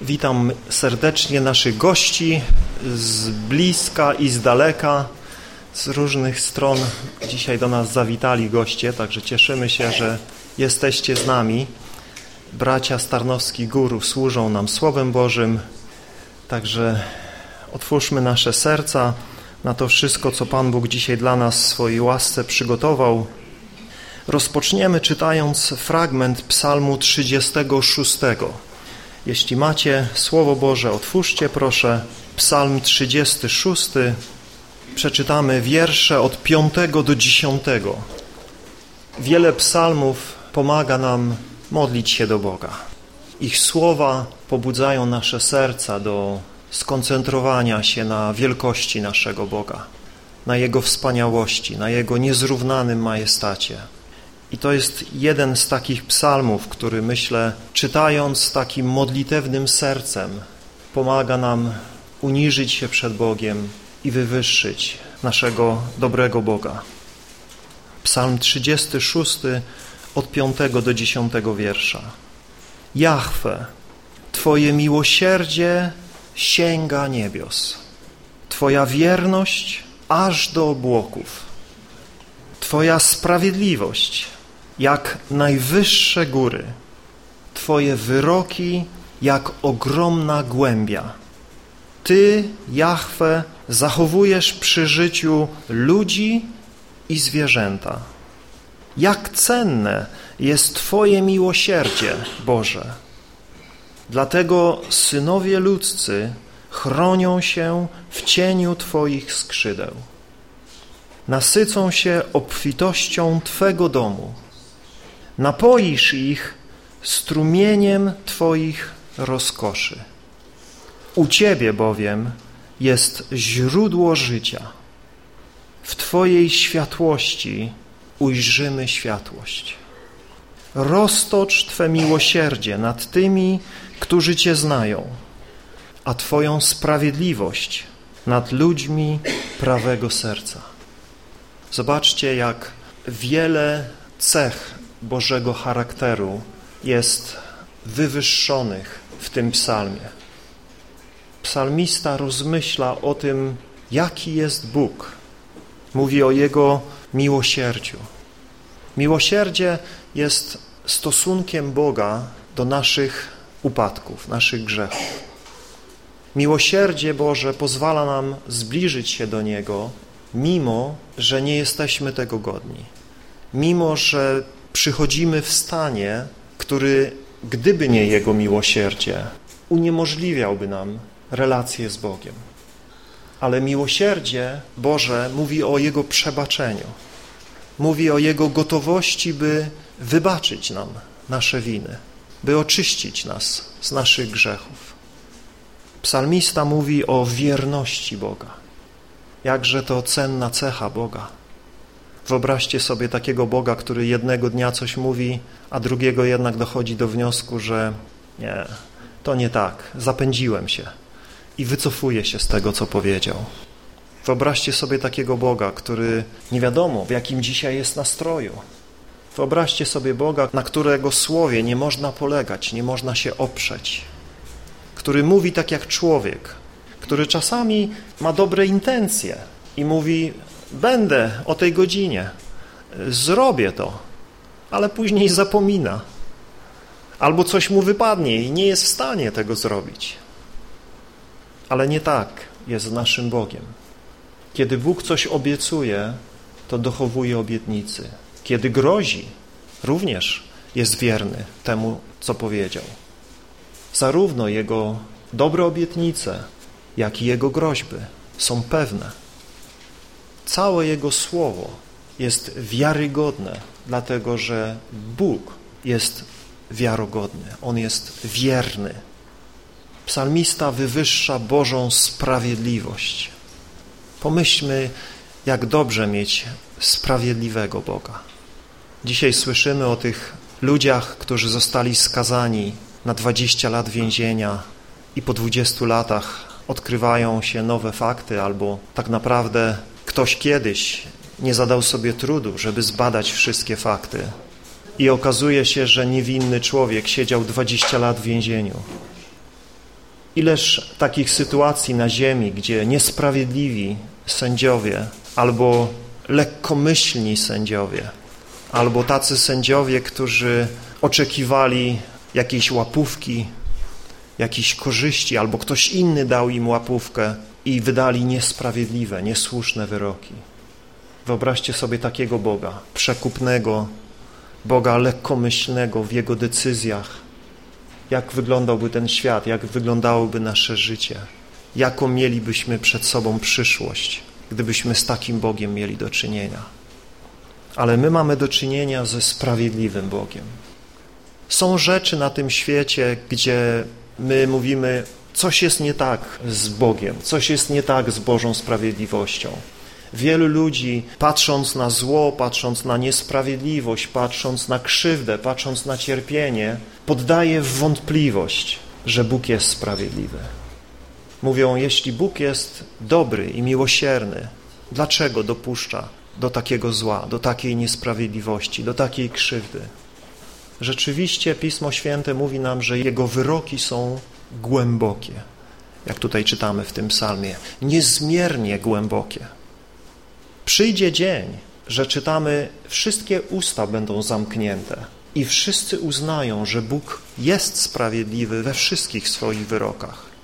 Witam serdecznie naszych gości z bliska i z daleka, z różnych stron. Dzisiaj do nas zawitali goście, także cieszymy się, że jesteście z nami. Bracia Starnowskich Górów służą nam Słowem Bożym, także otwórzmy nasze serca na to wszystko, co Pan Bóg dzisiaj dla nas w swojej łasce przygotował. Rozpoczniemy czytając fragment psalmu 36. Jeśli macie Słowo Boże, otwórzcie proszę Psalm 36. Przeczytamy wiersze od 5 do 10. Wiele psalmów pomaga nam modlić się do Boga. Ich słowa pobudzają nasze serca do skoncentrowania się na wielkości naszego Boga, na Jego wspaniałości, na Jego niezrównanym majestacie. I to jest jeden z takich psalmów, który myślę, czytając takim modlitewnym sercem, pomaga nam uniżyć się przed Bogiem i wywyższyć naszego dobrego Boga. Psalm 36 od 5 do 10 wiersza. Jahwe, Twoje miłosierdzie sięga niebios, Twoja wierność aż do obłoków, Twoja sprawiedliwość jak najwyższe góry, Twoje wyroki jak ogromna głębia. Ty, Jahwe, zachowujesz przy życiu ludzi i zwierzęta. Jak cenne jest Twoje miłosierdzie, Boże. Dlatego synowie ludzcy chronią się w cieniu Twoich skrzydeł. Nasycą się obfitością Twego domu napoisz ich strumieniem Twoich rozkoszy. U Ciebie bowiem jest źródło życia. W Twojej światłości ujrzymy światłość. Roztocz Twe miłosierdzie nad tymi, którzy Cię znają, a Twoją sprawiedliwość nad ludźmi prawego serca. Zobaczcie, jak wiele cech Bożego charakteru jest wywyższonych w tym psalmie. Psalmista rozmyśla o tym, jaki jest Bóg. Mówi o Jego miłosierdziu. Miłosierdzie jest stosunkiem Boga do naszych upadków, naszych grzechów. Miłosierdzie Boże pozwala nam zbliżyć się do Niego, mimo że nie jesteśmy tego godni. Mimo że przychodzimy w stanie, który, gdyby nie Jego miłosierdzie, uniemożliwiałby nam relację z Bogiem. Ale miłosierdzie Boże mówi o Jego przebaczeniu. Mówi o Jego gotowości, by wybaczyć nam nasze winy, by oczyścić nas z naszych grzechów. Psalmista mówi o wierności Boga. Jakże to cenna cecha Boga. Wyobraźcie sobie takiego Boga, który jednego dnia coś mówi, a drugiego jednak dochodzi do wniosku, że nie, to nie tak, zapędziłem się i wycofuje się z tego, co powiedział. Wyobraźcie sobie takiego Boga, który nie wiadomo w jakim dzisiaj jest nastroju. Wyobraźcie sobie Boga, na którego słowie nie można polegać, nie można się oprzeć, który mówi tak jak człowiek, który czasami ma dobre intencje i mówi będę o tej godzinie, zrobię to, ale później zapomina. Albo coś mu wypadnie i nie jest w stanie tego zrobić. Ale nie tak jest z naszym Bogiem. Kiedy Bóg coś obiecuje, to dochowuje obietnicy. Kiedy grozi, również jest wierny temu, co powiedział. Zarówno Jego dobre obietnice, jak i Jego groźby są pewne. Całe Jego Słowo jest wiarygodne, dlatego że Bóg jest wiarogodny, On jest wierny. Psalmista wywyższa Bożą sprawiedliwość. Pomyślmy, jak dobrze mieć sprawiedliwego Boga. Dzisiaj słyszymy o tych ludziach, którzy zostali skazani na 20 lat więzienia i po 20 latach odkrywają się nowe fakty albo tak naprawdę Ktoś kiedyś nie zadał sobie trudu, żeby zbadać wszystkie fakty i okazuje się, że niewinny człowiek siedział 20 lat w więzieniu. Ileż takich sytuacji na ziemi, gdzie niesprawiedliwi sędziowie albo lekkomyślni sędziowie, albo tacy sędziowie, którzy oczekiwali jakiejś łapówki, jakiejś korzyści, albo ktoś inny dał im łapówkę i wydali niesprawiedliwe, niesłuszne wyroki. Wyobraźcie sobie takiego Boga, przekupnego, Boga lekkomyślnego w Jego decyzjach. Jak wyglądałby ten świat, jak wyglądałoby nasze życie, jaką mielibyśmy przed sobą przyszłość, gdybyśmy z takim Bogiem mieli do czynienia. Ale my mamy do czynienia ze sprawiedliwym Bogiem. Są rzeczy na tym świecie, gdzie my mówimy, coś jest nie tak z Bogiem, coś jest nie tak z Bożą sprawiedliwością. Wielu ludzi, patrząc na zło, patrząc na niesprawiedliwość, patrząc na krzywdę, patrząc na cierpienie, poddaje w wątpliwość, że Bóg jest sprawiedliwy. Mówią, jeśli Bóg jest dobry i miłosierny, dlaczego dopuszcza do takiego zła, do takiej niesprawiedliwości, do takiej krzywdy? Rzeczywiście Pismo Święte mówi nam, że Jego wyroki są głębokie, jak tutaj czytamy w tym psalmie, niezmiernie głębokie. Przyjdzie dzień, że czytamy, wszystkie usta będą zamknięte i wszyscy uznają, że Bóg jest sprawiedliwy we wszystkich swoich wyrokach.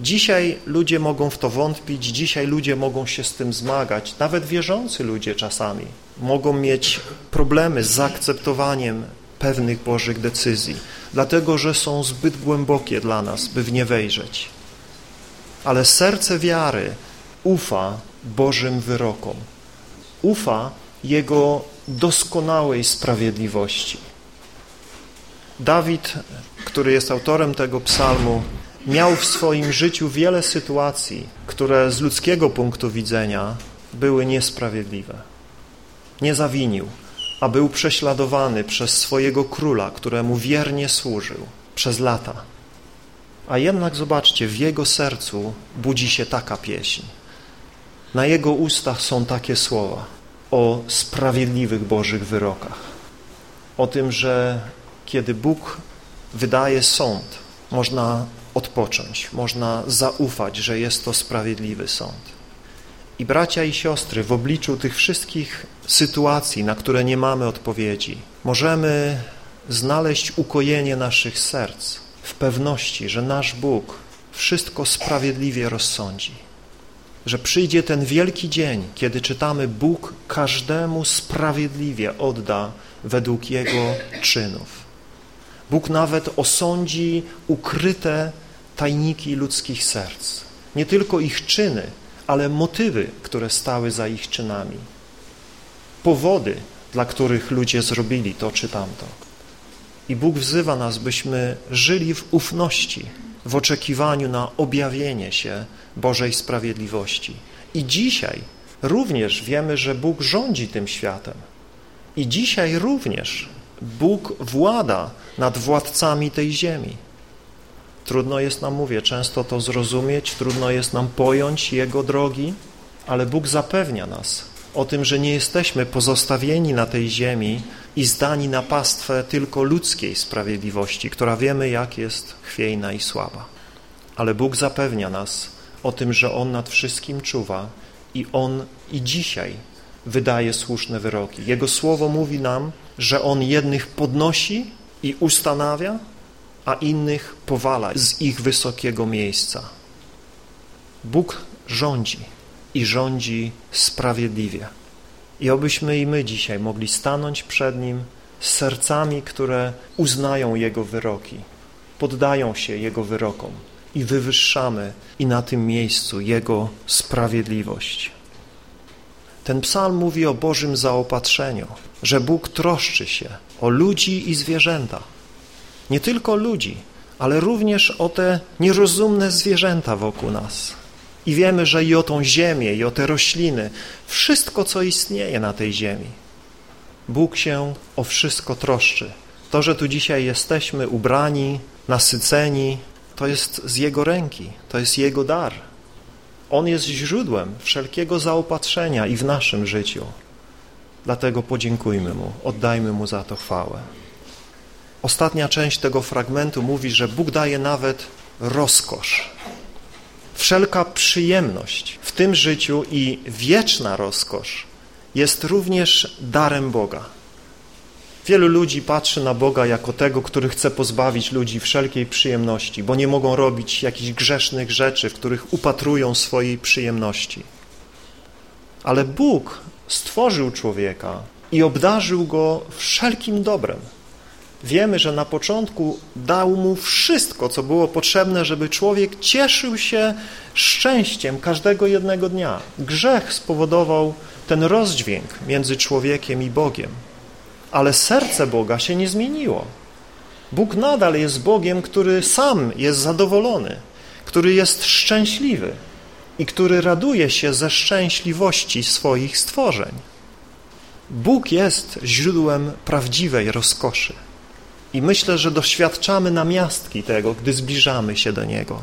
Dzisiaj ludzie mogą w to wątpić, dzisiaj ludzie mogą się z tym zmagać, nawet wierzący ludzie czasami mogą mieć problemy z zaakceptowaniem pewnych Bożych decyzji, dlatego że są zbyt głębokie dla nas, by w nie wejrzeć. Ale serce wiary ufa Bożym wyrokom ufa Jego doskonałej sprawiedliwości. Dawid, który jest autorem tego psalmu, miał w swoim życiu wiele sytuacji, które z ludzkiego punktu widzenia były niesprawiedliwe. Nie zawinił, a był prześladowany przez swojego króla, któremu wiernie służył przez lata. A jednak zobaczcie, w jego sercu budzi się taka pieśń. Na jego ustach są takie słowa o sprawiedliwych Bożych wyrokach. O tym, że kiedy Bóg wydaje sąd, można odpocząć, można zaufać, że jest to sprawiedliwy sąd. I bracia i siostry, w obliczu tych wszystkich sytuacji, na które nie mamy odpowiedzi, możemy znaleźć ukojenie naszych serc w pewności, że nasz Bóg wszystko sprawiedliwie rozsądzi że przyjdzie ten wielki dzień, kiedy czytamy Bóg każdemu sprawiedliwie odda według Jego czynów. Bóg nawet osądzi ukryte tajniki ludzkich serc. Nie tylko ich czyny, ale motywy, które stały za ich czynami. Powody, dla których ludzie zrobili to czy tamto. I Bóg wzywa nas, byśmy żyli w ufności, w oczekiwaniu na objawienie się Bożej sprawiedliwości. I dzisiaj również wiemy, że Bóg rządzi tym światem. I dzisiaj również Bóg włada nad władcami tej ziemi. Trudno jest nam, mówię, często to zrozumieć, trudno jest nam pojąć Jego drogi, ale Bóg zapewnia nas o tym, że nie jesteśmy pozostawieni na tej ziemi i zdani na pastwę tylko ludzkiej sprawiedliwości, która wiemy, jak jest chwiejna i słaba. Ale Bóg zapewnia nas o tym, że On nad wszystkim czuwa i On i dzisiaj wydaje słuszne wyroki. Jego Słowo mówi nam, że On jednych podnosi i ustanawia, a innych powala z ich wysokiego miejsca. Bóg rządzi i rządzi sprawiedliwie. I obyśmy i my dzisiaj mogli stanąć przed Nim z sercami, które uznają Jego wyroki, poddają się Jego wyrokom i wywyższamy i na tym miejscu Jego sprawiedliwość. Ten psalm mówi o Bożym zaopatrzeniu, że Bóg troszczy się o ludzi i zwierzęta. Nie tylko ludzi, ale również o te nierozumne zwierzęta wokół nas. I wiemy, że i o tą ziemię, i o te rośliny, wszystko, co istnieje na tej ziemi. Bóg się o wszystko troszczy. To, że tu dzisiaj jesteśmy ubrani, nasyceni, to jest z Jego ręki, to jest Jego dar. On jest źródłem wszelkiego zaopatrzenia i w naszym życiu. Dlatego podziękujmy Mu, oddajmy Mu za to chwałę. Ostatnia część tego fragmentu mówi, że Bóg daje nawet rozkosz Wszelka przyjemność w tym życiu i wieczna rozkosz jest również darem Boga. Wielu ludzi patrzy na Boga jako tego, który chce pozbawić ludzi wszelkiej przyjemności, bo nie mogą robić jakichś grzesznych rzeczy, w których upatrują swojej przyjemności. Ale Bóg stworzył człowieka i obdarzył go wszelkim dobrem. Wiemy, że na początku dał mu wszystko, co było potrzebne, żeby człowiek cieszył się szczęściem każdego jednego dnia. Grzech spowodował ten rozdźwięk między człowiekiem i Bogiem. Ale serce Boga się nie zmieniło. Bóg nadal jest Bogiem, który sam jest zadowolony, który jest szczęśliwy i który raduje się ze szczęśliwości swoich stworzeń. Bóg jest źródłem prawdziwej rozkoszy. I myślę, że doświadczamy namiastki tego, gdy zbliżamy się do Niego.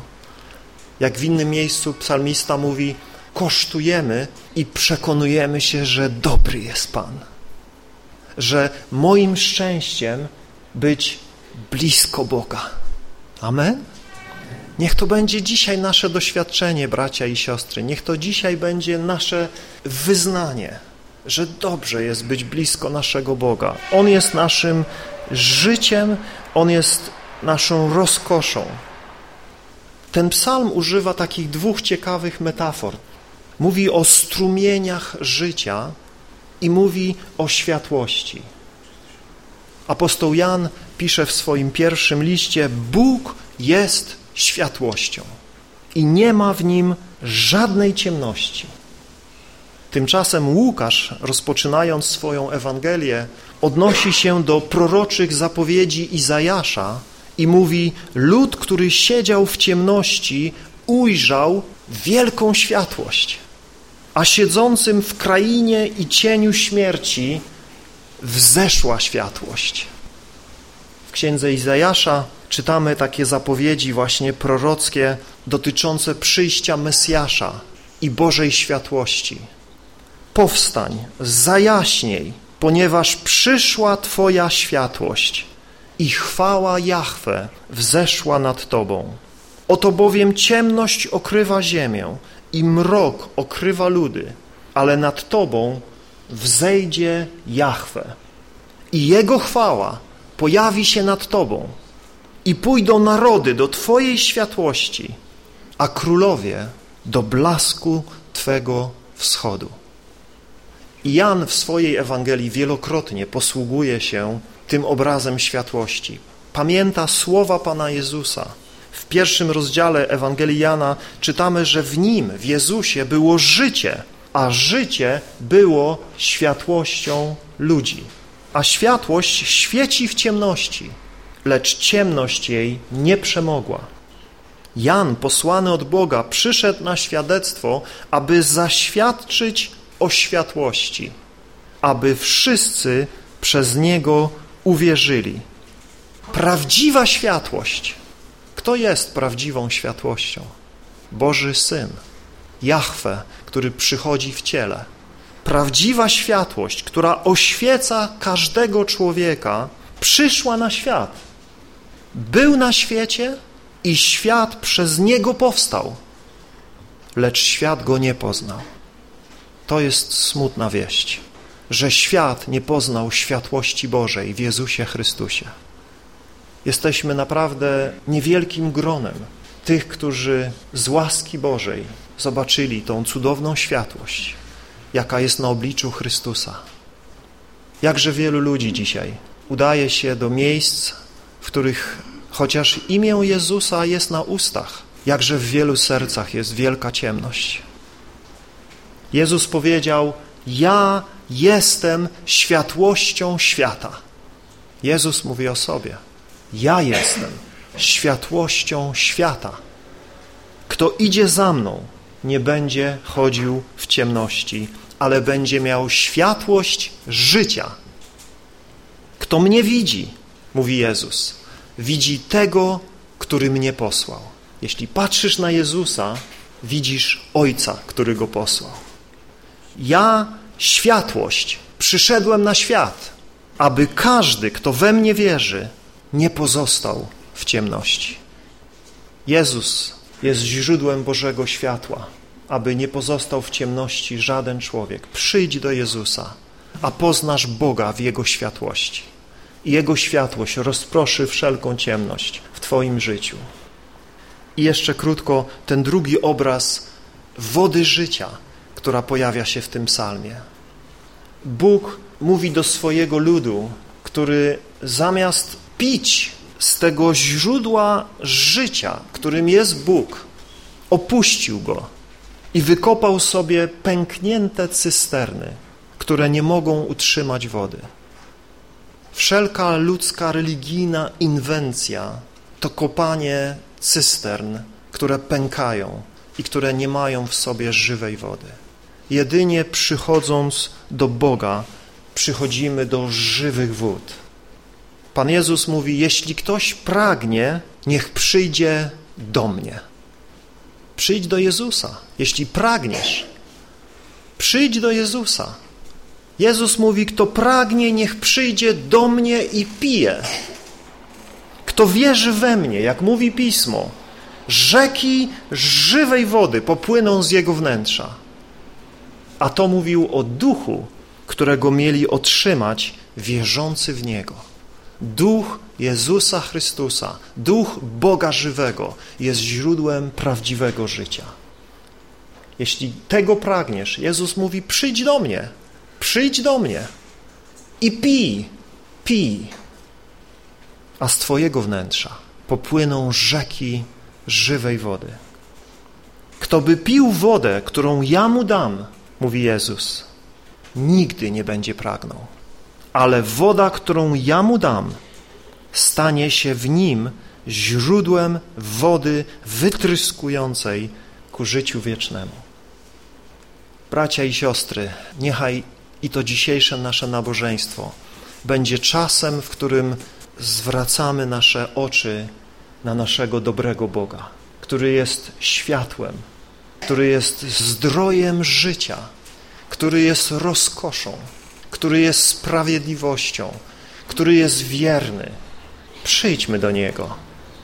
Jak w innym miejscu psalmista mówi, kosztujemy i przekonujemy się, że dobry jest Pan. Że moim szczęściem być blisko Boga. Amen? Niech to będzie dzisiaj nasze doświadczenie, bracia i siostry. Niech to dzisiaj będzie nasze wyznanie, że dobrze jest być blisko naszego Boga. On jest naszym życiem, On jest naszą rozkoszą. Ten psalm używa takich dwóch ciekawych metafor. Mówi o strumieniach życia i mówi o światłości. Apostoł Jan pisze w swoim pierwszym liście, Bóg jest światłością i nie ma w nim żadnej ciemności. Tymczasem Łukasz, rozpoczynając swoją Ewangelię, odnosi się do proroczych zapowiedzi Izajasza i mówi, lud, który siedział w ciemności, ujrzał wielką światłość, a siedzącym w krainie i cieniu śmierci wzeszła światłość. W księdze Izajasza czytamy takie zapowiedzi właśnie prorockie dotyczące przyjścia Mesjasza i Bożej światłości. Powstań, zajaśniej, ponieważ przyszła Twoja światłość i chwała Jahwe wzeszła nad Tobą. Oto bowiem ciemność okrywa ziemię i mrok okrywa ludy, ale nad Tobą wzejdzie Jahwe i Jego chwała pojawi się nad Tobą i pójdą narody do Twojej światłości, a królowie do blasku Twego wschodu. Jan w swojej Ewangelii wielokrotnie posługuje się tym obrazem światłości. Pamięta słowa Pana Jezusa. W pierwszym rozdziale Ewangelii Jana czytamy, że w Nim, w Jezusie było życie, a życie było światłością ludzi. A światłość świeci w ciemności, lecz ciemność jej nie przemogła. Jan, posłany od Boga, przyszedł na świadectwo, aby zaświadczyć o światłości, aby wszyscy przez Niego uwierzyli. Prawdziwa światłość. Kto jest prawdziwą światłością? Boży Syn, Jahwe, który przychodzi w ciele. Prawdziwa światłość, która oświeca każdego człowieka, przyszła na świat. Był na świecie i świat przez Niego powstał, lecz świat Go nie poznał. To jest smutna wieść, że świat nie poznał światłości Bożej w Jezusie Chrystusie. Jesteśmy naprawdę niewielkim gronem tych, którzy z łaski Bożej zobaczyli tą cudowną światłość, jaka jest na obliczu Chrystusa. Jakże wielu ludzi dzisiaj udaje się do miejsc, w których chociaż imię Jezusa jest na ustach, jakże w wielu sercach jest wielka ciemność. Jezus powiedział, ja jestem światłością świata. Jezus mówi o sobie, ja jestem światłością świata. Kto idzie za mną, nie będzie chodził w ciemności, ale będzie miał światłość życia. Kto mnie widzi, mówi Jezus, widzi tego, który mnie posłał. Jeśli patrzysz na Jezusa, widzisz Ojca, który go posłał. Ja, światłość, przyszedłem na świat, aby każdy, kto we mnie wierzy, nie pozostał w ciemności. Jezus jest źródłem Bożego światła, aby nie pozostał w ciemności żaden człowiek. Przyjdź do Jezusa, a poznasz Boga w Jego światłości. I Jego światłość rozproszy wszelką ciemność w Twoim życiu. I jeszcze krótko ten drugi obraz wody życia, która pojawia się w tym psalmie. Bóg mówi do swojego ludu, który zamiast pić z tego źródła życia, którym jest Bóg, opuścił go i wykopał sobie pęknięte cysterny, które nie mogą utrzymać wody. Wszelka ludzka religijna inwencja to kopanie cystern, które pękają i które nie mają w sobie żywej wody. Jedynie przychodząc do Boga przychodzimy do żywych wód. Pan Jezus mówi, jeśli ktoś pragnie, niech przyjdzie do mnie. Przyjdź do Jezusa, jeśli pragniesz. Przyjdź do Jezusa. Jezus mówi, kto pragnie, niech przyjdzie do mnie i pije. Kto wierzy we mnie, jak mówi Pismo, rzeki żywej wody popłyną z jego wnętrza. A to mówił o duchu, którego mieli otrzymać wierzący w Niego. Duch Jezusa Chrystusa, Duch Boga żywego jest źródłem prawdziwego życia. Jeśli tego pragniesz, Jezus mówi, przyjdź do mnie, przyjdź do mnie i pij, pij, a z Twojego wnętrza popłyną rzeki żywej wody. Kto by pił wodę, którą ja mu dam, mówi Jezus, nigdy nie będzie pragnął. Ale woda, którą ja mu dam, stanie się w nim źródłem wody wytryskującej ku życiu wiecznemu. Bracia i siostry, niechaj i to dzisiejsze nasze nabożeństwo będzie czasem, w którym zwracamy nasze oczy na naszego dobrego Boga, który jest światłem, który jest zdrojem życia, który jest rozkoszą, który jest sprawiedliwością, który jest wierny. Przyjdźmy do Niego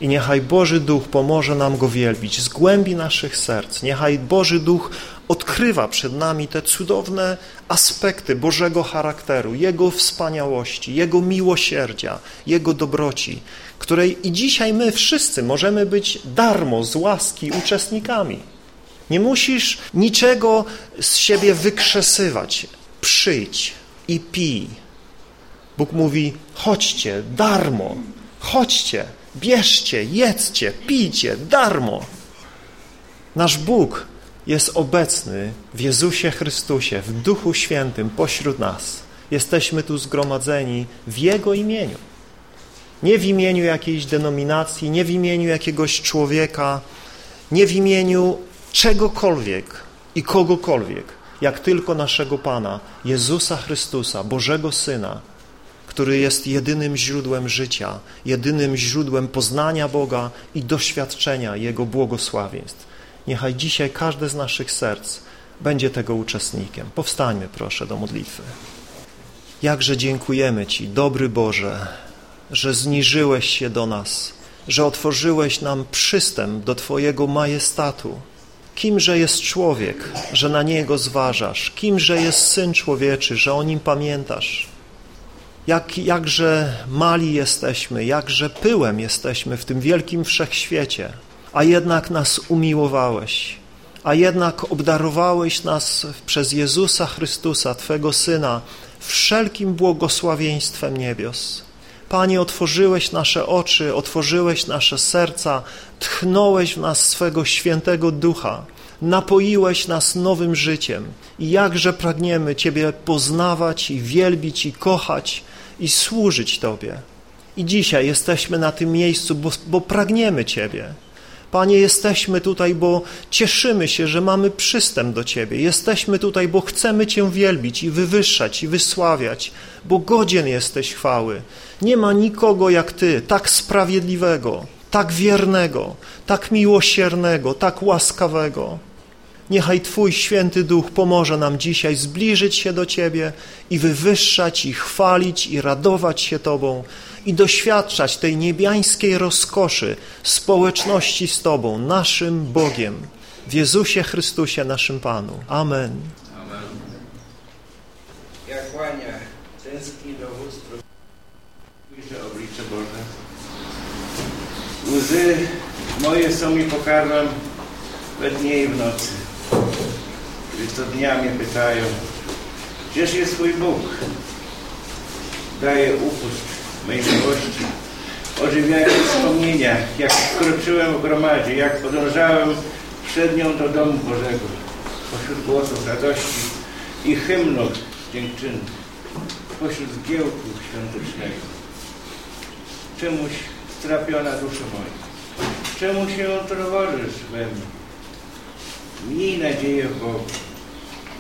i niechaj Boży Duch pomoże nam Go wielbić z głębi naszych serc. Niechaj Boży Duch odkrywa przed nami te cudowne aspekty Bożego charakteru, Jego wspaniałości, Jego miłosierdzia, Jego dobroci, której i dzisiaj my wszyscy możemy być darmo, z łaski uczestnikami. Nie musisz niczego z siebie wykrzesywać. Przyjdź i pij. Bóg mówi, chodźcie, darmo, chodźcie, bierzcie, jedzcie, pijcie, darmo. Nasz Bóg jest obecny w Jezusie Chrystusie, w Duchu Świętym pośród nas. Jesteśmy tu zgromadzeni w Jego imieniu. Nie w imieniu jakiejś denominacji, nie w imieniu jakiegoś człowieka, nie w imieniu czegokolwiek i kogokolwiek, jak tylko naszego Pana, Jezusa Chrystusa, Bożego Syna, który jest jedynym źródłem życia, jedynym źródłem poznania Boga i doświadczenia Jego błogosławieństw. Niechaj dzisiaj każde z naszych serc będzie tego uczestnikiem. Powstańmy proszę do modlitwy. Jakże dziękujemy Ci, dobry Boże, że zniżyłeś się do nas, że otworzyłeś nam przystęp do Twojego majestatu. Kimże jest człowiek, że na Niego zważasz? Kimże jest Syn Człowieczy, że o Nim pamiętasz? Jak, jakże mali jesteśmy, jakże pyłem jesteśmy w tym wielkim wszechświecie, a jednak nas umiłowałeś, a jednak obdarowałeś nas przez Jezusa Chrystusa, Twego Syna, wszelkim błogosławieństwem niebios. Panie, otworzyłeś nasze oczy, otworzyłeś nasze serca, tchnąłeś w nas swego świętego ducha, napoiłeś nas nowym życiem i jakże pragniemy Ciebie poznawać i wielbić i kochać i służyć Tobie. I dzisiaj jesteśmy na tym miejscu, bo, bo pragniemy Ciebie. Panie, jesteśmy tutaj, bo cieszymy się, że mamy przystęp do Ciebie. Jesteśmy tutaj, bo chcemy Cię wielbić i wywyższać i wysławiać, bo godzien jesteś chwały. Nie ma nikogo jak Ty, tak sprawiedliwego, tak wiernego, tak miłosiernego, tak łaskawego. Niechaj Twój święty duch pomoże nam dzisiaj zbliżyć się do Ciebie i wywyższać, i chwalić, i radować się Tobą, i doświadczać tej niebiańskiej rozkoszy społeczności z Tobą, naszym Bogiem, w Jezusie Chrystusie, naszym Panu. Amen. Amen. Jak łania tęskni do lustru, ujrzę oblicze Boże. Łzy moje są mi pokarmem we dnie i w nocy. Co dnia mnie pytają, gdzież jest Twój Bóg? Daję upust mej miłości, ożywiając wspomnienia, jak kroczyłem w gromadzie, jak podążałem przed nią do domu Bożego, pośród głosów radości i hymnów dziękczynnych, pośród zgiełku świątecznego. Czemuś strapiona dusza moja, czemu się trwożysz we mnie? Miej nadzieję w Bogu.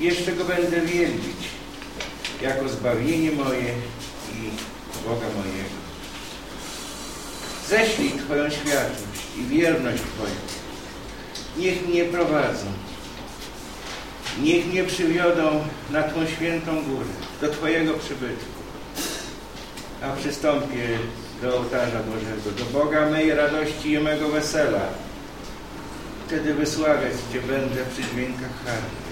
Jeszcze Go będę wielbić jako zbawienie moje i Boga mojego. Ześlij Twoją światłość i wierność Twoją. Niech mnie prowadzą. Niech mnie przywiodą na Tą świętą górę, do Twojego przybytku. A przystąpię do ołtarza Bożego, do Boga mej radości i mego wesela. Wtedy wysławiać Cię będę przy dźwiękach harfy.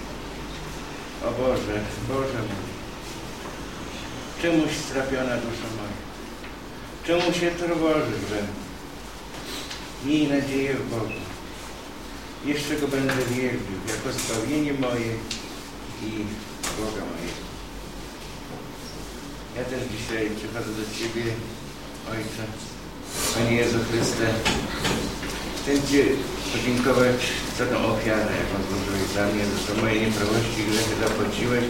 O Boże, Boże mój, czemuś strapiona dusza moja, czemu się trwożysz we mnie? Miej nadzieję w Bogu. Jeszcze Go będę wielbił jako zbawienie moje i Boga mojego. Ja też dzisiaj przychodzę do Ciebie, Ojcze, Panie Jezu Chryste, chcę Ci podziękować za tą ofiarę, jaką złożyłeś za mnie, za to moje nieprawości grzechy zapłaciłeś.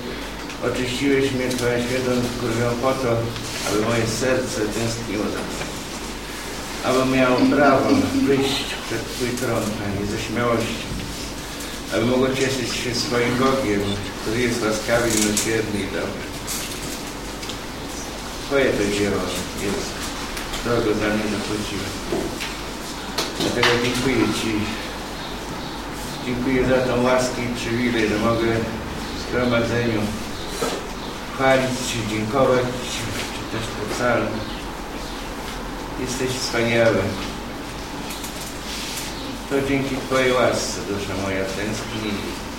Oczyściłeś mnie Twoją świętą krwią po to, aby moje serce tęskniło za Tobą. Aby miało prawo wyjść przed Twój tron, Panie, ze śmiałością. Aby mogło cieszyć się swoim Bogiem, który jest łaskawy, miłosierny i dobry. Twoje to dzieło jest drogo za mnie zapłaciłeś. Dlatego dziękuję Ci. Dziękuję za tą łaskę i przywilej, że mogę w zgromadzeniu chwalić Ci, dziękować Ci, czytać po psalm. Jesteś wspaniały. To dzięki Twojej łasce, dusza moja, tęskni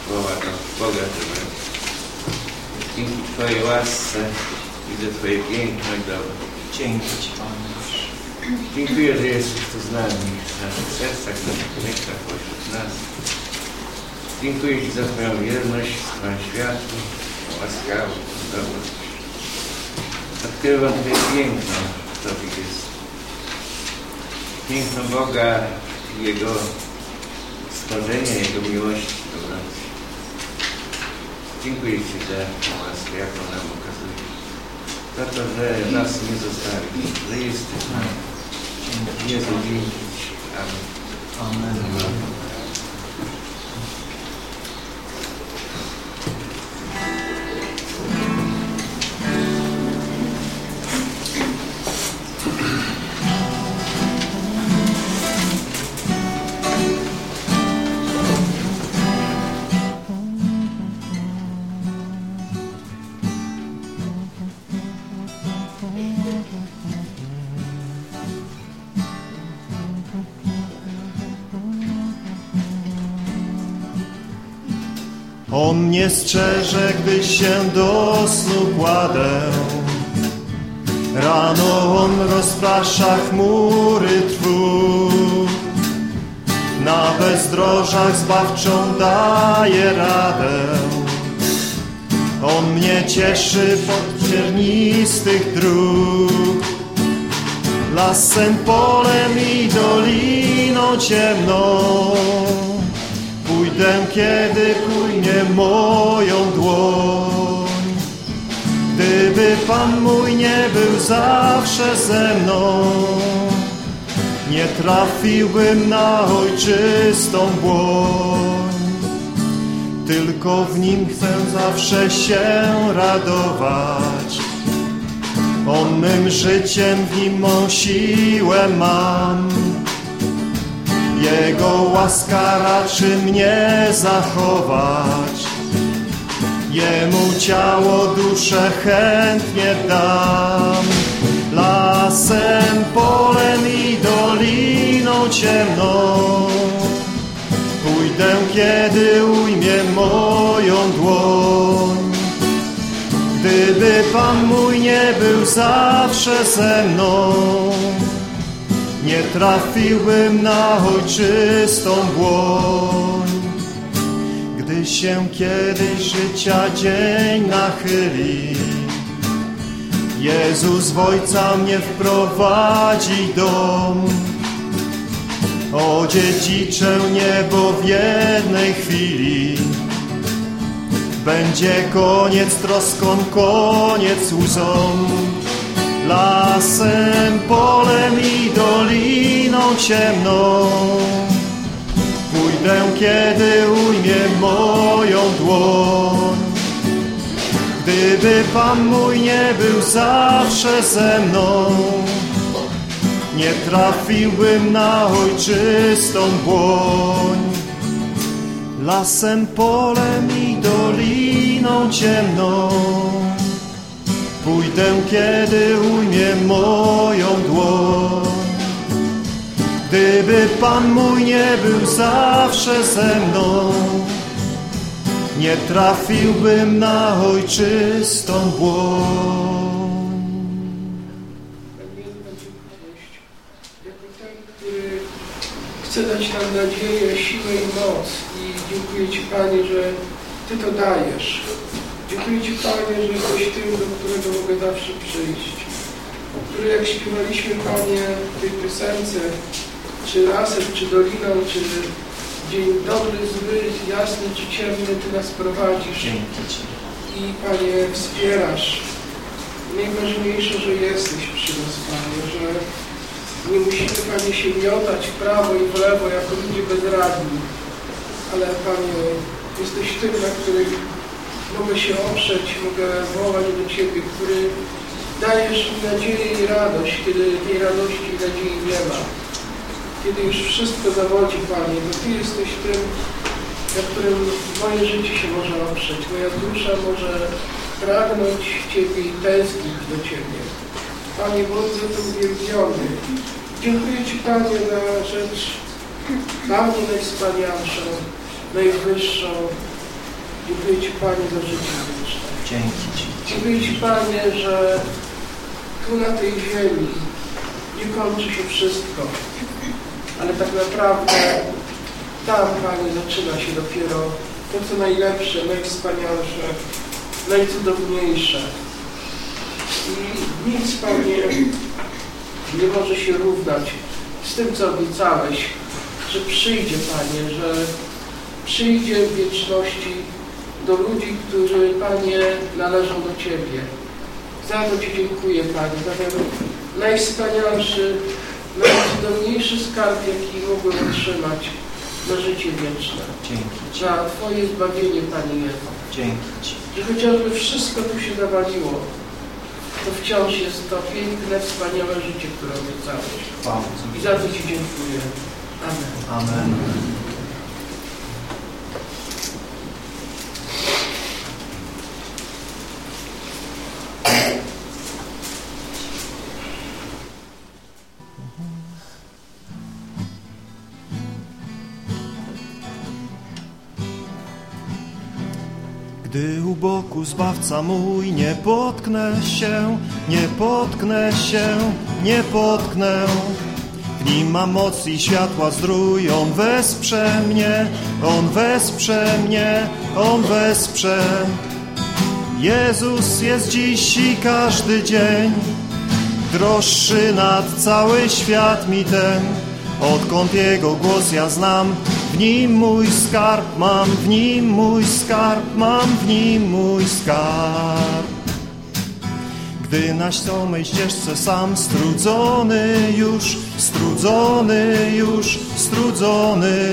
słowa do Boga żywego. Dzięki Twojej łasce widzę Twoje piękno i dobro. Dzięki Ci, Panie. Dziękuję, że jesteś z nami, w naszych sercach, w naszych myślach, pośród nas. Dziękuję Ci za Twoją wierność, Twoją światło, łaskawość, dobroć. Odkrywam Twoje piękno, w Tobie jest. Piękno Boga i Jego stworzenia, Jego miłości, dobroci. Dziękuję Ci za tę łaskę, jaką nam okazujesz. Za to, że nas nie zostawisz, że jesteś z nami. Jezu, dzięki Amen. Amen. Amen. On mnie strzeże, gdy się do snu kładę. Rano On rozprasza chmury trwóg. Na bezdrożach zbawczą daje radę. On mnie cieszy pod ciernistych dróg. Lasem, polem i doliną ciemną Pójdę, kiedy kujnie moją dłoń. Gdyby Pan mój nie był zawsze ze mną, nie trafiłbym na ojczystą błoń. Tylko w Nim chcę zawsze się radować. On mym życiem w Nim mą siłę mam Jego łaska raczy mnie zachować. Jemu ciało, duszę chętnie dam. Lasem, polem i doliną ciemną Pójdę, kiedy ujmie moją dłoń Gdyby Pan mój nie był zawsze ze mną Nie trafiłbym na ojczystą dłoń Gdy się kiedyś życia dzień nachyli Jezus w Ojca mnie wprowadzi dom. Odziedziczę niebo w jednej chwili. Będzie koniec troską, koniec łzom. Lasem, polem i doliną ciemną. Pójdę, kiedy ujmie moją dłoń. Gdyby Pan mój nie był zawsze ze mną, nie trafiłbym na ojczystą błoń. Lasem, polem i doliną ciemną, pójdę, kiedy ujmie moją dłoń. Gdyby Pan mój nie był zawsze ze mną, nie trafiłbym na ojczystą błoń. Chce dać nam nadzieję, siłę i moc. I dziękuję Ci Panie, że Ty to dajesz. Dziękuję Ci Panie, że jesteś tym, do którego mogę zawsze przyjść. Który jak śpiewaliśmy Panie w tej piosence, czy lasem, czy doliną, czy dzień dobry, zły, jasny czy ciemny, Ty nas prowadzisz i Panie wspierasz. Najważniejsze, że jesteś przy nas, Panie, że nie musimy, Panie, się miotać w prawo i w lewo jako ludzie bezradni, ale Panie, jesteś tym, na którym mogę się oprzeć, mogę wołać do Ciebie, który dajesz mi nadzieję i radość, kiedy tej radości i nadziei nie ma kiedy już wszystko zawodzi, Panie, to Ty jesteś tym, na którym moje życie się może oprzeć. Moja dusza może pragnąć Ciebie i tęsknić do Ciebie. Panie, bądź to uwielbiony. Dziękuję Ci, Panie, za rzecz dla mnie najwspanialszą, najwyższą. Dziękuję Ci, Panie, za życie wieczne. Dzięki Ci. Dziękuję Ci, Panie, że tu na tej ziemi nie kończy się wszystko ale tak naprawdę tam, Panie, zaczyna się dopiero to, co najlepsze, najwspanialsze, najcudowniejsze. I nic, Panie, nie może się równać z tym, co obiecałeś, że przyjdzie, Panie, że przyjdzie w wieczności do ludzi, którzy, Panie, należą do Ciebie. Za to Ci dziękuję, Panie, za ten najwspanialszy najcudowniejszy skarb, jaki mogłem otrzymać na życie wieczne. Dzięki Ci. Za Twoje zbawienie, Panie Jezu. Dzięki Ci. Że chociażby wszystko tu się zawaliło, to wciąż jest to piękne, wspaniałe życie, które obiecałeś. I za to Ci dziękuję. Amen. Amen. Boku Zbawca mój, nie potknę się, nie potknę się, nie potknę. W nim ma moc i światła zdrój, On wesprze mnie, On wesprze mnie, On wesprze. Jezus jest dziś i każdy dzień, droższy nad cały świat mi ten. Odkąd Jego głos ja znam, w nim mój skarb mam, w nim mój skarb mam, w nim mój skarb. Gdy na samej ścieżce sam strudzony już, strudzony już, strudzony,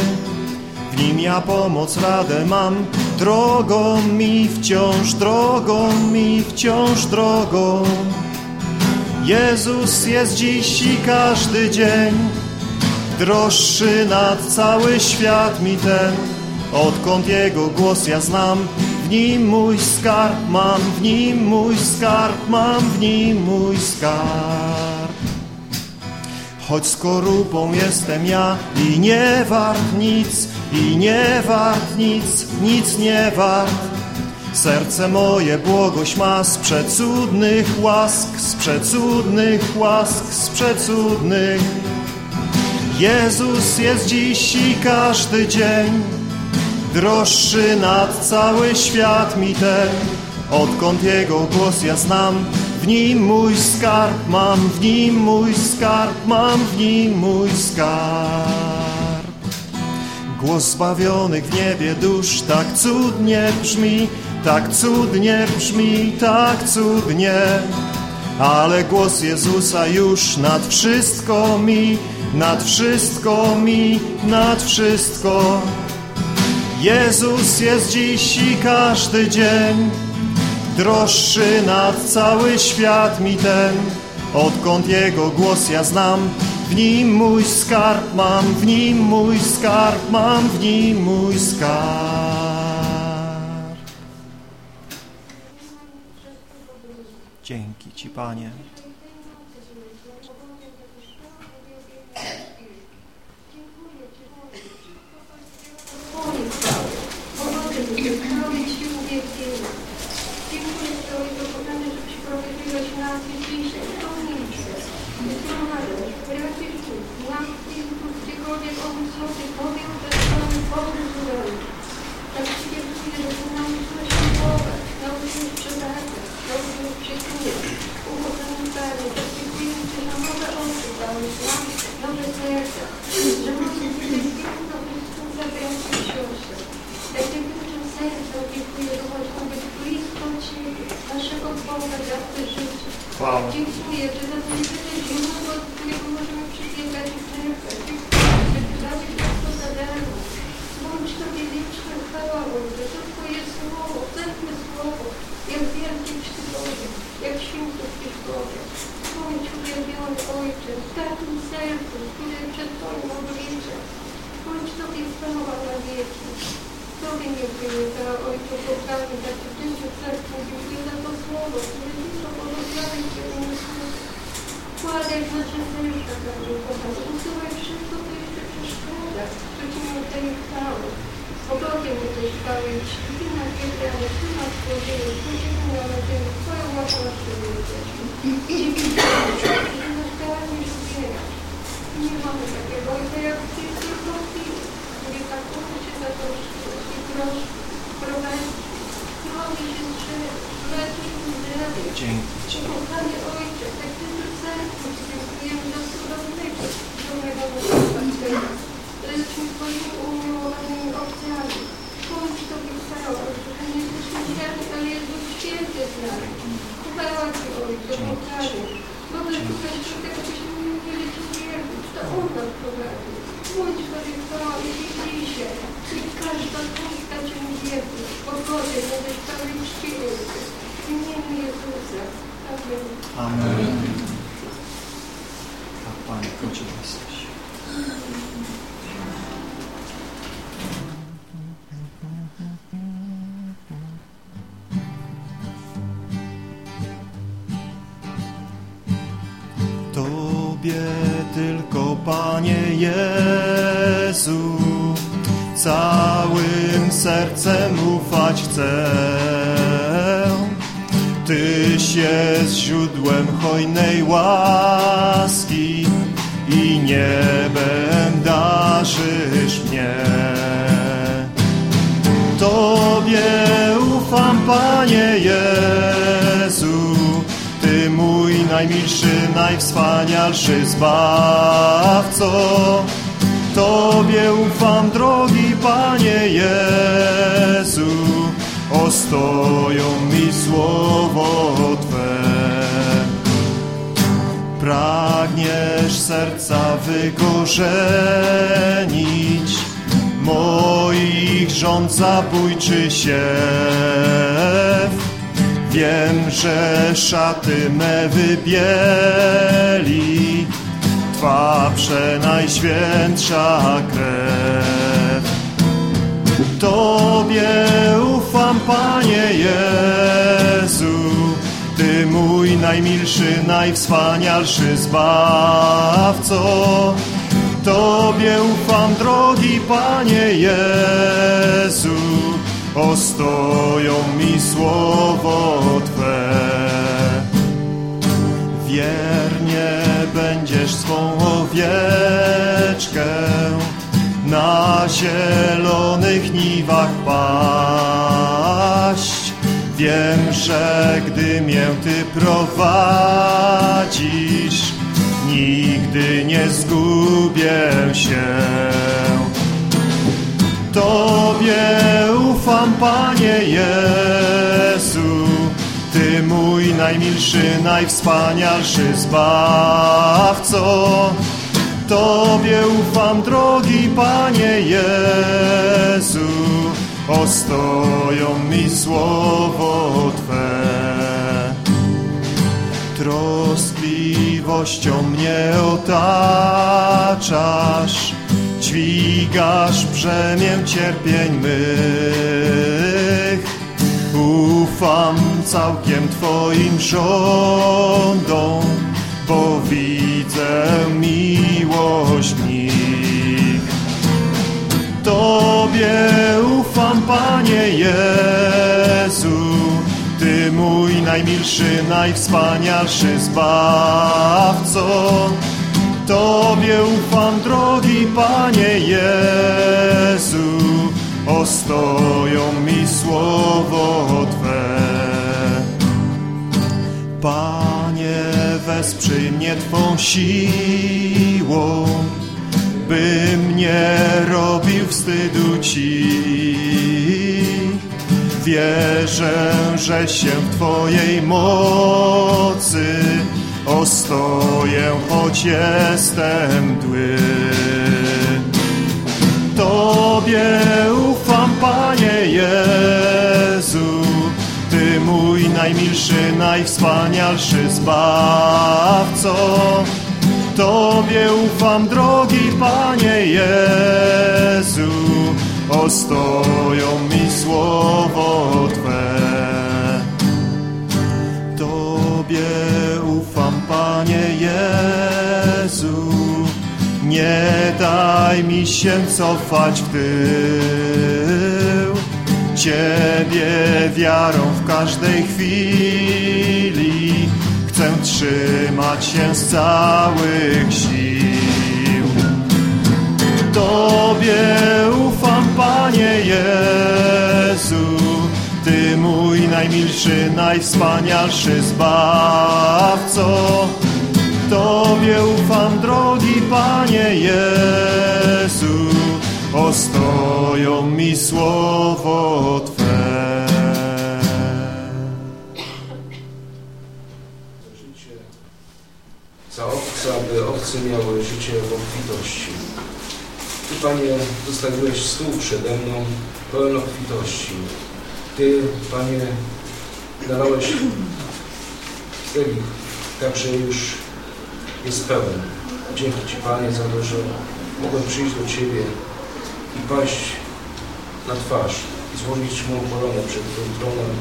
w nim ja pomoc radę mam, drogą mi wciąż, drogą mi wciąż drogą. Jezus jest dziś i każdy dzień, droższy nad cały świat mi ten, odkąd Jego głos ja znam. W nim mój skarb mam, w nim mój skarb mam, w nim mój skarb. Choć skorupą jestem ja i nie wart nic, i nie wart nic, nic nie wart. Serce moje błogość ma z przecudnych łask, z przecudnych łask, z przecudnych. Jezus jest dziś i każdy dzień, droższy nad cały świat mi ten, odkąd Jego głos ja znam. W nim mój skarb mam, w nim mój skarb mam, w nim mój skarb. Głos zbawionych w niebie dusz tak cudnie brzmi, tak cudnie brzmi, tak cudnie. Ale głos Jezusa już nad wszystko mi, nad wszystko mi, nad wszystko. Jezus jest dziś i każdy dzień, droższy nad cały świat mi ten, odkąd Jego głos ja znam. W nim mój skarb mam, w nim mój skarb mam, w nim mój skarb. Dzięki Ci, Panie. Dziękuję Ci, Ojcze, kochany, że przyprowadziłeś nas dzisiejsze pomniejsze. Zgromadziłeś, raczej tu, nam tu, gdziekolwiek on sobie powiem, że mamy Boże zdrowie. Tak Ci dziękuję, że Ty nauczyłeś się wołać, nauczyłeś przebaczać, nauczyłeś przytulić, uchodzenie Panie, że dziękuję Ci za nowe oczy, Panie, za nowe serca, że możemy tutaj piękno zabrać siostrę. Tak dziękuję serca, dziękuję, że możemy być blisko Ciebie, naszego Boga to życie. Chwała. Dziękuję, że za to jedyne źródło, do którego możemy przybiegać i czerpać. Że nam to za darmo. Bądź Tobie wieczna chwała, Boże, to Twoje słowo, cenne słowo, jak wielki Ty Boże, jak święty Ty Boże. Bądź uwielbiony Ojcze, w takim sercu, które przed Twoim obliczem. Bądź Tobie chwała na wieki. Tobie dziękuję za Ojcu kochany, za Ciebie sercu, dziękuję za to słowo, które tylko błogosławi Cię umysłu. Wkładaj w nasze serca, Panie kochany, usuwaj wszystko, co jeszcze przeszkadza, co Ci nie oddaje chwały. Do tej chwały, Ty na wiele, ale Ty nas złodzieje, złodzieje na ziemi, Twoją łaskę nas jesteśmy. Dziękuję Ci, że nas darujesz zbierać. Nie mamy takiego Ojca, jak Ty tylko Ty, który tak Cię za to i proszę, prowadź, prowadź się prowadź się zdrowie. Dzięki Ci. Ojcze, tak Ty to sercu dziękujemy za cudownego, cudownego Boga Jesteśmy Twoimi umiłowanymi owcami. Bądź Tobie chwała, że nie jesteśmy źli, ale Jezus święty z nami. Chwała Ci Ojcze, kochany. Boże, tutaj do tego, byśmy nie mieli Ci wierzyć, to On nas prowadzi. Bądź Tobie chwała i dzisiaj. I każda kostka Cię wierzy. Pogodę, będziesz pełen czci Ojcze. W imieniu Jezusa. Amen. Amen. Tak, sercem ufać chcę. Tyś jest źródłem hojnej łaski i niebem darzysz mnie. Tobie ufam, Panie Jezu, Ty mój najmilszy, najwspanialszy Zbawco. Tobie ufam, drogi Panie Jezu, ostoją mi słowo Twe. Pragniesz serca wykorzenić moich rząd zabójczy siew. Wiem, że szaty me wybieli Twa przenajświętsza krew. Tobie ufam, Panie Jezu, Ty mój najmilszy, najwspanialszy Zbawco. Tobie ufam, drogi Panie Jezu, ostoją mi słowo Twe. Wiernie będziesz swą owieczkę na zielonych niwach paść. Wiem, że gdy mię Ty prowadzisz, nigdy nie zgubię się. Tobie ufam, Panie Jezu, Ty mój najmilszy, najwspanialszy Zbawco. Tobie ufam, drogi Panie Jezu, ostoją mi słowo Twe. Troskliwością mnie otaczasz, dźwigasz brzemię cierpień mych. Ufam całkiem Twoim rządom, bo widzę miłość w nich. Tobie ufam, Panie Jezu, Ty mój najmilszy, najwspanialszy Zbawco. Tobie ufam, drogi Panie Jezu, ostoją mi słowo Twe. Panie, wesprzyj mnie Twą siłą, bym nie robił wstydu Ci. Wierzę, że się w Twojej mocy ostoję, choć jestem mdły. Tobie ufam, Panie Jezu, mój najmilszy, najwspanialszy Zbawco. Tobie ufam, drogi Panie Jezu, ostoją mi słowo Twe. Tobie ufam, Panie Jezu, nie daj mi się cofać w tył. Ciebie wiarą w każdej chwili chcę trzymać się z całych sił. Tobie ufam, Panie Jezu, Ty mój najmilszy, najwspanialszy Zbawco. Tobie ufam, drogi Panie Jezu, ostoją mi słowo Twe. życie za owce, aby owce miały życie w obfitości. Ty, Panie, zostawiłeś stół przede mną pełen obfitości. Ty, Panie, dawałeś kielich, także już jest pełen. Dzięki Ci, Panie, za to, że mogłem przyjść do Ciebie i paść na twarz i złożyć moją koronę przed Twoim tronem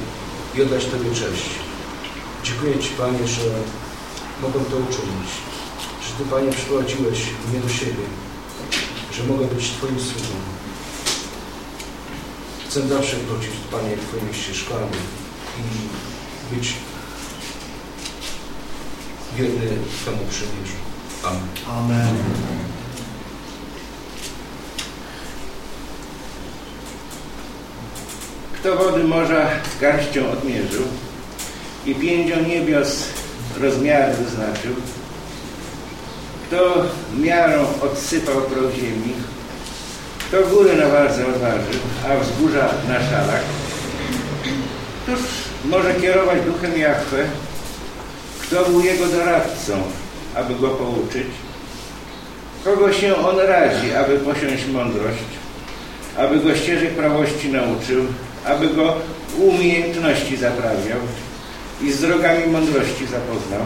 i oddać Tobie cześć. Dziękuję Ci, Panie, że mogę to uczynić. Że Ty, Panie, przyprowadziłeś mnie do siebie. Że mogę być Twoim sługą. Chcę zawsze wrócić, Panie, Twoimi ścieżkami i być wierny Twemu przymierzu. Amen. Amen. Kto wody morza garścią odmierzył i pięcią niebios rozmiary wyznaczył, kto miarą odsypał proch ziemi, kto góry na wadze odważył, a wzgórza na szalach, któż może kierować duchem Jachwę, kto był jego doradcą, aby go pouczyć, kogo się on radzi, aby posiąść mądrość, aby go ścieżek prawości nauczył, aby go umiejętności zaprawiał i z drogami mądrości zapoznał.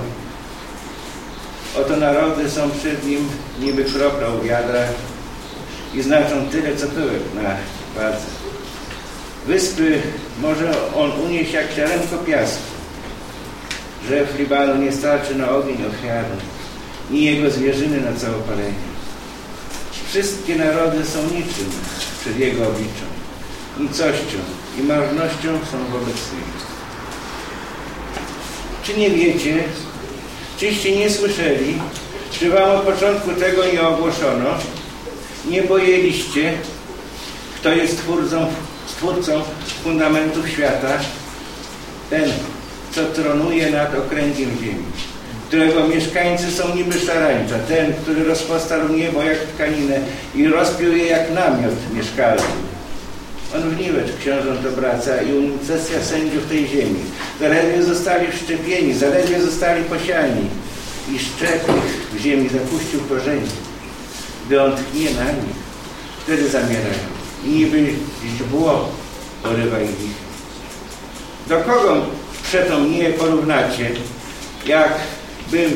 Oto narody są przed nim niby kropla u wiadra i znaczą tyle, co pyłek na wadze. Wyspy może on unieść jak ziarenko piasku. Drzew Libanu nie starczy na ogień ofiarny, ni jego zwierzyny na całopalenie. Wszystkie narody są niczym przed jego obliczem, nicością i marnością są wobec niego. Czy nie wiecie, czyście nie słyszeli, czy wam od początku tego nie ogłoszono, nie pojęliście, kto jest twórcą, stwórcą fundamentów świata, ten, co tronuje nad okręgiem ziemi, którego mieszkańcy są niby szarańcza, ten, który rozpostarł niebo jak tkaninę i rozpiął je jak namiot mieszkalny. On w niwecz książąt obraca i unicesja sędziów tej ziemi. Zaledwie zostali wszczepieni, zaledwie zostali posiani i szczep ich w ziemi zapuścił korzenie. Gdy on tchnie na nich, wtedy zamierają i niby źdźbło porywa ich. Do kogo przeto mnie porównacie, jak bym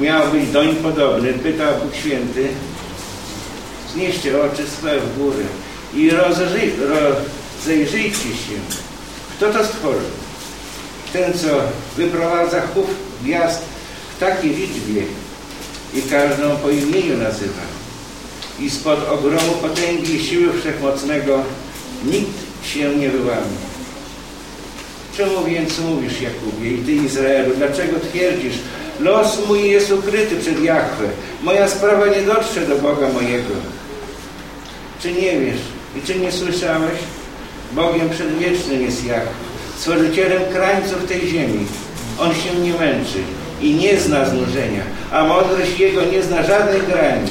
miał być doń podobny, pytał Bóg Święty, znieście oczy swe w górę i rozejrzyj, rozejrzyjcie się, kto to stworzył. Ten, co wyprowadza chów gwiazd w takiej liczbie i każdą po imieniu nazywa. I spod ogromu potęgi i siły wszechmocnego nikt się nie wyłamie. Czemu więc mówisz, Jakubie, i ty, Izraelu, dlaczego twierdzisz, los mój jest ukryty przed Jachwę, moja sprawa nie dotrze do Boga mojego. Czy nie wiesz i czy nie słyszałeś? Bogiem przedwiecznym jest Jachwę, stworzycielem krańców tej ziemi. On się nie męczy i nie zna znużenia, a mądrość Jego nie zna żadnych granic.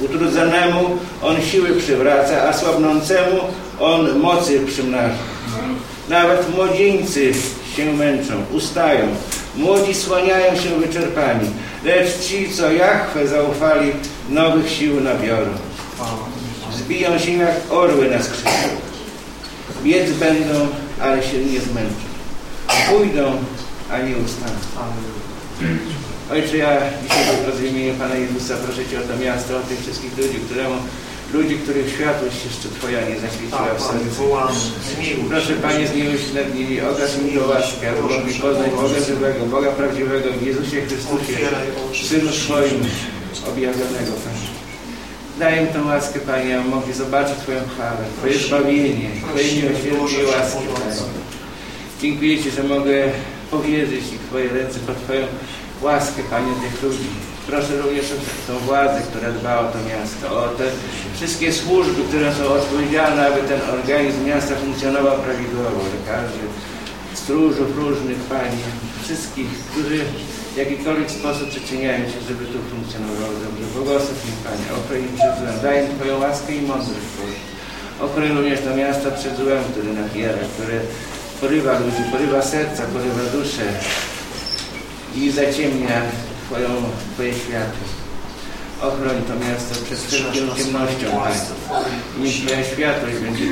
Utrudzonemu On siły przywraca, a słabnącemu On mocy przymnaża. Nawet młodzieńcy się męczą, ustają. Młodzi słaniają się wyczerpani. Lecz ci, co Jachwę zaufali, nowych sił nabiorą. Zbiją się jak orły na skrzydłach. Biec będą, ale się nie zmęczą. Pójdą, a nie ustaną. Ojcze, ja dzisiaj w imieniu Pana Jezusa proszę Cię o to miasto, o tych wszystkich ludzi, któremu ludzi, których światłość jeszcze Twoja nie zaświeciła w sercu. Proszę Panie, zmiłuj się nad nimi, okaż mi to łaskę, mogli poznać Boga żywego, Boga prawdziwego w Jezusie Chrystusie, Synu Twoim objawionego, Panie. Daj im tę łaskę, Panie, aby mogli zobaczyć Twoją chwałę, Twoje zbawienie, Twoje miłosierdzie i łaski, Panie. Dziękuję Ci, że mogę powierzyć ich Twoje ręce pod Twoją łaskę, Panie, tych ludzi. Proszę również o tą władzę, która dba o to miasto, o te wszystkie służby, które są odpowiedzialne, aby ten organizm miasta funkcjonował prawidłowo. Lekarzy, stróżów różnych, Panie, wszystkich, którzy w jakikolwiek sposób przyczyniają się, żeby tu funkcjonowało dobrze. Błogosław im, Panie, ochroń im przed złem. Daj im Twoją łaskę i mądrość, Boże. Ochroń również to miasto przed złem, który napiera, które porywa ludzi, porywa serca, porywa duszę i zaciemnia Twoją, Twoje światło. Ochroń to miasto przed wszelką ciemnością, Panie. Niech Twoja światłość będzie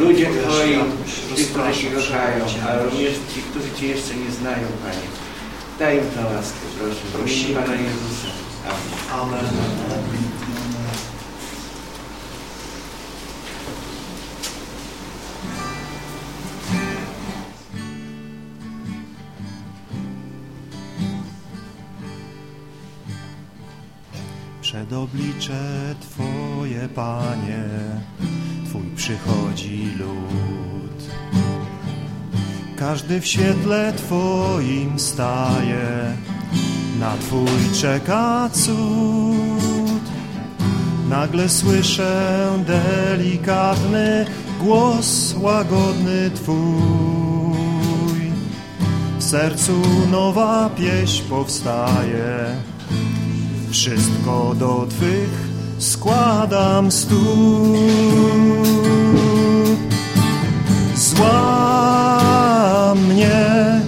ludzie Twoi, ci, którzy Cię kochają, a również ci, którzy Cię jeszcze nie znają, Panie. Daj im tę łaskę, proszę. Imieniu Pana Jezusa. Amen. Amen. Przed oblicze Twoje, Panie, Twój przychodzi lud. Każdy w świetle Twoim staje, na Twój czeka cud. Nagle słyszę delikatny głos łagodny Twój. W sercu nowa pieśń powstaje, wszystko do Twych składam stóp. Złam mnie,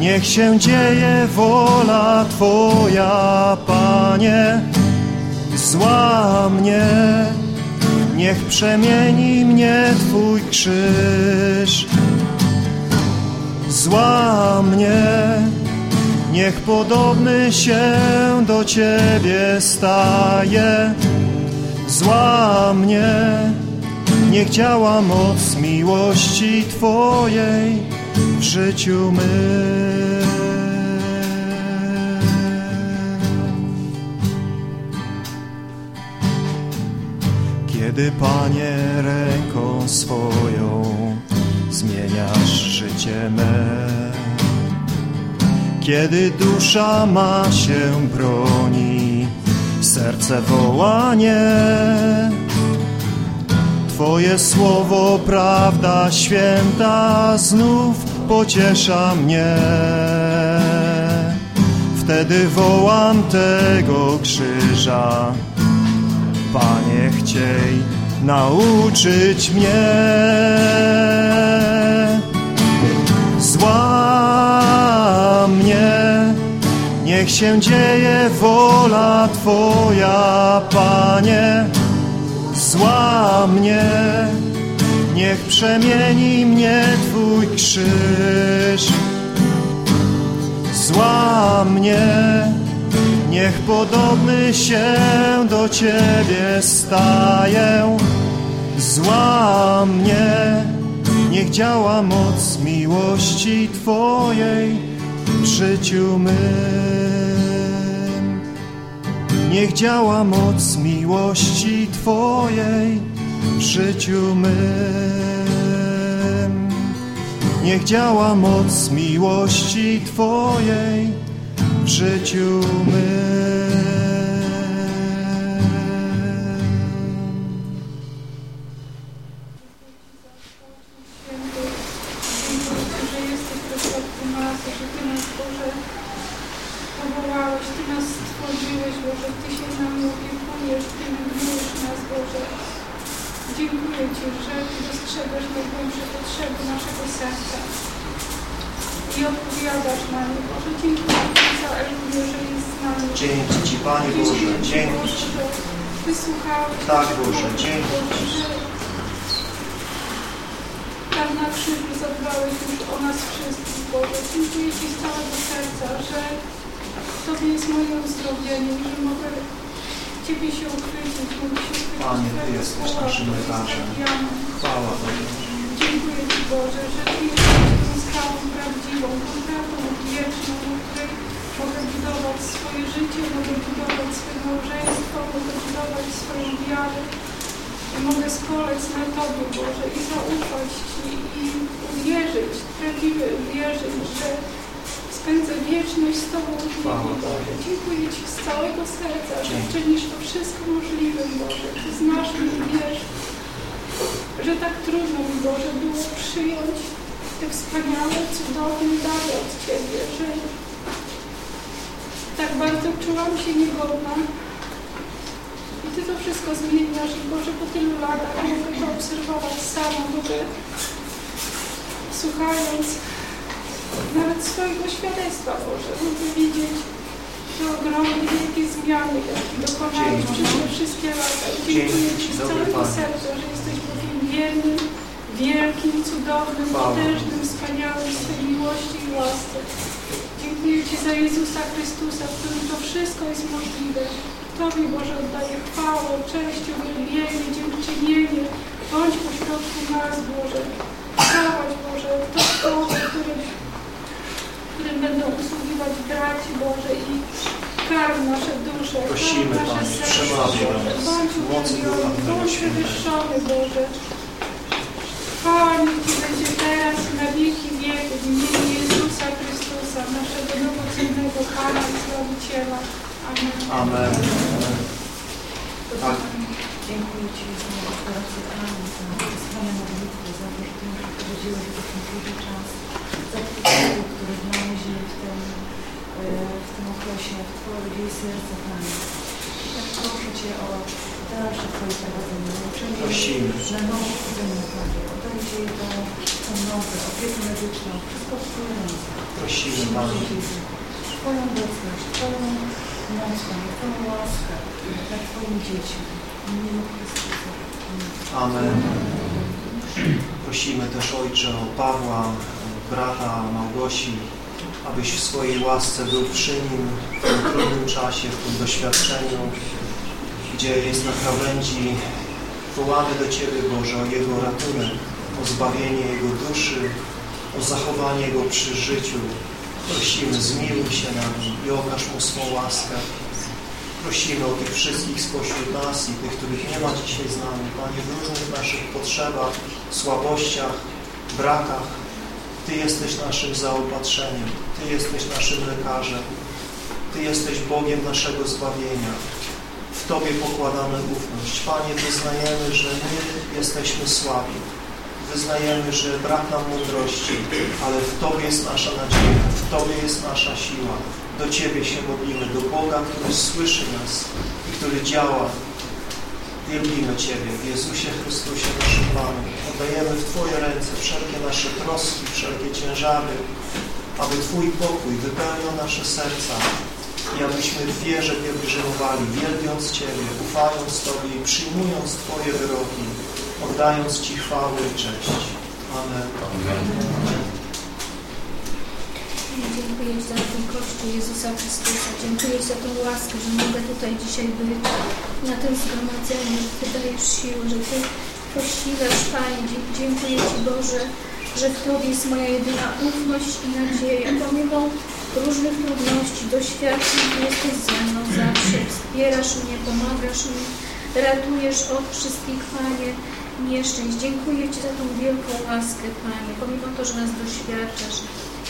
niech się dzieje wola Twoja, Panie. Złam mnie, niech przemieni mnie Twój krzyż. Złam mnie, Niech podobny się do Ciebie staje. Zła mnie, niech działa moc miłości Twojej w życiu mym. Kiedy, Panie, ręką swoją zmieniasz życie me, kiedy dusza ma się broni, serce wołanie, Twoje słowo, prawda święta, znów pociesza mnie. Wtedy wołam tego krzyża, Panie, chciej nauczyć mnie. Zła mnie, niech się dzieje wola Twoja, Panie. Zła mnie, niech przemieni mnie Twój krzyż. Zła mnie, niech podobny się do Ciebie staję. Zła mnie, niech działa moc miłości Twojej w życiu mym. Niech działa moc miłości Twojej w życiu mym. Niech działa moc miłości Twojej w życiu mym. Że jesteś że Ty nas, Boże, Ty nas stworzyłeś, Boże, Ty się nami opiekujesz, Ty miłujesz nas, Boże. Dziękuję Ci, że Ty dostrzegasz najgłębsze potrzeby naszego serca i odpowiadasz na nie, Boże. Dziękuję Ci za Elwię, że jest z nami. Dzięki Ci, Panie Boże, Dziękuję Ci, dzięki Ci. że Wysłuchałeś Tak, Boże, dzięki Ci. że tam na krzyżu zadbałeś już o nas wszystkich, Boże. Dziękuję Ci z całego serca, że Tobie jest moje uzdrowienie że mogę Ciebie się uchwycić, mogę się uchwycić Panie, Ty jesteś naszym lekarzem. Chwała Tobie. Dziękuję Ci Boże, że Ty jesteś tą skałą prawdziwą, prawdą wieczną, na której mogę budować swoje życie, mogę budować swoje małżeństwo, mogę budować swoją wiarę. I mogę skolec na Tobie, Boże, i zaufać Ci i uwierzyć, prawdziwie uwierzyć, że spędzę wieczność z Tobą Boże. Dziękuję Ci z całego serca, że czynisz to wszystko możliwym, Boże. Ty znasz mnie i wiesz, że tak trudno mi, Boże, było przyjąć te wspaniałe, cudowne dary od Ciebie, że tak bardzo czułam się niegodna. I Ty to wszystko zmieniasz i Boże, po tylu latach mogę to obserwować sama, mogę słuchając nawet swojego świadectwa, Boże, mogę widzieć te ogromne, wielkie zmiany, jakie dokonałeś przez te wszystkie lata. Dziękuję Ci, z całego serca, że jesteś Bogiem wiernym, wielkim, cudownym, potężnym, wspaniałym w miłości i łasce. Dziękuję Ci za Jezusa Chrystusa, w którym to wszystko jest możliwe. Tobie, Boże, oddaję chwałę, cześć, uwielbienie, dziękczynienie. Bądź pośrodku nas, Boże. Dawać, Boże, to słowo, którym, którym będą usługiwać braci, Boże, i karm nasze dusze, Prosimy, karm nasze Panie, serce. Bądź uwielbiony, bądź wywyższony, Boże. Chwała niech Ci będzie teraz i na wieki wieków w imieniu Jezusa Chrystusa, naszego nowocennego Pana i Zbawiciela. Amen. Amen. Tak. Dziękuję Ci za za modlitwy, Ty już powiedziałeś w taki krótki czas, za których znaleźli w tym, e, w tym okresie, w Twoje serce, Panie. I tak proszę Cię o dalsze Twoje prowadzenie, Prosimy. na nowo chodzenie, Panie. Oddaj Ci tą, nowę, opiekę medyczną, wszystko w Twoje ręce. Prosimy, Panie. Twoją obecność, Twoją moc, Panie, Twoją łaskę dla Twoim dzieciom. W imieniu Chrystusa. Amen. Amen. Prosimy też Ojcze o Pawła, brata Małgosi, abyś w swojej łasce był przy nim w tym trudnym czasie, w tym doświadczeniu, gdzie jest na krawędzi wołamy do Ciebie, Boże, o Jego ratunek, o zbawienie Jego duszy, o zachowanie Go przy życiu. Prosimy, zmiłuj się nad Nim i okaż Mu swą łaskę. Prosimy o tych wszystkich spośród nas i tych, których nie ma dzisiaj z nami. Panie, w różnych naszych potrzebach, słabościach, brakach. Ty jesteś naszym zaopatrzeniem. Ty jesteś naszym lekarzem. Ty jesteś Bogiem naszego zbawienia. W Tobie pokładamy ufność. Panie, wyznajemy, że my jesteśmy słabi. Wyznajemy, że brak nam mądrości, ale w Tobie jest nasza nadzieja, w Tobie jest nasza siła. Do Ciebie się modlimy, do Boga, który słyszy nas i który działa. Wielbimy Ciebie w Jezusie Chrystusie, naszym Panu. Oddajemy w Twoje ręce wszelkie nasze troski, wszelkie ciężary, aby Twój pokój wypełniał nasze serca i abyśmy w wierze pielgrzymowali, wielbiąc Ciebie, ufając Tobie i przyjmując Twoje wyroki, oddając Ci chwałę i cześć. Amen. Amen. Dziękuję Ci za ten Kościół Jezusa Chrystusa. Dziękuję Ci za tą łaskę, że mogę tutaj dzisiaj być na tym zgromadzeniu, że Ty dajesz siłę, że Ty posilasz, Panie. Dziękuję Ci, Boże, że w Tobie jest moja jedyna ufność i nadzieja. Pomimo różnych trudności, doświadczeń, Ty jesteś ze mną zawsze. Wspierasz mnie, pomagasz mi, ratujesz od wszystkich, Panie, nieszczęść. Dziękuję Ci za tą wielką łaskę, Panie, pomimo to, że nas doświadczasz.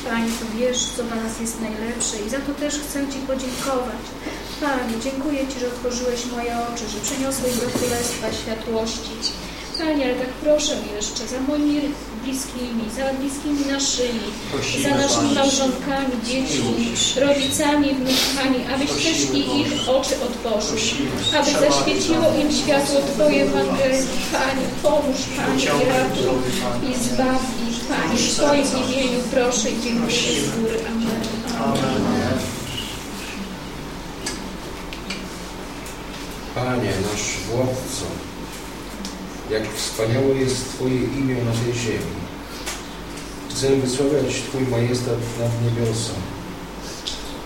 Panie, to wiesz, co dla nas jest najlepsze i za to też chcę Ci podziękować. Panie, dziękuję Ci, że otworzyłeś moje oczy, że przeniosłeś do Królestwa światłości. Panie, ale tak proszę jeszcze za moimi bliskimi, za bliskimi naszymi, Prosimy, za naszymi małżonkami, dziećmi, rodzicami, wnukami, abyś też i ich oczy otworzył, aby zaświeciło im światło Twoje Ewangelii. Panie, pomóż Panie i ratuj i zbaw ich, Panie, w Twoim imieniu proszę i dziękuję z góry. Amen. Amen. Panie, nasz władco, jak wspaniałe jest Twoje imię na tej ziemi. Chcę wysławiać Twój majestat nad niebiosa.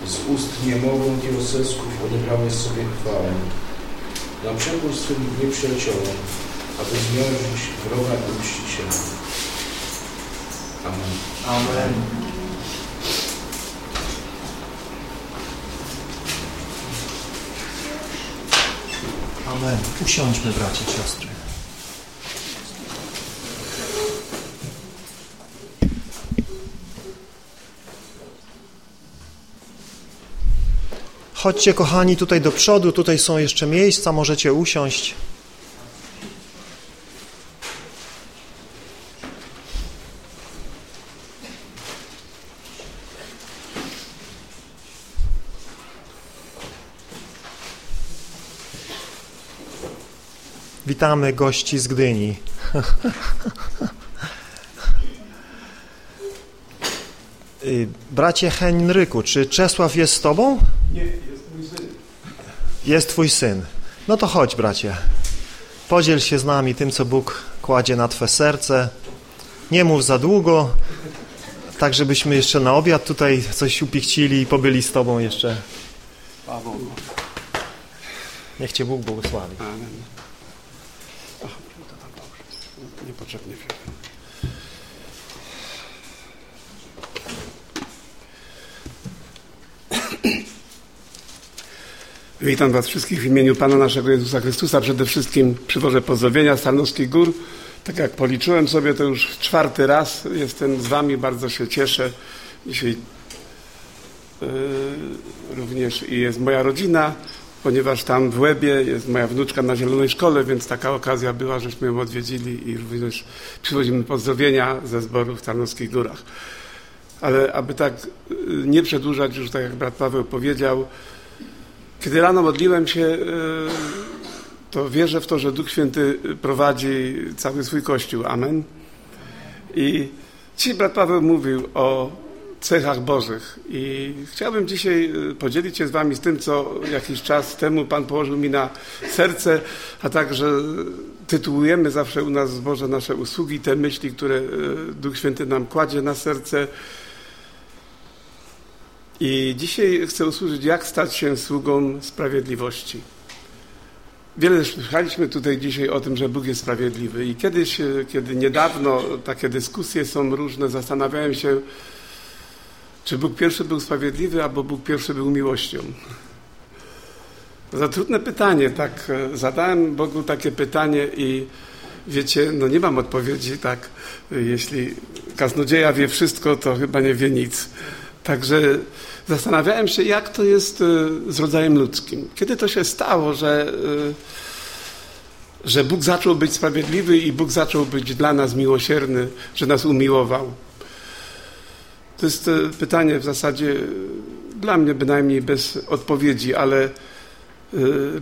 Z ust niemowląt i osesków odebrałeś sobie chwałę. Na przekór swym nieprzyjaciołom, aby zmierzyć wroga i mściciela. Amen. Amen. Amen. Usiądźmy, bracia, siostry. Chodźcie, kochani, tutaj do przodu. Tutaj są jeszcze miejsca, możecie usiąść. Witamy gości z Gdyni. Y, Bracie Henryku, czy Czesław jest z tobą? Nie. Jest twój syn. No to chodź, bracie. Podziel się z nami tym, co Bóg kładzie na twe serce. Nie mów za długo, tak żebyśmy jeszcze na obiad tutaj coś upichcili i pobyli z tobą jeszcze. Niech cię Bóg błogosławi. Amen. Ach, to tam dobrze. Niepotrzebnie. Witam Was wszystkich w imieniu Pana naszego Jezusa Chrystusa. Przede wszystkim przywożę pozdrowienia z Tarnowskich Gór. Tak jak policzyłem sobie, to już czwarty raz jestem z Wami. Bardzo się cieszę. Dzisiaj yy, również i jest moja rodzina, ponieważ tam w Łebie jest moja wnuczka na Zielonej Szkole, więc taka okazja była, żeśmy ją odwiedzili i również przywozimy pozdrowienia ze zboru w Tarnowskich Górach. Ale aby tak y, nie przedłużać, już tak jak brat Paweł powiedział, kiedy rano modliłem się, y, to wierzę w to, że Duch Święty prowadzi cały swój Kościół. Amen. I dzisiaj brat Paweł mówił o cechach Bożych i chciałbym dzisiaj y, podzielić się z Wami z tym, co jakiś czas temu Pan położył mi na serce, a także tytułujemy zawsze u nas w zborze nasze usługi, te myśli, które y, Duch Święty nam kładzie na serce. I dzisiaj chcę usłyszeć, jak stać się sługą sprawiedliwości. Wiele słyszeliśmy tutaj dzisiaj o tym, że Bóg jest sprawiedliwy i kiedyś, kiedy niedawno takie dyskusje są różne, zastanawiałem się, czy Bóg pierwszy był sprawiedliwy, albo Bóg pierwszy był miłością. Za trudne pytanie, tak. Zadałem Bogu takie pytanie i wiecie, no nie mam odpowiedzi, tak. Jeśli kaznodzieja wie wszystko, to chyba nie wie nic. Także zastanawiałem się, jak to jest e, z rodzajem ludzkim. Kiedy to się stało, że, e, że Bóg zaczął być sprawiedliwy i Bóg zaczął być dla nas miłosierny, że nas umiłował. To jest e, pytanie w zasadzie dla mnie bynajmniej bez odpowiedzi, ale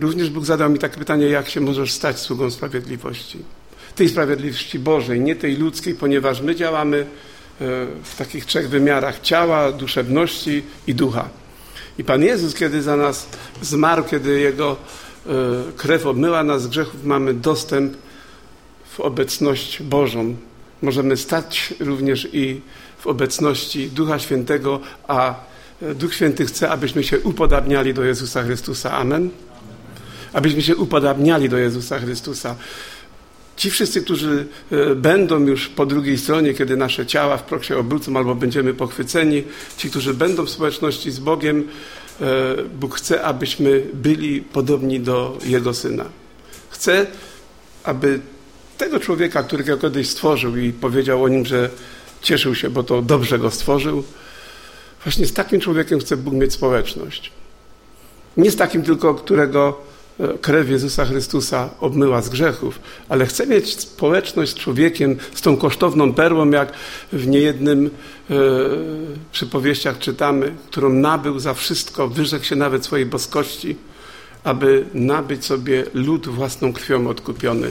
również Bóg zadał mi takie pytanie, jak się możesz stać sługą sprawiedliwości. Tej sprawiedliwości Bożej, nie tej ludzkiej, ponieważ my działamy w takich trzech wymiarach ciała, duszewności i ducha. I Pan Jezus, kiedy za nas zmarł, kiedy Jego e, krew obmyła nas z grzechów, mamy dostęp w obecność Bożą. Możemy stać również i w obecności Ducha Świętego, a e, Duch Święty chce, abyśmy się upodabniali do Jezusa Chrystusa. Amen? Abyśmy się upodabniali do Jezusa Chrystusa. Ci wszyscy, którzy e, będą już po drugiej stronie, kiedy nasze ciała w prok się obrócą albo będziemy pochwyceni, ci, którzy będą w społeczności z Bogiem, e, Bóg chce, abyśmy byli podobni do Jego Syna. Chce, aby tego człowieka, którego kiedyś stworzył i powiedział o nim, że cieszył się, bo to dobrze go stworzył, właśnie z takim człowiekiem chce Bóg mieć społeczność. Nie z takim tylko, którego krew Jezusa Chrystusa obmyła z grzechów, ale chcę mieć społeczność z człowiekiem, z tą kosztowną perłą, jak w niejednym e, przypowieściach czytamy, którą nabył za wszystko, wyrzekł się nawet swojej boskości, aby nabyć sobie lud własną krwią odkupiony.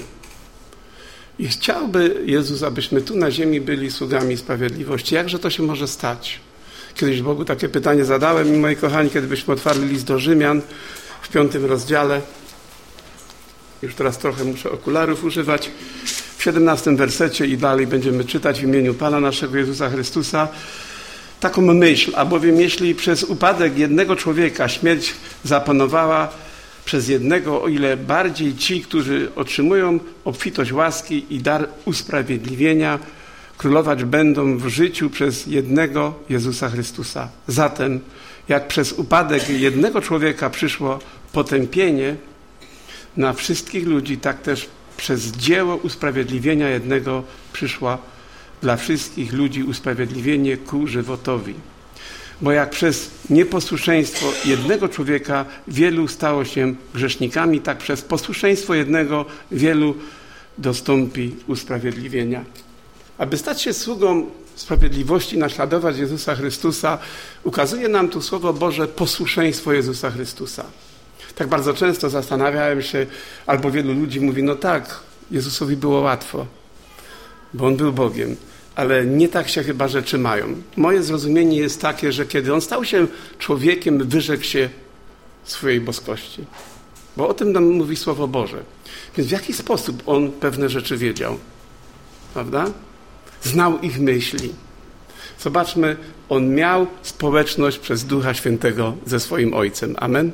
I chciałby Jezus, abyśmy tu na ziemi byli sługami sprawiedliwości. Jakże to się może stać? Kiedyś Bogu takie pytanie zadałem i moi kochani, kiedy byśmy otwarli list do Rzymian, w piątym rozdziale. Już teraz trochę muszę okularów używać. W siedemnastym wersecie i dalej będziemy czytać w imieniu Pana naszego Jezusa Chrystusa taką myśl, albowiem jeśli przez upadek jednego człowieka śmierć zapanowała przez jednego, o ile bardziej ci, którzy otrzymują obfitość łaski i dar usprawiedliwienia, królować będą w życiu przez jednego Jezusa Chrystusa. Zatem jak przez upadek jednego człowieka przyszło potępienie na wszystkich ludzi, tak też przez dzieło usprawiedliwienia jednego przyszła dla wszystkich ludzi usprawiedliwienie ku żywotowi. Bo jak przez nieposłuszeństwo jednego człowieka wielu stało się grzesznikami, tak przez posłuszeństwo jednego wielu dostąpi usprawiedliwienia. Aby stać się sługą sprawiedliwości, naśladować Jezusa Chrystusa, ukazuje nam tu Słowo Boże posłuszeństwo Jezusa Chrystusa. Tak bardzo często zastanawiałem się, albo wielu ludzi mówi, no tak, Jezusowi było łatwo, bo On był Bogiem, ale nie tak się chyba rzeczy mają. Moje zrozumienie jest takie, że kiedy On stał się człowiekiem, wyrzekł się swojej boskości. Bo o tym nam mówi Słowo Boże. Więc w jaki sposób On pewne rzeczy wiedział? Prawda? Znał ich myśli. Zobaczmy, on miał społeczność przez Ducha Świętego ze swoim Ojcem. Amen.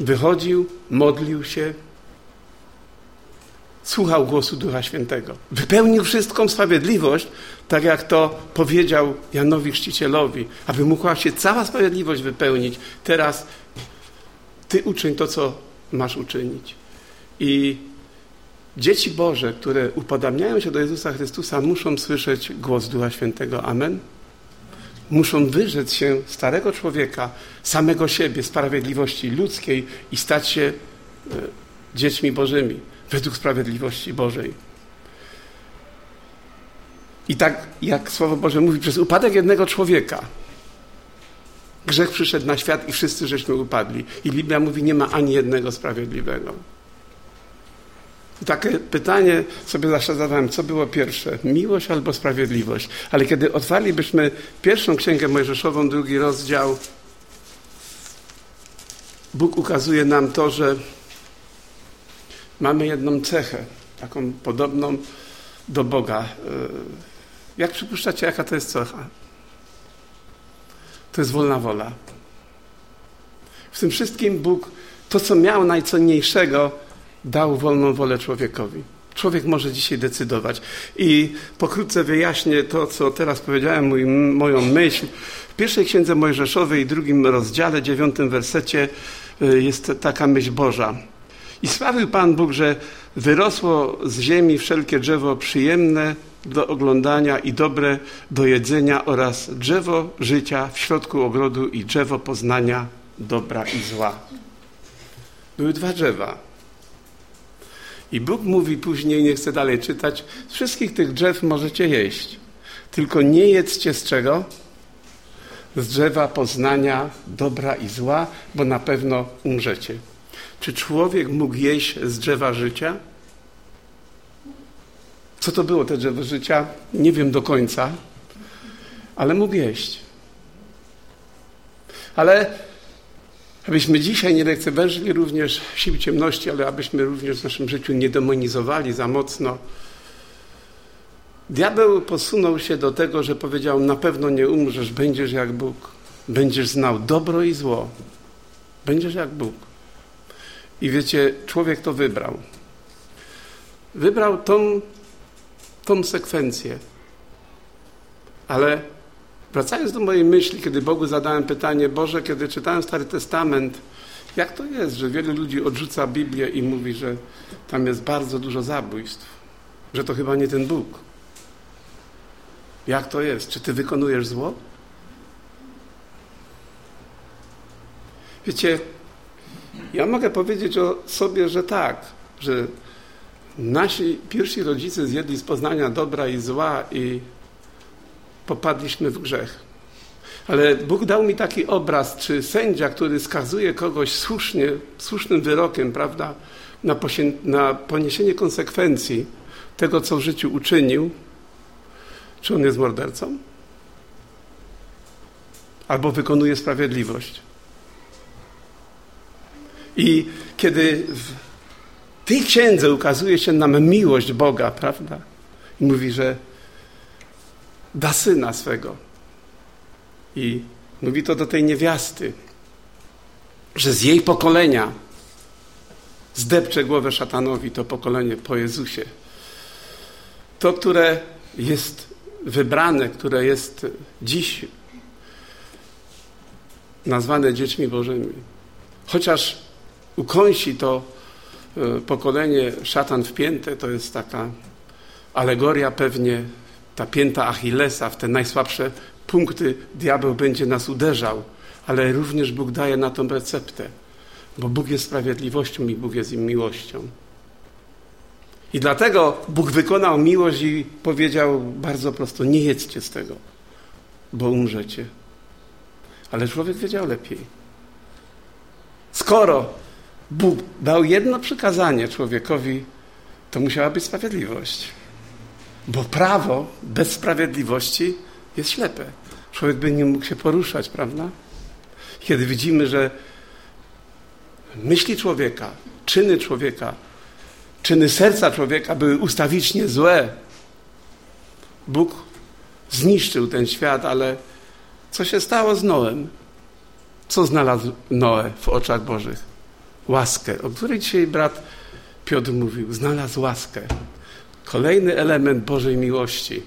Wychodził, modlił się, słuchał głosu Ducha Świętego. Wypełnił wszystką sprawiedliwość, tak jak to powiedział Janowi Chrzcicielowi, aby mogła się cała sprawiedliwość wypełnić. Teraz Ty uczyń to, co masz uczynić. I Dzieci Boże, które upodabniają się do Jezusa Chrystusa, muszą słyszeć głos Ducha Świętego. Amen. Muszą wyrzec się starego człowieka, samego siebie, sprawiedliwości ludzkiej i stać się e, dziećmi Bożymi, według sprawiedliwości Bożej. I tak, jak Słowo Boże mówi, przez upadek jednego człowieka grzech przyszedł na świat i wszyscy żeśmy upadli. I Biblia mówi, nie ma ani jednego sprawiedliwego. Takie pytanie sobie zawsze zadawałem, co było pierwsze, miłość albo sprawiedliwość. Ale kiedy otwarlibyśmy pierwszą księgę Mojżeszową, drugi rozdział, Bóg ukazuje nam to, że mamy jedną cechę, taką podobną do Boga. Jak przypuszczacie, jaka to jest cecha? To jest wolna wola. W tym wszystkim Bóg to, co miał najcenniejszego, dał wolną wolę człowiekowi. Człowiek może dzisiaj decydować. I pokrótce wyjaśnię to, co teraz powiedziałem, mój, moją myśl. W pierwszej księdze Mojżeszowej, drugim rozdziale, dziewiątym wersecie y, jest taka myśl Boża. I sprawił Pan Bóg, że wyrosło z ziemi wszelkie drzewo przyjemne do oglądania i dobre do jedzenia oraz drzewo życia w środku ogrodu i drzewo poznania dobra i zła. Były dwa drzewa. I Bóg mówi później, nie chcę dalej czytać, z wszystkich tych drzew możecie jeść. Tylko nie jedzcie z czego? Z drzewa poznania dobra i zła, bo na pewno umrzecie. Czy człowiek mógł jeść z drzewa życia? Co to było te drzewo życia? Nie wiem do końca, ale mógł jeść. Ale abyśmy dzisiaj nie lekceważyli również sił ciemności, ale abyśmy również w naszym życiu nie demonizowali za mocno. Diabeł posunął się do tego, że powiedział: Na pewno nie umrzesz, będziesz jak Bóg. Będziesz znał dobro i zło. Będziesz jak Bóg. I wiecie, człowiek to wybrał. Wybrał tą, tą sekwencję. Ale wracając do mojej myśli, kiedy Bogu zadałem pytanie, Boże, kiedy czytałem Stary Testament, jak to jest, że wielu ludzi odrzuca Biblię i mówi, że tam jest bardzo dużo zabójstw, że to chyba nie ten Bóg. Jak to jest? Czy ty wykonujesz zło? Wiecie, ja mogę powiedzieć o sobie, że tak, że nasi pierwsi rodzice zjedli z poznania dobra i zła i popadliśmy w grzech. Ale Bóg dał mi taki obraz, czy sędzia, który skazuje kogoś słusznie, słusznym wyrokiem, prawda, na, na poniesienie konsekwencji tego, co w życiu uczynił, czy on jest mordercą? Albo wykonuje sprawiedliwość. I kiedy w tej księdze ukazuje się nam miłość Boga, prawda? I mówi, że da syna swego. I mówi to do tej niewiasty, że z jej pokolenia zdepcze głowę szatanowi to pokolenie po Jezusie. To, które jest wybrane, które jest dziś nazwane dziećmi Bożymi. Chociaż ukąsi to e, pokolenie szatan wpięte, to jest taka alegoria pewnie, ta pięta Achillesa, w te najsłabsze punkty diabeł będzie nas uderzał, ale również Bóg daje na tą receptę, bo Bóg jest sprawiedliwością i Bóg jest im miłością. I dlatego Bóg wykonał miłość i powiedział bardzo prosto: Nie jedzcie z tego, bo umrzecie. Ale człowiek wiedział lepiej. Skoro Bóg dał jedno przykazanie człowiekowi, to musiała być sprawiedliwość. Bo prawo bez sprawiedliwości jest ślepe. Człowiek by nie mógł się poruszać, prawda? Kiedy widzimy, że myśli człowieka, czyny człowieka, czyny serca człowieka były ustawicznie złe, Bóg zniszczył ten świat, ale co się stało z Noem? Co znalazł Noe w oczach Bożych? Łaskę, o której dzisiaj brat Piotr mówił. Znalazł łaskę. Kolejny element Bożej miłości.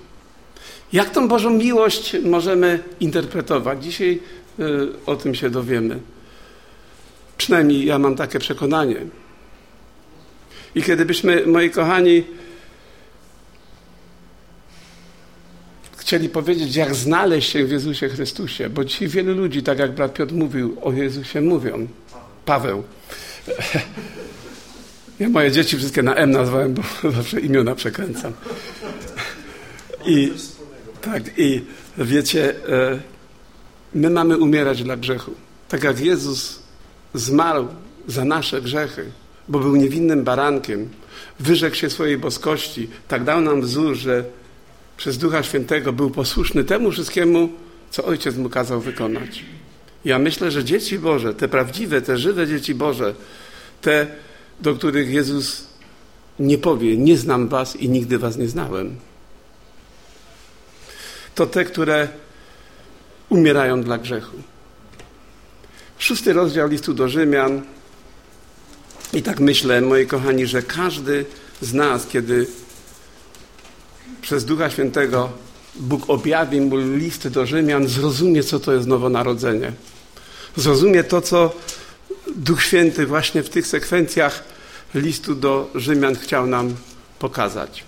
Jak tą Bożą miłość możemy interpretować? Dzisiaj y, o tym się dowiemy. Przynajmniej ja mam takie przekonanie. I kiedybyśmy, moi kochani, chcieli powiedzieć, jak znaleźć się w Jezusie Chrystusie, bo dzisiaj wielu ludzi, tak jak brat Piotr mówił, o Jezusie mówią. Paweł. Ja moje dzieci wszystkie na M nazwałem, bo zawsze imiona przekręcam. I tak, i wiecie, e, my mamy umierać dla grzechu. Tak jak Jezus zmarł za nasze grzechy, bo był niewinnym barankiem, wyrzekł się swojej boskości, tak dał nam wzór, że przez Ducha Świętego był posłuszny temu wszystkiemu, co Ojciec mu kazał wykonać. Ja myślę, że dzieci Boże, te prawdziwe, te żywe dzieci Boże, te, do których Jezus nie powie, nie znam was i nigdy was nie znałem, to te, które umierają dla grzechu. Szósty rozdział listu do Rzymian. I tak myślę, moi kochani, że każdy z nas, kiedy przez Ducha Świętego Bóg objawi mu list do Rzymian, zrozumie, co to jest nowonarodzenie. Zrozumie to, co Duch Święty właśnie w tych sekwencjach listu do Rzymian chciał nam pokazać.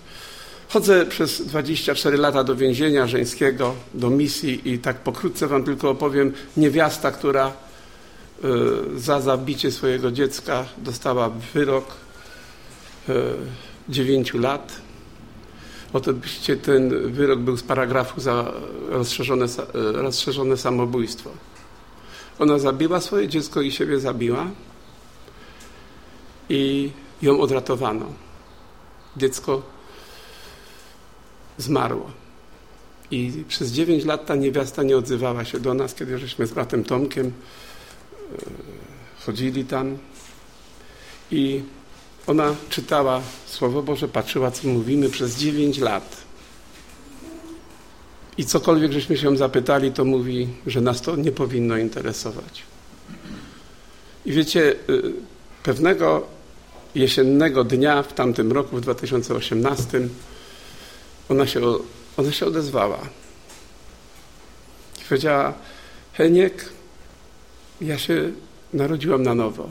Chodzę przez 24 lata do więzienia żeńskiego, do misji i tak pokrótce wam tylko opowiem niewiasta, która y, za zabicie swojego dziecka dostała wyrok 9 y, lat. Oczywiście ten wyrok był z paragrafu za rozszerzone, y, rozszerzone samobójstwo. Ona zabiła swoje dziecko i siebie zabiła i ją odratowano. Dziecko zmarło. I przez 9 lat ta niewiasta nie odzywała się do nas, kiedy żeśmy z bratem Tomkiem e, chodzili tam. I ona czytała Słowo Boże, patrzyła, co mówimy przez 9 lat. I cokolwiek żeśmy się zapytali, to mówi, że nas to nie powinno interesować. I wiecie, e, pewnego jesiennego dnia w tamtym roku, w 2018, ona się, ona się odezwała. I powiedziała, Heniek, ja się narodziłam na nowo.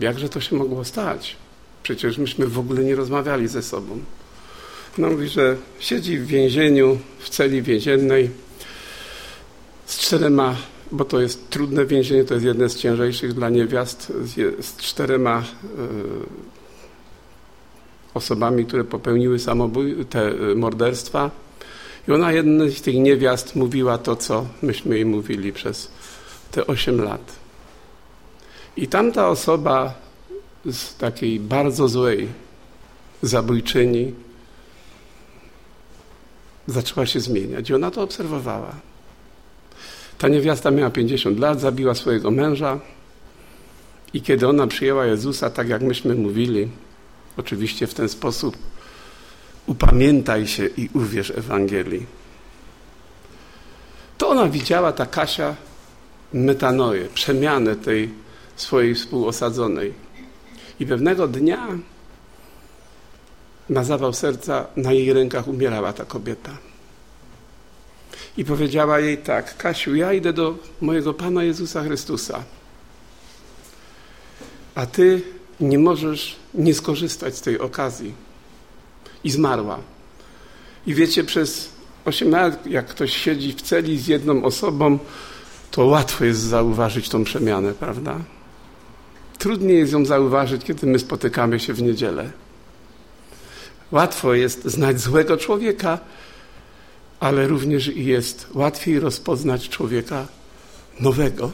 Jakże to się mogło stać? Przecież myśmy w ogóle nie rozmawiali ze sobą. Ona mówi, że siedzi w więzieniu, w celi więziennej z czterema, bo to jest trudne więzienie, to jest jedne z ciężejszych dla niewiast, z, z czterema y, osobami, które popełniły samobój, te y, morderstwa. I ona jedna z tych niewiast mówiła to, co myśmy jej mówili przez te 8 lat. I tamta osoba z takiej bardzo złej zabójczyni zaczęła się zmieniać i ona to obserwowała. Ta niewiasta miała 50 lat, zabiła swojego męża i kiedy ona przyjęła Jezusa, tak jak myśmy mówili, Oczywiście w ten sposób upamiętaj się i uwierz Ewangelii. To ona widziała, ta Kasia, metanoję, przemianę tej swojej współosadzonej. I pewnego dnia na zawał serca na jej rękach umierała ta kobieta. I powiedziała jej tak, Kasiu, ja idę do mojego Pana Jezusa Chrystusa, a Ty nie możesz nie skorzystać z tej okazji. I zmarła. I wiecie, przez 8 lat, jak ktoś siedzi w celi z jedną osobą, to łatwo jest zauważyć tą przemianę, prawda? Trudniej jest ją zauważyć, kiedy my spotykamy się w niedzielę. Łatwo jest znać złego człowieka, ale również jest łatwiej rozpoznać człowieka nowego.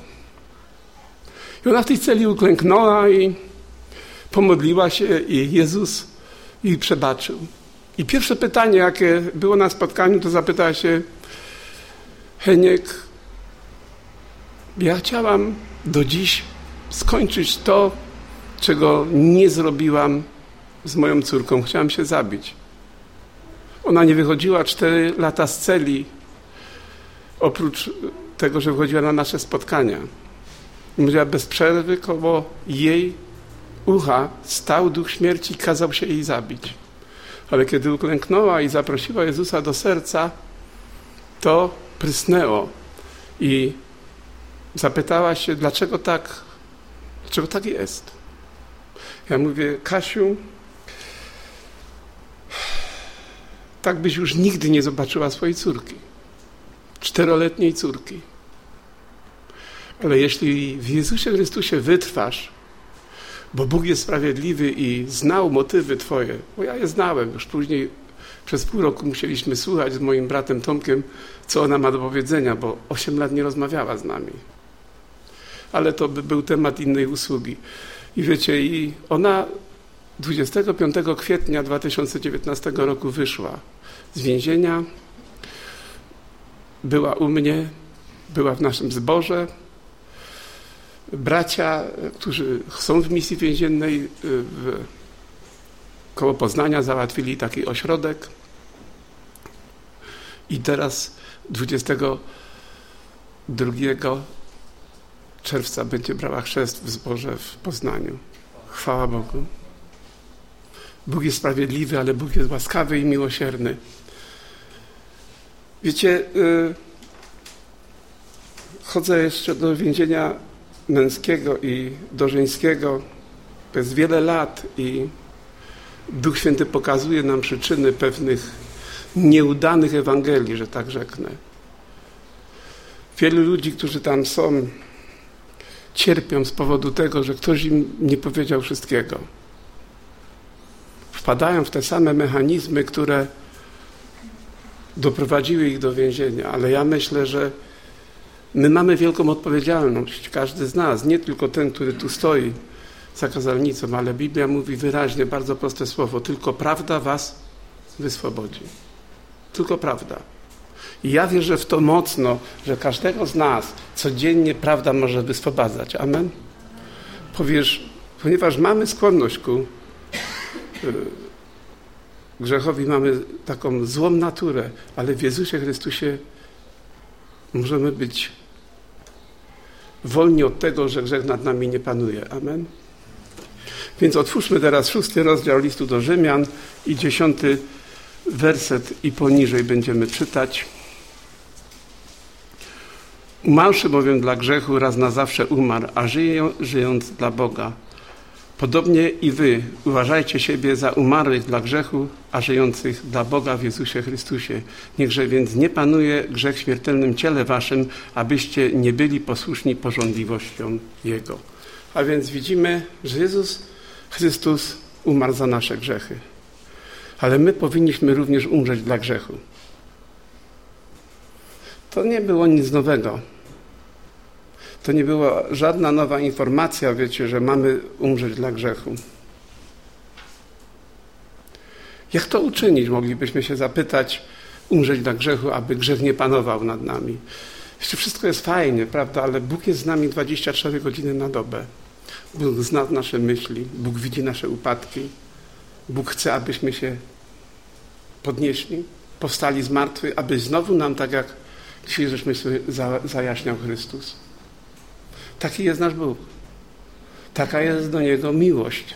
I ona w tej celi uklęknęła i pomodliła się i Jezus jej przebaczył. I pierwsze pytanie, jakie było na spotkaniu, to zapytała się Heniek, ja chciałam do dziś skończyć to, czego nie zrobiłam z moją córką. Chciałam się zabić. Ona nie wychodziła cztery lata z celi, oprócz tego, że wychodziła na nasze spotkania. Mówiła bez przerwy koło jej ucha stał duch śmierci i kazał się jej zabić. Ale kiedy uklęknęła i zaprosiła Jezusa do serca, to prysnęło i zapytała się, dlaczego tak, dlaczego tak jest. Ja mówię, Kasiu, tak byś już nigdy nie zobaczyła swojej córki, czteroletniej córki. Ale jeśli w Jezusie Chrystusie wytrwasz, bo Bóg jest sprawiedliwy i znał motywy Twoje, bo ja je znałem, już później przez pół roku musieliśmy słuchać z moim bratem Tomkiem, co ona ma do powiedzenia, bo osiem lat nie rozmawiała z nami. Ale to by był temat innej usługi. I wiecie, i ona 25 kwietnia 2019 roku wyszła z więzienia, była u mnie, była w naszym zborze, bracia, którzy są w misji więziennej y, w, koło Poznania załatwili taki ośrodek i teraz 25 2 czerwca będzie brała chrzest w zborze w Poznaniu. Chwała Bogu. Bóg jest sprawiedliwy, ale Bóg jest łaskawy i miłosierny. Wiecie, yy, chodzę jeszcze do więzienia męskiego i do żeńskiego przez wiele lat i Duch Święty pokazuje nam przyczyny pewnych nieudanych Ewangelii, że tak rzeknę. Wielu ludzi, którzy tam są, cierpią z powodu tego, że ktoś im nie powiedział wszystkiego. Wpadają w te same mechanizmy, które doprowadziły ich do więzienia, ale ja myślę, że my mamy wielką odpowiedzialność, każdy z nas, nie tylko ten, który tu stoi za kazalnicą, ale Biblia mówi wyraźnie, bardzo proste słowo, tylko prawda was wyswobodzi. Tylko prawda. I ja wierzę w to mocno, że każdego z nas codziennie prawda może wyswobadzać. Amen? Powiesz, ponieważ mamy skłonność ku y, grzechowi, mamy taką złą naturę, ale w Jezusie Chrystusie możemy być wolni od tego, że grzech nad nami nie panuje. Amen? Więc otwórzmy teraz szósty rozdział listu do Rzymian i dziesiąty werset i poniżej będziemy czytać. Umarłszy bowiem dla grzechu raz na zawsze umarł, a żyje, żyjąc dla Boga. Podobnie i wy uważajcie siebie za umarłych dla grzechu, a żyjących dla Boga w Jezusie Chrystusie. Niechże więc nie panuje grzech w śmiertelnym ciele waszym, abyście nie byli posłuszni porządliwościom Jego. A więc widzimy, że Jezus Chrystus umarł za nasze grzechy. Ale my powinniśmy również umrzeć dla grzechu. To nie było nic nowego. To nie była żadna nowa informacja, wiecie, że mamy umrzeć dla grzechu. Jak to uczynić? Moglibyśmy się zapytać, umrzeć dla grzechu, aby grzech nie panował nad nami. Wszystko jest fajnie, prawda, ale Bóg jest z nami 24 godziny na dobę. Bóg zna nasze myśli, Bóg widzi nasze upadki. Bóg chce, abyśmy się podnieśli, powstali z martwych, aby znowu nam, tak jak dzisiaj żeśmy sobie zajaśniał Chrystus. Taki jest nasz Bóg. Taka jest do Niego miłość.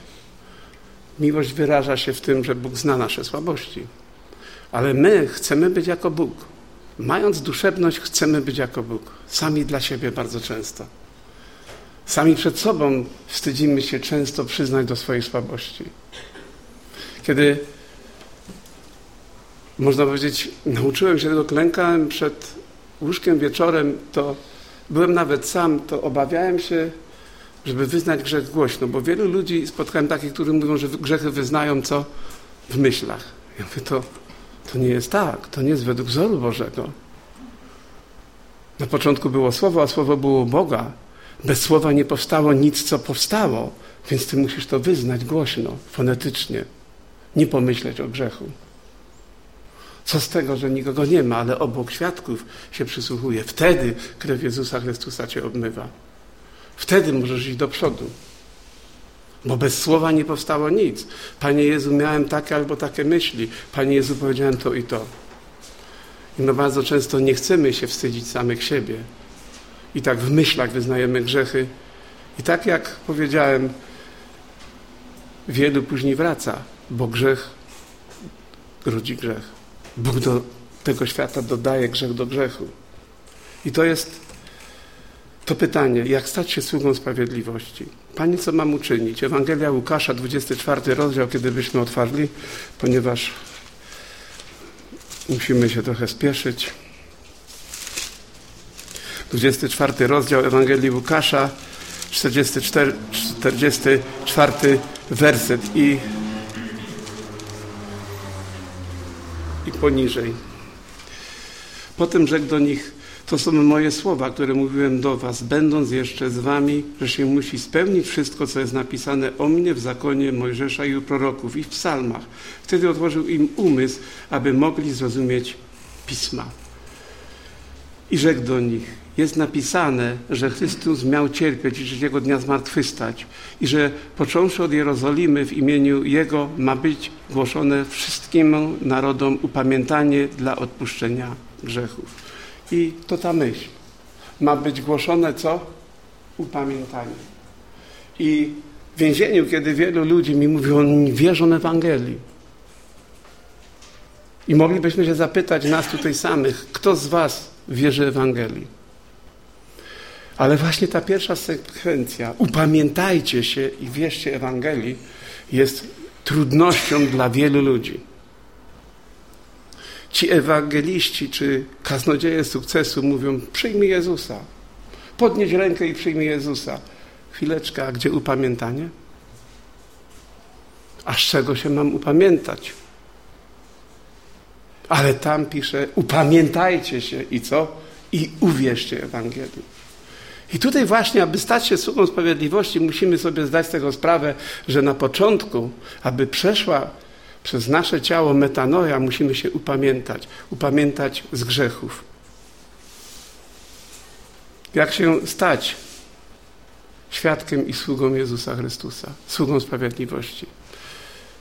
Miłość wyraża się w tym, że Bóg zna nasze słabości. Ale my chcemy być jako Bóg. Mając duszebność, chcemy być jako Bóg. Sami dla siebie bardzo często. Sami przed sobą wstydzimy się często przyznać do swojej słabości. Kiedy, można powiedzieć, nauczyłem się tego, klękałem przed łóżkiem wieczorem, to byłem nawet sam, to obawiałem się, żeby wyznać grzech głośno, bo wielu ludzi spotkałem takich, którzy mówią, że grzechy wyznają co? W myślach. Ja mówię, to, to nie jest tak, to nie jest według wzoru Bożego. Na początku było Słowo, a Słowo było Boga. Bez Słowa nie powstało nic, co powstało, więc Ty musisz to wyznać głośno, fonetycznie. Nie pomyśleć o grzechu. Co z tego, że nikogo nie ma, ale obok świadków się przysłuchuje. Wtedy krew Jezusa Chrystusa cię obmywa. Wtedy możesz iść do przodu. Bo bez słowa nie powstało nic. Panie Jezu, miałem takie albo takie myśli. Panie Jezu, powiedziałem to i to. I my bardzo często nie chcemy się wstydzić samych siebie. I tak w myślach wyznajemy grzechy. I tak jak powiedziałem, wielu później wraca, bo grzech rodzi grzech. Bóg do tego świata dodaje grzech do grzechu. I to jest to pytanie, jak stać się sługą sprawiedliwości? Panie, co mam uczynić? Ewangelia Łukasza, 24 rozdział, kiedy byśmy otwarli, ponieważ musimy się trochę spieszyć. 24 rozdział Ewangelii Łukasza, 44, 44 werset i poniżej. Potem rzekł do nich, to są moje słowa, które mówiłem do was, będąc jeszcze z wami, że się musi spełnić wszystko, co jest napisane o mnie w zakonie Mojżesza i u proroków i w psalmach. Wtedy otworzył im umysł, aby mogli zrozumieć Pisma. I rzekł do nich, jest napisane, że Chrystus miał cierpieć i trzeciego dnia zmartwychwstać i że począwszy od Jerozolimy w imieniu Jego ma być głoszone wszystkim narodom upamiętanie dla odpuszczenia grzechów. I to ta myśl. ma być głoszone co? Upamiętanie. I w więzieniu, kiedy wielu ludzi mi mówi, oni wierzą Ewangelii. I moglibyśmy się zapytać nas tutaj samych, kto z was wierzy Ewangelii? Ale właśnie ta pierwsza sekwencja, upamiętajcie się i wierzcie Ewangelii, jest trudnością dla wielu ludzi. Ci ewangeliści czy kaznodzieje sukcesu mówią: przyjmij Jezusa. Podnieś rękę i przyjmij Jezusa. Chwileczkę, a gdzie upamiętanie? A z czego się mam upamiętać? Ale tam pisze: upamiętajcie się i co? I uwierzcie Ewangelii. I tutaj właśnie, aby stać się sługą sprawiedliwości, musimy sobie zdać z tego sprawę, że na początku, aby przeszła przez nasze ciało metanoja, musimy się upamiętać. Upamiętać z grzechów. Jak się stać świadkiem i sługą Jezusa Chrystusa, sługą sprawiedliwości?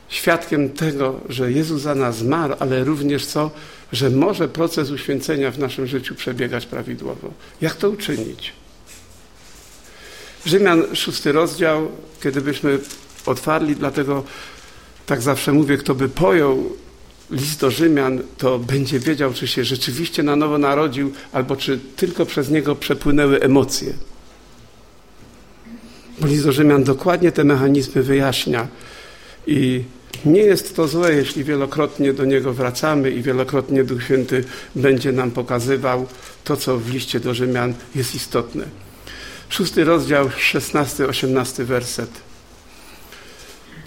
Świadkiem tego, że Jezus za nas zmarł, ale również co? Że może proces uświęcenia w naszym życiu przebiegać prawidłowo. Jak to uczynić? Rzymian, szósty rozdział, kiedy byśmy otwarli, dlatego tak zawsze mówię, kto by pojął list do Rzymian, to będzie wiedział, czy się rzeczywiście na nowo narodził, albo czy tylko przez niego przepłynęły emocje. Bo list do Rzymian dokładnie te mechanizmy wyjaśnia i nie jest to złe, jeśli wielokrotnie do niego wracamy i wielokrotnie Duch Święty będzie nam pokazywał to, co w liście do Rzymian jest istotne. Szósty rozdział, szesnasty, osiemnasty werset.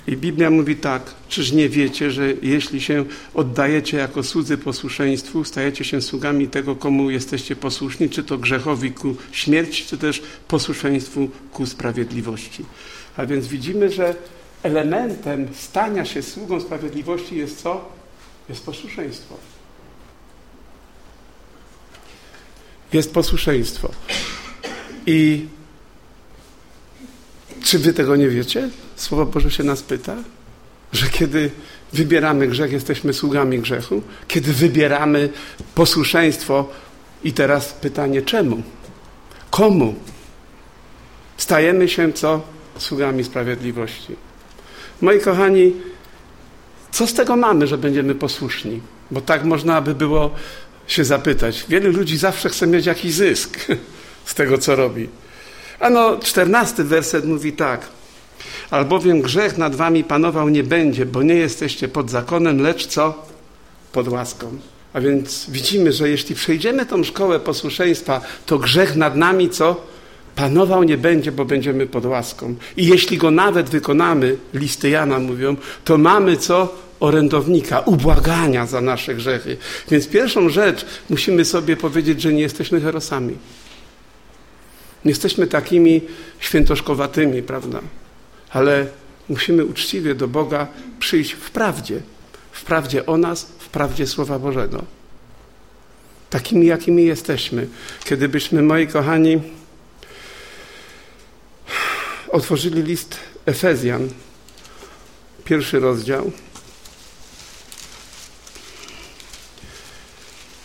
I Biblia mówi tak, czyż nie wiecie, że jeśli się oddajecie jako słudzy posłuszeństwu, stajecie się sługami tego, komu jesteście posłuszni, czy to grzechowi ku śmierci, czy też posłuszeństwu ku sprawiedliwości. A więc widzimy, że elementem stania się sługą sprawiedliwości jest co? Jest posłuszeństwo. Jest posłuszeństwo. I czy wy tego nie wiecie? Słowo Boże się nas pyta, że kiedy wybieramy grzech, jesteśmy sługami grzechu, kiedy wybieramy posłuszeństwo i teraz pytanie czemu? Komu? Stajemy się co? Sługami sprawiedliwości. Moi kochani, co z tego mamy, że będziemy posłuszni? Bo tak można by było się zapytać. Wielu ludzi zawsze chce mieć jakiś zysk z tego, co robi. Ano, czternasty werset mówi tak. Albowiem grzech nad wami panował nie będzie, bo nie jesteście pod zakonem, lecz co? Pod łaską. A więc widzimy, że jeśli przejdziemy tą szkołę posłuszeństwa, to grzech nad nami co? Panował nie będzie, bo będziemy pod łaską. I jeśli go nawet wykonamy, listy Jana mówią, to mamy co? Orędownika, ubłagania za nasze grzechy. Więc pierwszą rzecz musimy sobie powiedzieć, że nie jesteśmy herosami. Nie jesteśmy takimi świętoszkowatymi, prawda? Ale musimy uczciwie do Boga przyjść w prawdzie. W prawdzie o nas, w prawdzie Słowa Bożego. Takimi, jakimi jesteśmy. Kiedybyśmy, moi kochani, otworzyli list Efezjan, pierwszy rozdział.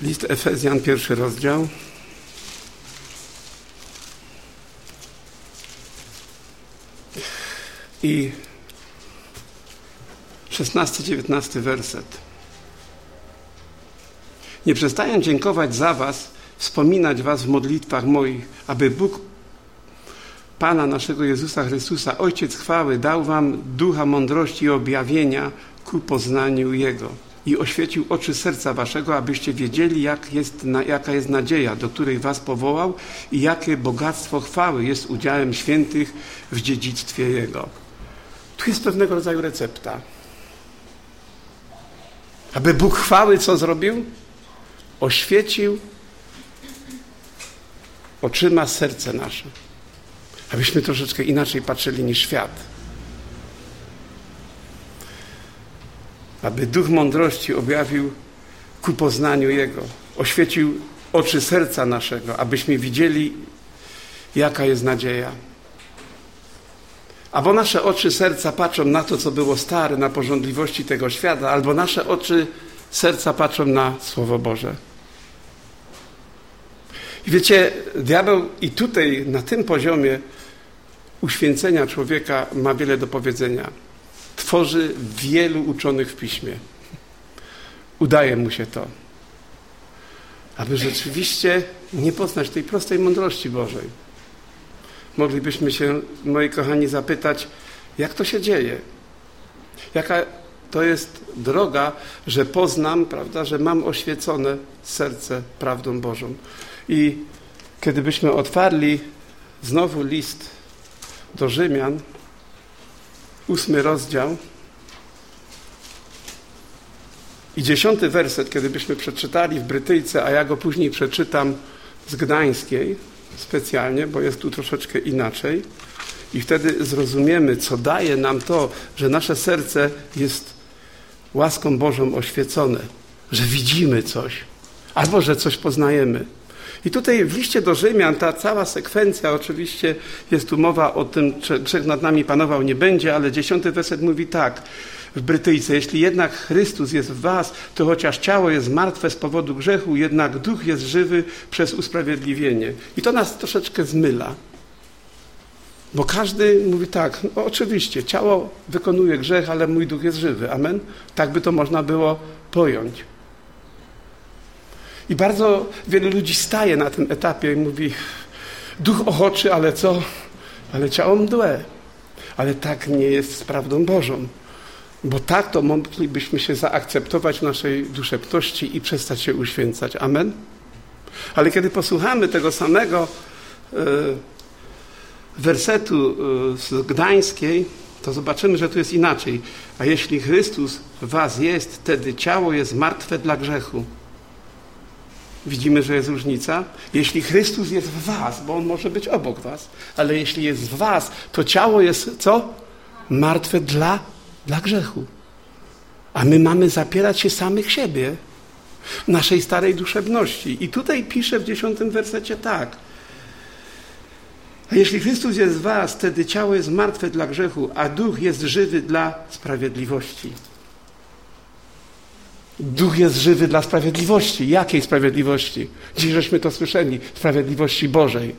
List Efezjan, pierwszy rozdział. I 16-19 werset. Nie przestaję dziękować za Was, wspominać Was w modlitwach moich, aby Bóg Pana naszego Jezusa Chrystusa, Ojciec chwały, dał Wam ducha mądrości i objawienia ku poznaniu Jego i oświecił oczy serca Waszego, abyście wiedzieli, jak jest, jaka jest nadzieja, do której Was powołał i jakie bogactwo chwały jest udziałem świętych w dziedzictwie Jego. Tu jest pewnego rodzaju recepta. Aby Bóg chwały co zrobił? Oświecił oczyma serce nasze. Abyśmy troszeczkę inaczej patrzyli niż świat. Aby duch mądrości objawił ku poznaniu Jego. Oświecił oczy serca naszego, abyśmy widzieli, jaka jest nadzieja. Albo nasze oczy serca patrzą na to, co było stare, na porządliwości tego świata, albo nasze oczy serca patrzą na Słowo Boże. I wiecie, diabeł i tutaj, na tym poziomie uświęcenia człowieka ma wiele do powiedzenia. Tworzy wielu uczonych w piśmie. Udaje mu się to. Aby rzeczywiście nie poznać tej prostej mądrości Bożej. Moglibyśmy się, moi kochani, zapytać, jak to się dzieje? Jaka to jest droga, że poznam, prawda, że mam oświecone serce prawdą Bożą. I kiedybyśmy otwarli znowu list do Rzymian, ósmy rozdział i dziesiąty werset, kiedybyśmy przeczytali w Brytyjce, a ja go później przeczytam z Gdańskiej specjalnie, bo jest tu troszeczkę inaczej. I wtedy zrozumiemy, co daje nam to, że nasze serce jest łaską Bożą oświecone, że widzimy coś, albo że coś poznajemy. I tutaj w liście do Rzymian ta cała sekwencja, oczywiście jest tu mowa o tym, grzech nad nami panował nie będzie, ale dziesiąty werset mówi tak w Brytyjce, jeśli jednak Chrystus jest w was, to chociaż ciało jest martwe z powodu grzechu, jednak duch jest żywy przez usprawiedliwienie. I to nas troszeczkę zmyla. Bo każdy mówi tak, no oczywiście, ciało wykonuje grzech, ale mój duch jest żywy. Amen? Tak by to można było pojąć. I bardzo wielu ludzi staje na tym etapie i mówi, duch ochoczy, ale co? Ale ciało mdłe. Ale tak nie jest z prawdą Bożą. Bo tak to moglibyśmy się zaakceptować w naszej duszepności i przestać się uświęcać. Amen? Ale kiedy posłuchamy tego samego e, wersetu e, z Gdańskiej, to zobaczymy, że tu jest inaczej. A jeśli Chrystus w was jest, wtedy ciało jest martwe dla grzechu. Widzimy, że jest różnica. Jeśli Chrystus jest w was, bo On może być obok was, ale jeśli jest w was, to ciało jest co? Martwe dla, dla grzechu. A my mamy zapierać się samych siebie, naszej starej duszebności. I tutaj pisze w dziesiątym wersecie tak. A jeśli Chrystus jest w was, wtedy ciało jest martwe dla grzechu, a duch jest żywy dla sprawiedliwości. Duch jest żywy dla sprawiedliwości. Jakiej sprawiedliwości? Dziś żeśmy to słyszeli. Sprawiedliwości Bożej.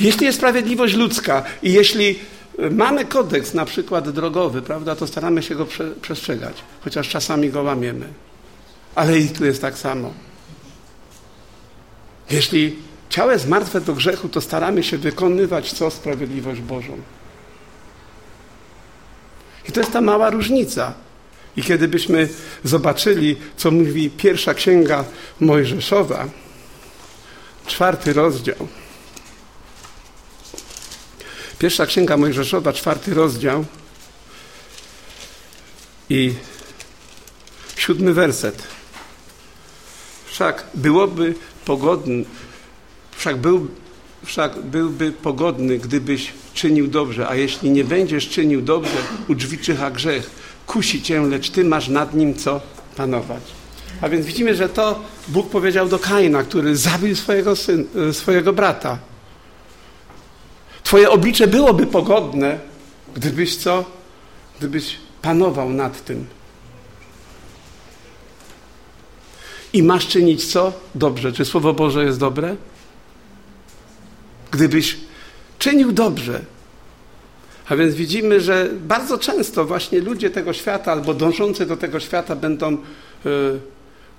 Jeśli jest sprawiedliwość ludzka i jeśli mamy kodeks na przykład drogowy, prawda, to staramy się go prze, przestrzegać, chociaż czasami go łamiemy. Ale i tu jest tak samo. Jeśli ciało jest martwe do grzechu, to staramy się wykonywać co? Sprawiedliwość Bożą. I to jest ta mała różnica. I kiedy byśmy zobaczyli, co mówi pierwsza księga Mojżeszowa, czwarty rozdział. Pierwsza księga Mojżeszowa, czwarty rozdział i siódmy werset. Wszak byłoby pogodny, wszak, był, wszak byłby pogodny, gdybyś czynił dobrze, a jeśli nie będziesz czynił dobrze, udźwiczycha grzech kusi cię, lecz ty masz nad nim co panować. A więc widzimy, że to Bóg powiedział do Kaina, który zabił swojego, syn, e, swojego brata. Twoje oblicze byłoby pogodne, gdybyś co? Gdybyś panował nad tym. I masz czynić co? Dobrze. Czy Słowo Boże jest dobre? Gdybyś czynił dobrze, a więc widzimy, że bardzo często właśnie ludzie tego świata albo dążący do tego świata będą y,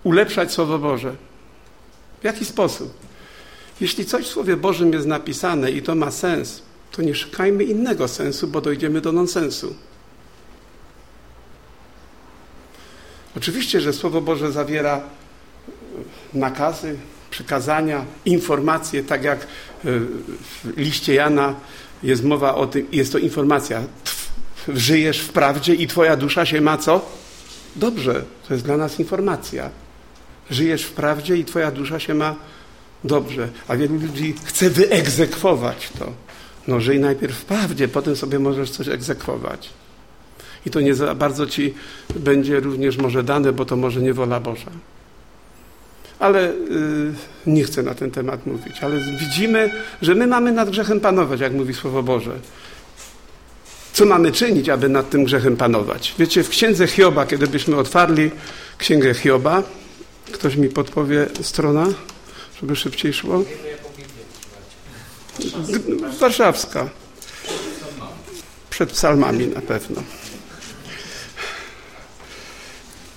ulepszać Słowo Boże. W jaki sposób? Jeśli coś w Słowie Bożym jest napisane i to ma sens, to nie szukajmy innego sensu, bo dojdziemy do nonsensu. Oczywiście, że Słowo Boże zawiera nakazy, przykazania, informacje, tak jak e, w liście Jana jest mowa o tym, jest to informacja. Żyjesz w prawdzie i twoja dusza się ma co? Dobrze, to jest dla nas informacja. Żyjesz w prawdzie i twoja dusza się ma dobrze. A wielu ludzi chce wyegzekwować to. No żyj najpierw w prawdzie, potem sobie możesz coś egzekwować. I to nie za bardzo ci będzie również może dane, bo to może nie wola Boża ale y, nie chcę na ten temat mówić. Ale widzimy, że my mamy nad grzechem panować, jak mówi Słowo Boże. Co mamy czynić, aby nad tym grzechem panować? Wiecie, w księdze Hioba, kiedybyśmy otwarli księgę Hioba, ktoś mi podpowie strona, żeby szybciej szło. Warszawska. Przed psalmami na pewno.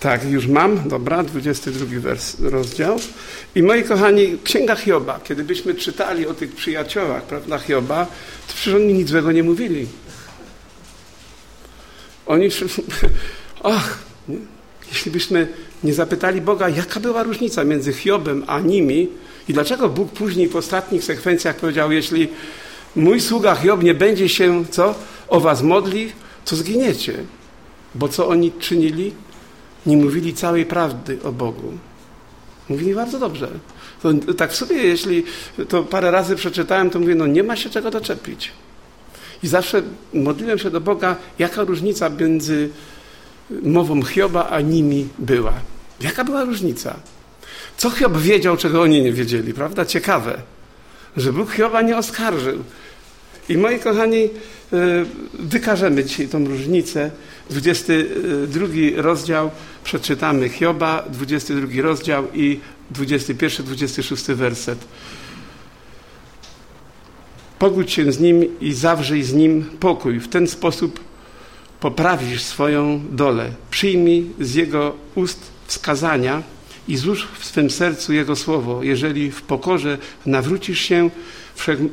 Tak, już mam, dobra, 22 wers, rozdział. I moi kochani, Księga Hioba, kiedy byśmy czytali o tych przyjaciołach, prawda, Hioba, to przecież oni nic złego nie mówili. Oni, ach, nie? jeśli byśmy nie zapytali Boga, jaka była różnica między Hiobem a nimi i dlaczego Bóg później w ostatnich sekwencjach powiedział, jeśli mój sługa Hiob nie będzie się, co, o was modli, to zginiecie. Bo co oni czynili? Nie mówili całej prawdy o Bogu. Mówili bardzo dobrze. To, tak sobie, jeśli to parę razy przeczytałem, to mówię, no nie ma się czego doczepić. I zawsze modliłem się do Boga, jaka różnica między mową Hioba a nimi była. Jaka była różnica? Co Hiob wiedział, czego oni nie wiedzieli, prawda? Ciekawe, że Bóg Hioba nie oskarżył. I moi kochani, e, wykażemy dzisiaj tą różnicę. 22 rozdział przeczytamy Hioba, 22 rozdział i 21, 26 werset. Pogódź się z nim i zawrzyj z nim pokój. W ten sposób poprawisz swoją dolę. Przyjmij z jego ust wskazania i złóż w swym sercu jego słowo. Jeżeli w pokorze nawrócisz się wszech, y,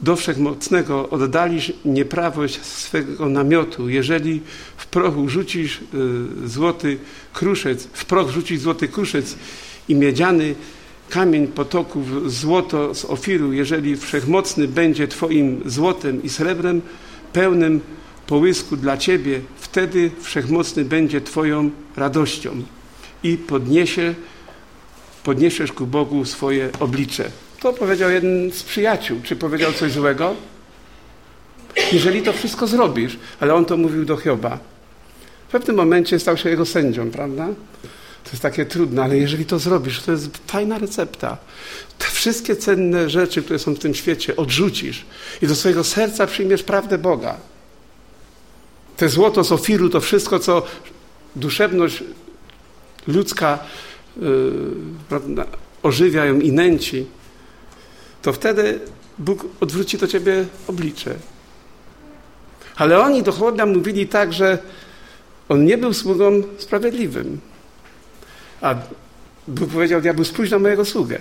do wszechmocnego, oddalisz nieprawość swego namiotu. Jeżeli w prochu rzucisz y, złoty kruszec, w proch rzucisz złoty kruszec i miedziany kamień potoków, złoto z ofiru, jeżeli wszechmocny będzie Twoim złotem i srebrem, pełnym połysku dla Ciebie, wtedy wszechmocny będzie Twoją radością i podniesie, podniesiesz ku Bogu swoje oblicze. To powiedział jeden z przyjaciół. Czy powiedział coś złego? Jeżeli to wszystko zrobisz, ale on to mówił do Hioba. W pewnym momencie stał się jego sędzią, prawda? To jest takie trudne, ale jeżeli to zrobisz, to jest fajna recepta. Te wszystkie cenne rzeczy, które są w tym świecie, odrzucisz i do swojego serca przyjmiesz prawdę Boga. Te złoto z ofiru, to wszystko, co duszewność ludzka yy, ożywia ją i nęci, to wtedy Bóg odwróci do ciebie oblicze. Ale oni do chłodnia mówili tak, że on nie był sługą sprawiedliwym. A Bóg powiedział diabłu, spójrz na mojego sługę.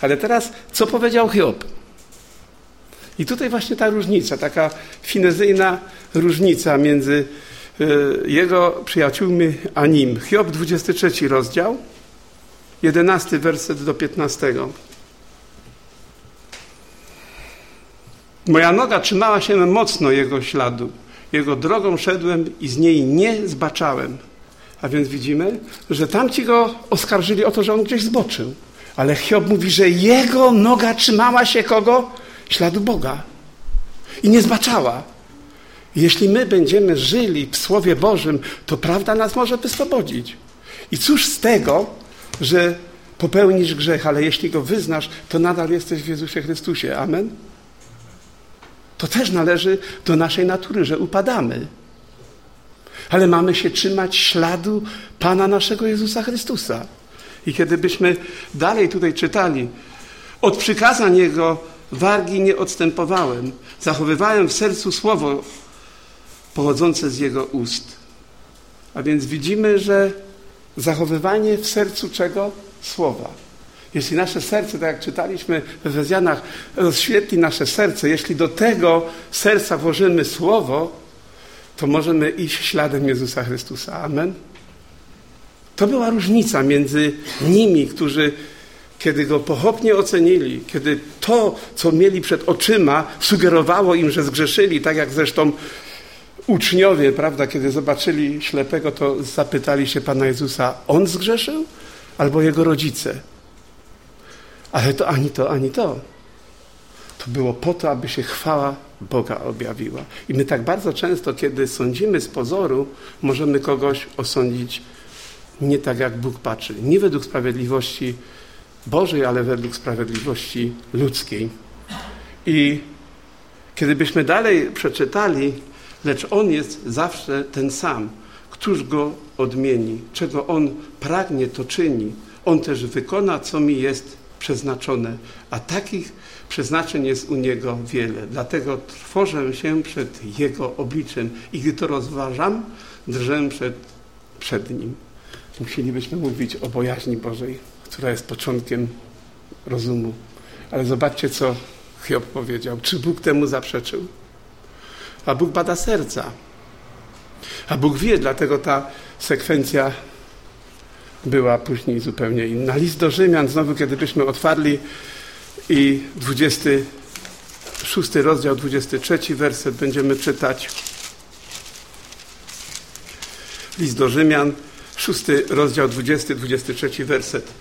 Ale teraz, co powiedział Hiob? I tutaj właśnie ta różnica, taka finezyjna różnica między jego przyjaciółmi a nim. Hiob, 23 rozdział, 11 werset do 15. Moja noga trzymała się mocno jego śladu. Jego drogą szedłem i z niej nie zbaczałem. A więc widzimy, że tamci go oskarżyli o to, że on gdzieś zboczył. Ale Hiob mówi, że jego noga trzymała się kogo? Śladu Boga. I nie zbaczała. Jeśli my będziemy żyli w Słowie Bożym, to prawda nas może wyswobodzić. I cóż z tego, że popełnisz grzech, ale jeśli go wyznasz, to nadal jesteś w Jezusie Chrystusie. Amen? To też należy do naszej natury, że upadamy. Ale mamy się trzymać śladu Pana naszego Jezusa Chrystusa. I kiedy byśmy dalej tutaj czytali, od przykazań Jego wargi nie odstępowałem, zachowywałem w sercu słowo pochodzące z Jego ust. A więc widzimy, że zachowywanie w sercu czego? Słowa. Jeśli nasze serce, tak jak czytaliśmy w Efezjanach, rozświetli nasze serce, jeśli do tego serca włożymy Słowo, to możemy iść śladem Jezusa Chrystusa. Amen? To była różnica między nimi, którzy kiedy go pochopnie ocenili, kiedy to, co mieli przed oczyma, sugerowało im, że zgrzeszyli, tak jak zresztą uczniowie, prawda, kiedy zobaczyli ślepego, to zapytali się Pana Jezusa, on zgrzeszył albo jego rodzice? Ale to ani to, ani to. To było po to, aby się chwała Boga objawiła. I my tak bardzo często, kiedy sądzimy z pozoru, możemy kogoś osądzić nie tak, jak Bóg patrzy. Nie według sprawiedliwości Bożej, ale według sprawiedliwości ludzkiej. I kiedybyśmy dalej przeczytali, lecz On jest zawsze ten sam. Któż Go odmieni? Czego On pragnie, to czyni. On też wykona, co mi jest przeznaczone, a takich przeznaczeń jest u Niego wiele. Dlatego trwożę się przed Jego obliczem i gdy to rozważam, drżę przed, przed Nim. Musielibyśmy mówić o bojaźni Bożej, która jest początkiem rozumu. Ale zobaczcie, co Hiob powiedział. Czy Bóg temu zaprzeczył? A Bóg bada serca. A Bóg wie, dlatego ta sekwencja była później zupełnie inna. List do Rzymian, znowu kiedy byśmy otwarli i 26 rozdział, 23 werset będziemy czytać. List do Rzymian, 6 rozdział, 20, 23 werset.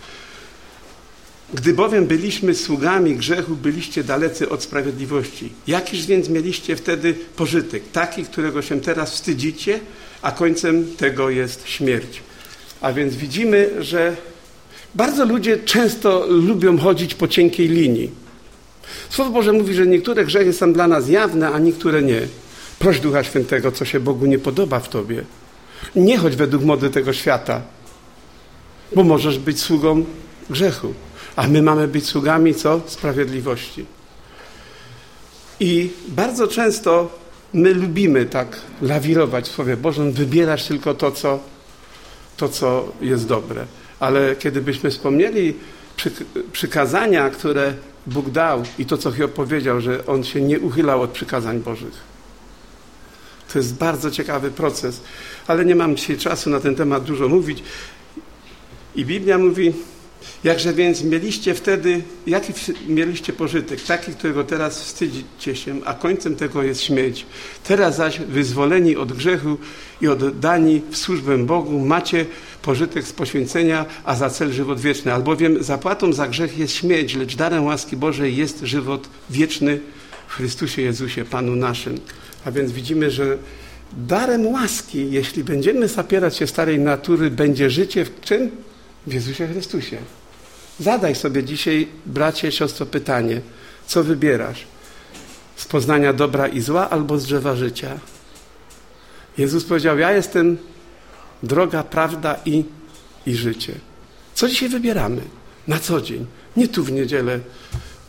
Gdy bowiem byliśmy sługami grzechu, byliście dalecy od sprawiedliwości. Jakiż więc mieliście wtedy pożytek? Taki, którego się teraz wstydzicie, a końcem tego jest śmierć. A więc widzimy, że bardzo ludzie często lubią chodzić po cienkiej linii. Słowo Boże mówi, że niektóre grzechy są dla nas jawne, a niektóre nie. Proś Ducha Świętego, co się Bogu nie podoba w Tobie. Nie chodź według mody tego świata, bo możesz być sługą grzechu. A my mamy być sługami co? Sprawiedliwości. I bardzo często my lubimy tak lawirować w Słowie Bożym, wybierać tylko to, co, to, co jest dobre. Ale kiedy byśmy wspomnieli przykazania, które Bóg dał i to, co Hiob powiedział, że on się nie uchylał od przykazań Bożych. To jest bardzo ciekawy proces, ale nie mam dzisiaj czasu na ten temat dużo mówić. I Biblia mówi, Jakże więc mieliście wtedy, jaki mieliście pożytek? Taki, którego teraz wstydzicie się, a końcem tego jest śmierć. Teraz zaś wyzwoleni od grzechu i oddani w służbę Bogu macie pożytek z poświęcenia, a za cel żywot wieczny. Albowiem zapłatą za grzech jest śmierć, lecz darem łaski Bożej jest żywot wieczny w Chrystusie Jezusie, Panu naszym. A więc widzimy, że darem łaski, jeśli będziemy zapierać się starej natury, będzie życie w czym? W Jezusie Chrystusie. Zadaj sobie dzisiaj, bracie, siostro, pytanie, co wybierasz? Z poznania dobra i zła albo z drzewa życia? Jezus powiedział, ja jestem droga, prawda i, i życie. Co dzisiaj wybieramy? Na co dzień. Nie tu w niedzielę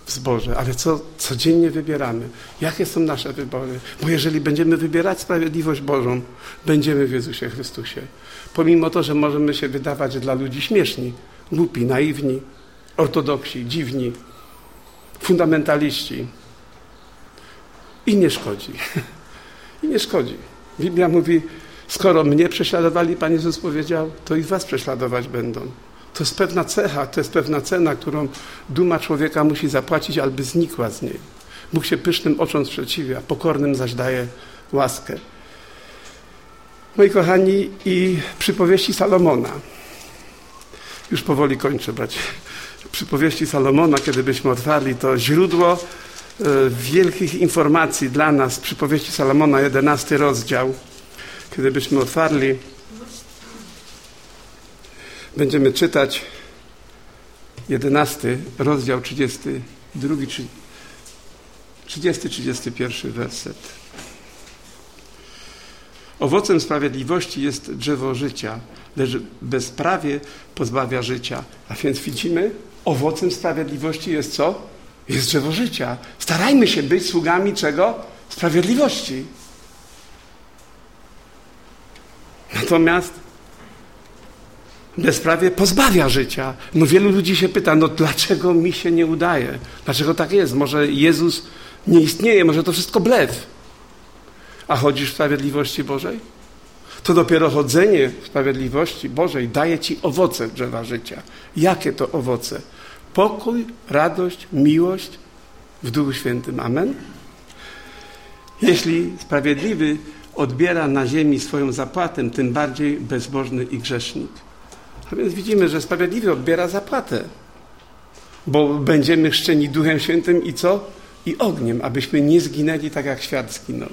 w zborze, ale co codziennie wybieramy. Jakie są nasze wybory? Bo jeżeli będziemy wybierać sprawiedliwość Bożą, będziemy w Jezusie Chrystusie. Pomimo to, że możemy się wydawać dla ludzi śmieszni, głupi, naiwni, ortodoksi, dziwni, fundamentaliści. I nie szkodzi. I nie szkodzi. Biblia mówi, skoro mnie prześladowali, Pan Jezus powiedział, to i was prześladować będą. To jest pewna cecha, to jest pewna cena, którą duma człowieka musi zapłacić, aby znikła z niej. Bóg się pysznym oczom sprzeciwia, pokornym zaś daje łaskę. Moi kochani, i przypowieści Salomona. Już powoli kończę, bracie przypowieści Salomona, kiedy byśmy otwarli to źródło e, wielkich informacji dla nas, przypowieści Salomona, 11 rozdział, kiedy byśmy otwarli, będziemy czytać 11 rozdział 32, 30-31 werset. Owocem sprawiedliwości jest drzewo życia, lecz bezprawie pozbawia życia. A więc widzimy, owocem sprawiedliwości jest co? Jest drzewo życia. Starajmy się być sługami czego? Sprawiedliwości. Natomiast bezprawie pozbawia życia. No wielu ludzi się pyta, no dlaczego mi się nie udaje? Dlaczego tak jest? Może Jezus nie istnieje, może to wszystko blef. A chodzisz w sprawiedliwości Bożej? To dopiero chodzenie w sprawiedliwości Bożej daje ci owoce drzewa życia. Jakie to owoce? Pokój, radość, miłość w Duchu Świętym. Amen. Jeśli sprawiedliwy odbiera na ziemi swoją zapłatę, tym bardziej bezbożny i grzesznik. A więc widzimy, że sprawiedliwy odbiera zapłatę, bo będziemy chrzczeni Duchem Świętym i co? I ogniem, abyśmy nie zginęli tak, jak świat zginął.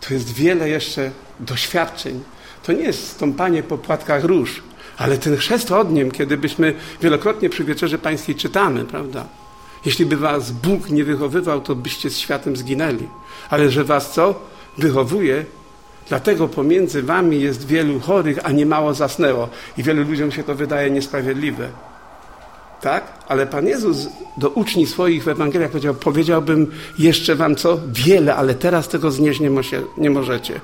To jest wiele jeszcze doświadczeń. To nie jest stąpanie po płatkach róż, ale ten chrzest ogniem, kiedy byśmy wielokrotnie przy Wieczerzy Pańskiej czytamy, prawda? Jeśli by was Bóg nie wychowywał, to byście z światem zginęli. Ale że was co? Wychowuje, Dlatego pomiędzy wami jest wielu chorych, a nie mało zasnęło. I wielu ludziom się to wydaje niesprawiedliwe. Tak? Ale Pan Jezus do uczni swoich w Ewangeliach powiedział, powiedziałbym jeszcze wam co? Wiele, ale teraz tego znieść nie, nie możecie.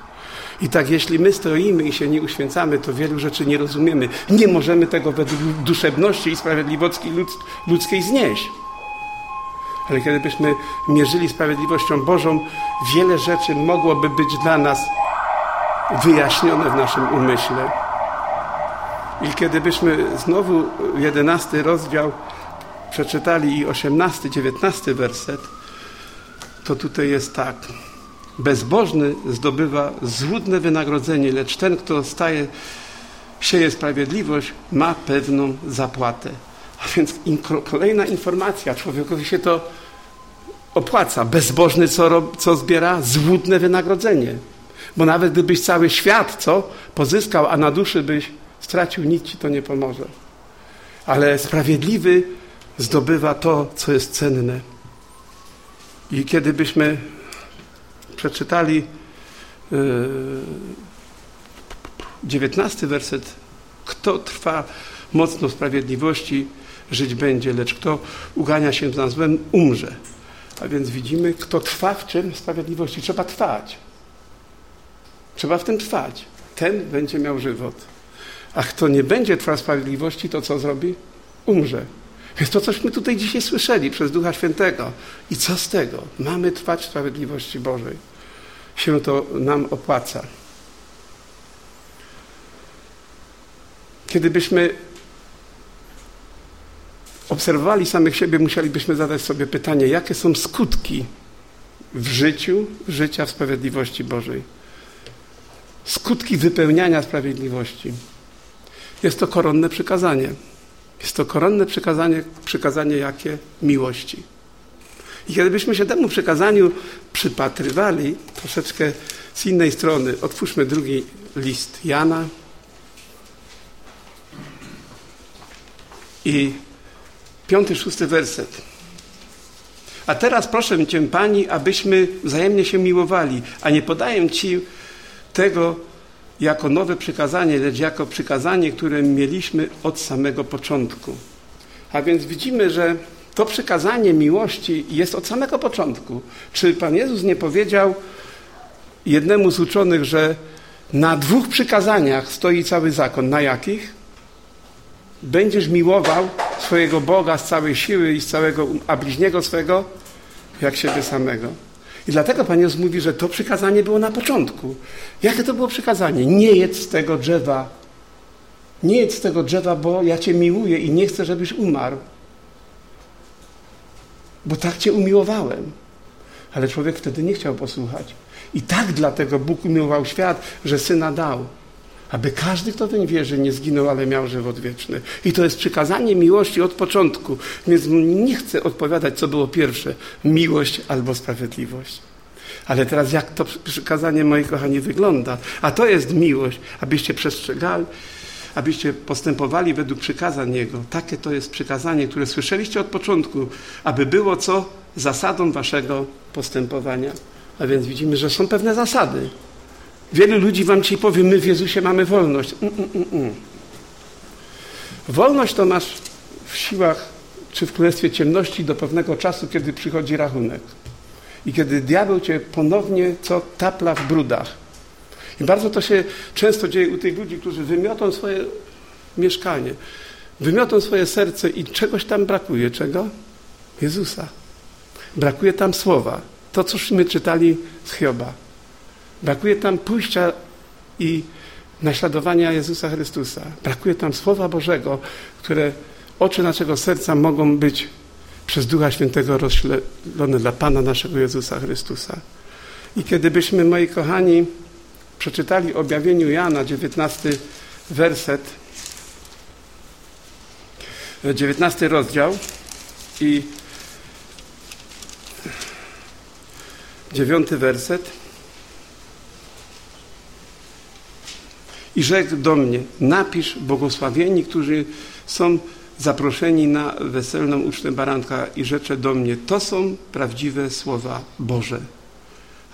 I tak jeśli my stoimy i się nie uświęcamy, to wielu rzeczy nie rozumiemy. Nie możemy tego według duszebności i sprawiedliwości ludzkiej znieść. Ale kiedybyśmy mierzyli sprawiedliwością Bożą, wiele rzeczy mogłoby być dla nas wyjaśnione w naszym umyśle. I kiedybyśmy znowu jedenasty rozdział przeczytali i osiemnasty, dziewiętnasty werset, to tutaj jest tak. Bezbożny zdobywa złudne wynagrodzenie, lecz ten, kto staje, sieje sprawiedliwość, ma pewną zapłatę. A więc kolejna informacja, człowiekowi się to opłaca. Bezbożny co, co zbiera? Złudne wynagrodzenie. Bo nawet gdybyś cały świat, co, pozyskał, a na duszy byś stracił, nic ci to nie pomoże. Ale sprawiedliwy zdobywa to, co jest cenne. I kiedy byśmy przeczytali dziewiętnasty werset, kto trwa mocno sprawiedliwości, żyć będzie, lecz kto ugania się za złem, umrze. A więc widzimy, kto trwa w czym? Sprawiedliwości. Trzeba trwać. Trzeba w tym trwać. Ten będzie miał żywot. A kto nie będzie trwał sprawiedliwości, to co zrobi? Umrze. Więc to, cośmy tutaj dzisiaj słyszeli przez Ducha Świętego. I co z tego? Mamy trwać sprawiedliwości Bożej. Się to nam opłaca. Kiedybyśmy obserwowali samych siebie, musielibyśmy zadać sobie pytanie, jakie są skutki w życiu życia w sprawiedliwości Bożej. Skutki wypełniania sprawiedliwości. Jest to koronne przykazanie. Jest to koronne przykazanie, przykazanie jakie? Miłości. I kiedybyśmy się temu przykazaniu przypatrywali troszeczkę z innej strony, otwórzmy drugi list Jana i piąty, szósty werset. A teraz proszę Cię, Pani, abyśmy wzajemnie się miłowali, a nie podaję Ci tego jako nowe przykazanie, lecz jako przykazanie, które mieliśmy od samego początku. A więc widzimy, że to przykazanie miłości jest od samego początku. Czy Pan Jezus nie powiedział jednemu z uczonych, że na dwóch przykazaniach stoi cały zakon? Na jakich? Będziesz miłował swojego Boga z całej siły i z całego, a bliźniego swego jak siebie samego. I dlatego Pan Jezus mówi, że to przykazanie było na początku. Jakie to było przykazanie? Nie jedz z tego drzewa. Nie jedz z tego drzewa, bo ja Cię miłuję i nie chcę, żebyś umarł. Bo tak Cię umiłowałem. Ale człowiek wtedy nie chciał posłuchać. I tak dlatego Bóg umiłował świat, że Syna dał aby każdy, kto weń wierzy, nie zginął, ale miał żywot wieczny. I to jest przykazanie miłości od początku. Więc nie chcę odpowiadać, co było pierwsze, miłość albo sprawiedliwość. Ale teraz jak to przykazanie, moi kochani, wygląda? A to jest miłość, abyście przestrzegali, abyście postępowali według przykazań Jego. Takie to jest przykazanie, które słyszeliście od początku, aby było co? Zasadą waszego postępowania. A więc widzimy, że są pewne zasady. Wielu ludzi wam ci powie, my w Jezusie mamy wolność. Mm, mm, mm, mm. wolność to masz w siłach czy w królestwie ciemności do pewnego czasu, kiedy przychodzi rachunek. I kiedy diabeł cię ponownie co tapla w brudach. I bardzo to się często dzieje u tych ludzi, którzy wymiotą swoje mieszkanie, wymiotą swoje serce i czegoś tam brakuje. Czego? Jezusa. Brakuje tam słowa. To, cośmy czytali z Hioba. Brakuje tam pójścia i naśladowania Jezusa Chrystusa. Brakuje tam Słowa Bożego, które oczy naszego serca mogą być przez Ducha Świętego rozśledzone dla Pana naszego Jezusa Chrystusa. I kiedybyśmy, moi kochani, przeczytali objawieniu Jana, 19 werset, 19 rozdział i 9 werset, I rzekł do mnie, napisz błogosławieni, którzy są zaproszeni na weselną ucztę baranka i rzecze do mnie, to są prawdziwe słowa Boże.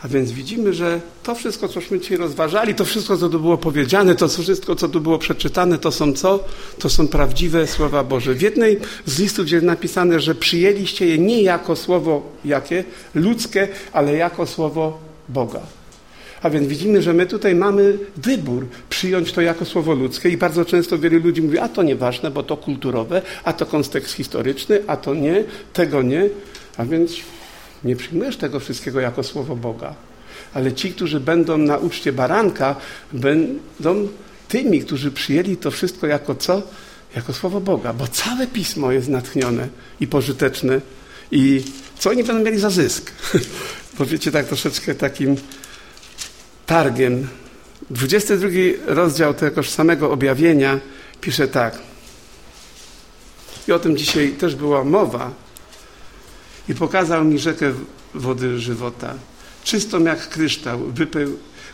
A więc widzimy, że to wszystko, cośmy dzisiaj rozważali, to wszystko, co tu było powiedziane, to wszystko, co tu było przeczytane, to są co? To są prawdziwe słowa Boże. W jednej z listów jest napisane, że przyjęliście je nie jako słowo jakie? Ludzkie, ale jako słowo Boga. A więc widzimy, że my tutaj mamy wybór przyjąć to jako słowo ludzkie i bardzo często wielu ludzi mówi, a to nieważne, bo to kulturowe, a to kontekst historyczny, a to nie, tego nie. A więc nie przyjmujesz tego wszystkiego jako słowo Boga. Ale ci, którzy będą na uczcie baranka, będą tymi, którzy przyjęli to wszystko jako co? Jako słowo Boga, bo całe pismo jest natchnione i pożyteczne. I co oni będą mieli za zysk? Powiecie tak troszeczkę takim targiem. 22 rozdział tegoż samego objawienia pisze tak. I o tym dzisiaj też była mowa. I pokazał mi rzekę wody żywota, czystą jak kryształ,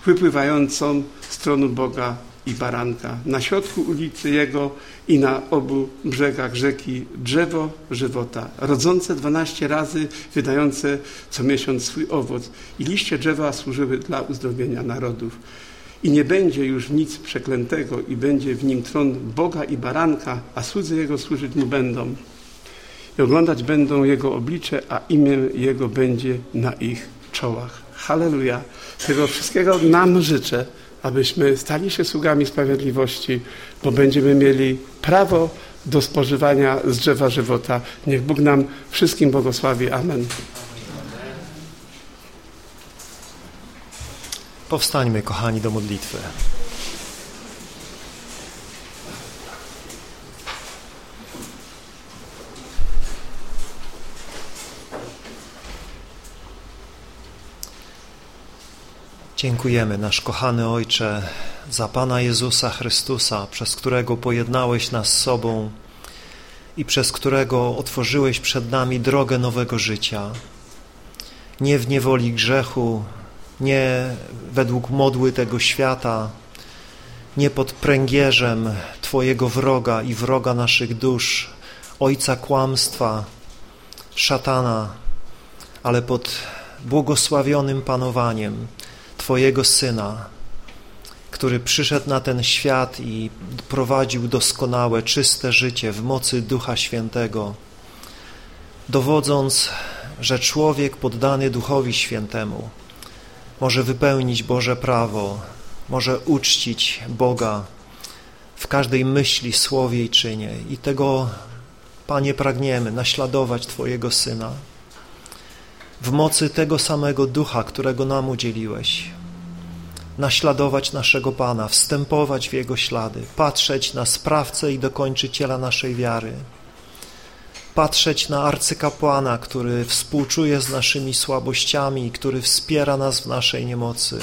wypływającą z tronu Boga i baranka. Na środku ulicy Jego i na obu brzegach rzeki drzewo żywota, rodzące dwanaście razy, wydające co miesiąc swój owoc. I liście drzewa służyły dla uzdrowienia narodów. I nie będzie już nic przeklętego i będzie w nim tron Boga i baranka, a słudzy Jego służyć Mu będą. I oglądać będą Jego oblicze, a imię Jego będzie na ich czołach. Halleluja. Tego wszystkiego nam życzę abyśmy stali się sługami sprawiedliwości, bo będziemy mieli prawo do spożywania z drzewa żywota. Niech Bóg nam wszystkim błogosławi. Amen. Powstańmy, kochani, do modlitwy. Dziękujemy, nasz kochany Ojcze, za Pana Jezusa Chrystusa, przez którego pojednałeś nas z sobą i przez którego otworzyłeś przed nami drogę nowego życia. Nie w niewoli grzechu, nie według modły tego świata, nie pod pręgierzem Twojego wroga i wroga naszych dusz, ojca kłamstwa, szatana, ale pod błogosławionym panowaniem Twojego Syna, który przyszedł na ten świat i prowadził doskonałe, czyste życie w mocy Ducha Świętego, dowodząc, że człowiek poddany Duchowi Świętemu może wypełnić Boże prawo, może uczcić Boga w każdej myśli, słowie i czynie. I tego, Panie, pragniemy naśladować Twojego Syna w mocy tego samego ducha, którego nam udzieliłeś. Naśladować naszego Pana, wstępować w Jego ślady, patrzeć na sprawcę i dokończyciela naszej wiary, patrzeć na arcykapłana, który współczuje z naszymi słabościami, który wspiera nas w naszej niemocy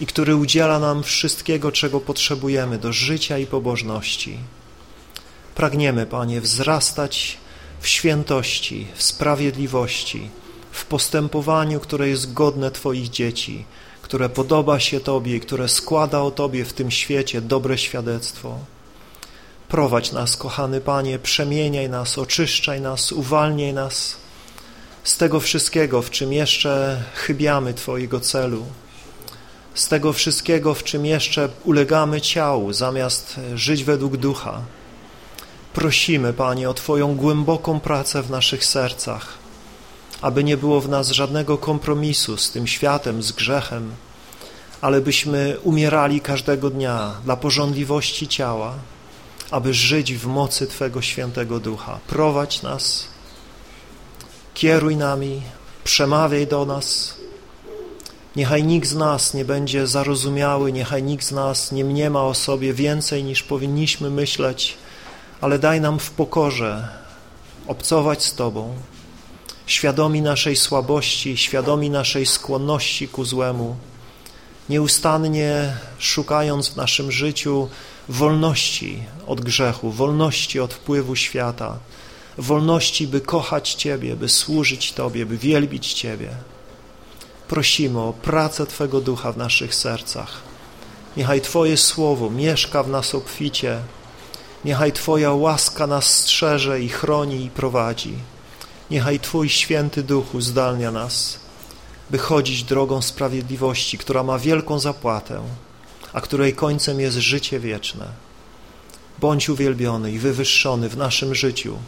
i który udziela nam wszystkiego, czego potrzebujemy do życia i pobożności. Pragniemy, Panie, wzrastać w świętości, w sprawiedliwości, w postępowaniu, które jest godne Twoich dzieci, które podoba się Tobie i które składa o Tobie w tym świecie dobre świadectwo. Prowadź nas, kochany Panie, przemieniaj nas, oczyszczaj nas, uwalniaj nas z tego wszystkiego, w czym jeszcze chybiamy Twojego celu, z tego wszystkiego, w czym jeszcze ulegamy ciału, zamiast żyć według ducha. Prosimy, Panie, o Twoją głęboką pracę w naszych sercach, aby nie było w nas żadnego kompromisu z tym światem, z grzechem, ale byśmy umierali każdego dnia dla porządliwości ciała, aby żyć w mocy Twego świętego ducha. Prowadź nas, kieruj nami, przemawiaj do nas. Niechaj nikt z nas nie będzie zarozumiały, niechaj nikt z nas nie mniema o sobie więcej niż powinniśmy myśleć, ale daj nam w pokorze obcować z Tobą, świadomi naszej słabości, świadomi naszej skłonności ku złemu, nieustannie szukając w naszym życiu wolności od grzechu, wolności od wpływu świata, wolności, by kochać Ciebie, by służyć Tobie, by wielbić Ciebie. Prosimy o pracę Twego Ducha w naszych sercach. Niechaj Twoje Słowo mieszka w nas obficie, niechaj Twoja łaska nas strzeże i chroni i prowadzi. Niechaj Twój święty Duchu zdalnia nas, by chodzić drogą sprawiedliwości, która ma wielką zapłatę, a której końcem jest życie wieczne. Bądź uwielbiony i wywyższony w naszym życiu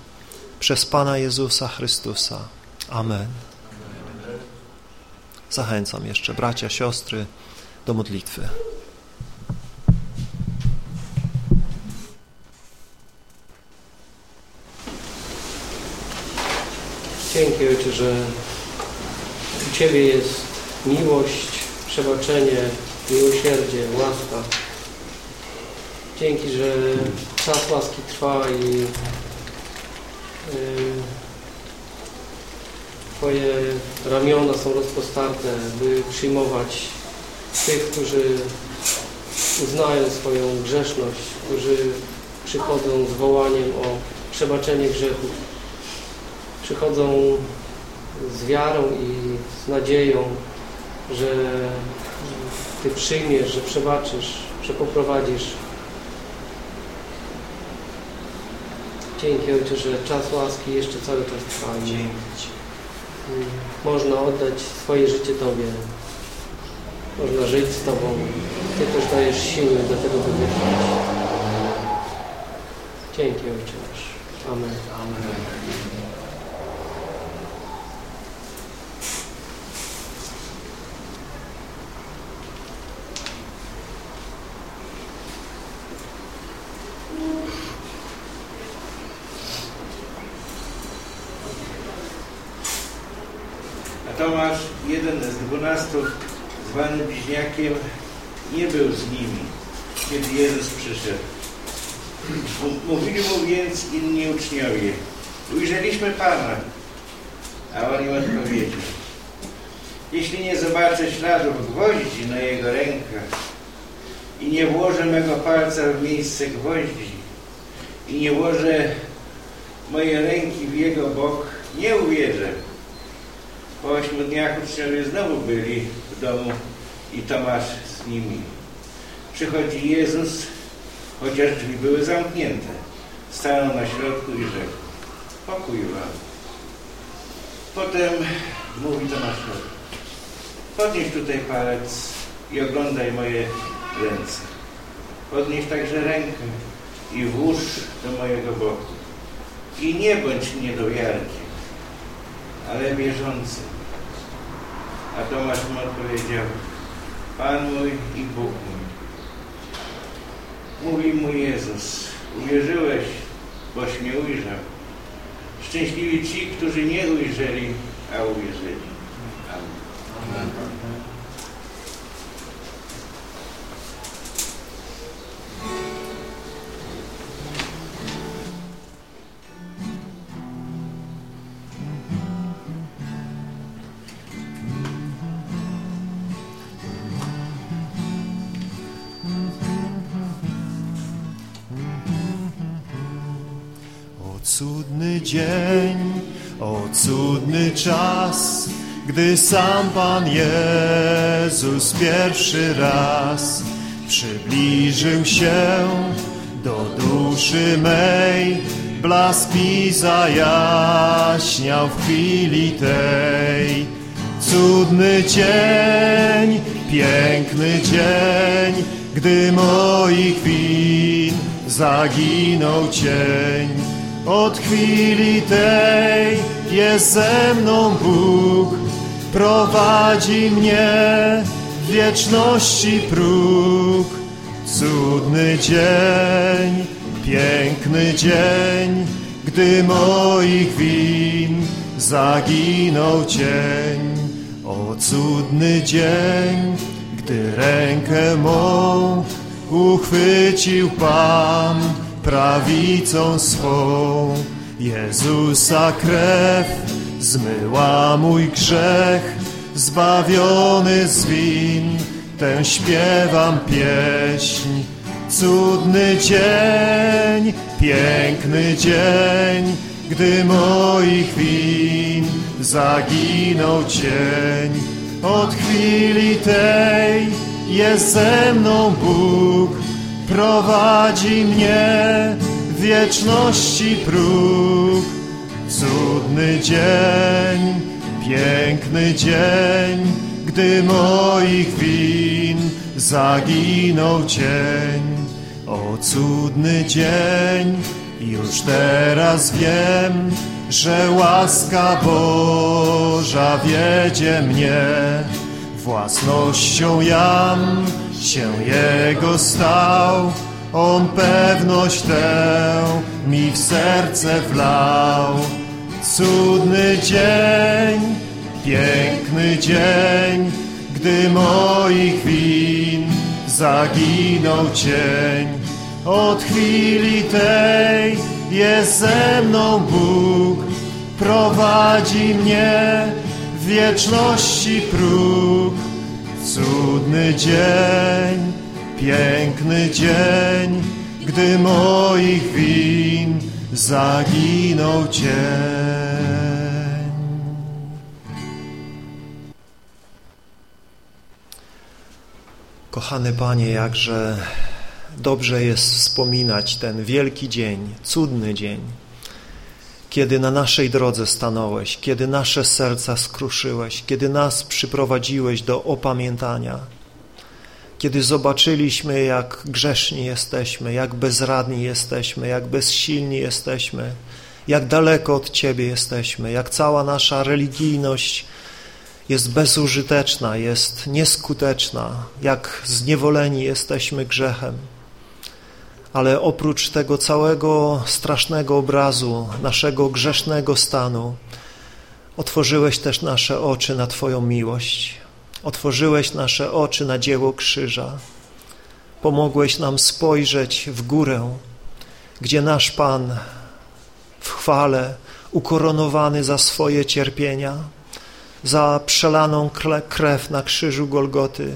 przez Pana Jezusa Chrystusa. Amen. Zachęcam jeszcze bracia, siostry do modlitwy. Dzięki Ojcze, że u Ciebie jest miłość, przebaczenie, miłosierdzie, łaska. Dzięki, że czas łaski trwa i yy, Twoje ramiona są rozpostarte, by przyjmować tych, którzy uznają swoją grzeszność, którzy przychodzą z wołaniem o przebaczenie grzechów. Przychodzą z wiarą i z nadzieją, że Ty przyjmiesz, że przebaczysz, że poprowadzisz. Dzięki Ojcze, że czas łaski jeszcze cały czas trwa. Dzięki Można oddać swoje życie Tobie. Można żyć z Tobą. Ty też dajesz siły do tego, by wytrwać. Dzięki Ojcze nasz. Amen. Amen. A Tomasz, jeden z dwunastu, zwany bliźniakiem, nie był z nimi, kiedy Jezus przyszedł. Mówili mu więc inni uczniowie, ujrzeliśmy Pana, a on im odpowiedział, jeśli nie zobaczę śladów gwoździ na jego rękach i nie włożę mego palca w miejsce gwoździ i nie włożę mojej ręki w jego bok, nie uwierzę. Po ośmiu dniach uczniowie znowu byli w domu i Tomasz z nimi. Przychodzi Jezus, chociaż drzwi były zamknięte. Stanął na środku i rzekł, pokój wam. Potem mówi Tomaszowi, podnieś tutaj palec i oglądaj moje ręce. Podnieś także rękę i włóż do mojego boku. I nie bądź niedowiarkiem, ale wierzący. A Tomasz mu odpowiedział, Pan mój i Bóg mój. Mówi mu Jezus, uwierzyłeś, boś mnie ujrzał. Szczęśliwi ci, którzy nie ujrzeli, a uwierzyli. Amen. O dzień, o cudny czas, gdy sam Pan Jezus pierwszy raz przybliżył się do duszy mej, blask mi zajaśniał w chwili tej. Cudny dzień, piękny dzień, gdy moich win zaginął cień. Od chwili tej jest ze mną Bóg, prowadzi mnie w wieczności próg. Cudny dzień, piękny dzień, gdy moich win zaginął cień. O cudny dzień, gdy rękę mą uchwycił Pan prawicą swą. Jezusa krew zmyła mój grzech, zbawiony z win, tę śpiewam pieśń. Cudny dzień, piękny dzień, gdy moich win zaginął cień. Od chwili tej jest ze mną Bóg, prowadzi mnie wieczności próg. Cudny dzień, Piękny dzień, gdy moich win zaginął cień. O cudny dzień, już teraz wiem, że łaska Boża wiedzie mnie. Własnością jam się Jego stał, On pewność tę mi w serce wlał. Cudny dzień, piękny dzień, gdy moich win zaginął cień. Od chwili tej jest ze mną Bóg, prowadzi mnie w wieczności próg. Cudny dzień, piękny dzień, gdy moich win zaginął cień. Kochany Panie, jakże dobrze jest wspominać ten wielki dzień, cudny dzień, kiedy na naszej drodze stanąłeś, kiedy nasze serca skruszyłeś, kiedy nas przyprowadziłeś do opamiętania, kiedy zobaczyliśmy, jak grzeszni jesteśmy, jak bezradni jesteśmy, jak bezsilni jesteśmy, jak daleko od Ciebie jesteśmy, jak cała nasza religijność jest bezużyteczna, jest nieskuteczna, jak zniewoleni jesteśmy grzechem. Ale oprócz tego całego strasznego obrazu naszego grzesznego stanu, otworzyłeś też nasze oczy na Twoją miłość. Otworzyłeś nasze oczy na dzieło krzyża. Pomogłeś nam spojrzeć w górę, gdzie nasz Pan w chwale, ukoronowany za swoje cierpienia, za przelaną krew na krzyżu Golgoty,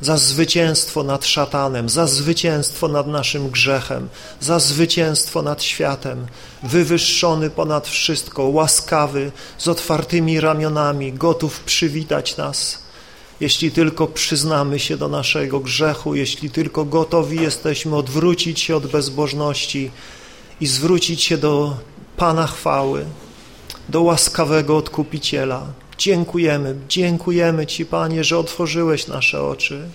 za zwycięstwo nad szatanem, za zwycięstwo nad naszym grzechem, za zwycięstwo nad światem, wywyższony ponad wszystko, łaskawy, z otwartymi ramionami, gotów przywitać nas. Jeśli tylko przyznamy się do naszego grzechu, jeśli tylko gotowi jesteśmy odwrócić się od bezbożności i zwrócić się do Pana chwały, do łaskawego Odkupiciela. Dziękujemy, dziękujemy Ci, Panie, że otworzyłeś nasze oczy.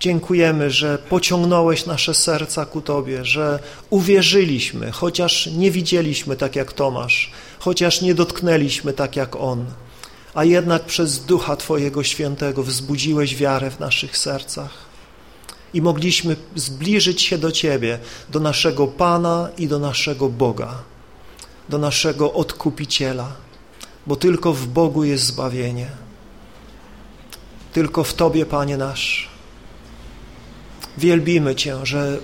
Dziękujemy, że pociągnąłeś nasze serca ku Tobie, że uwierzyliśmy, chociaż nie widzieliśmy tak jak Tomasz, chociaż nie dotknęliśmy tak jak On, a jednak przez Ducha Twojego Świętego wzbudziłeś wiarę w naszych sercach i mogliśmy zbliżyć się do Ciebie, do naszego Pana i do naszego Boga, do naszego Odkupiciela, bo tylko w Bogu jest zbawienie. Tylko w Tobie, Panie nasz. Wielbimy Cię, że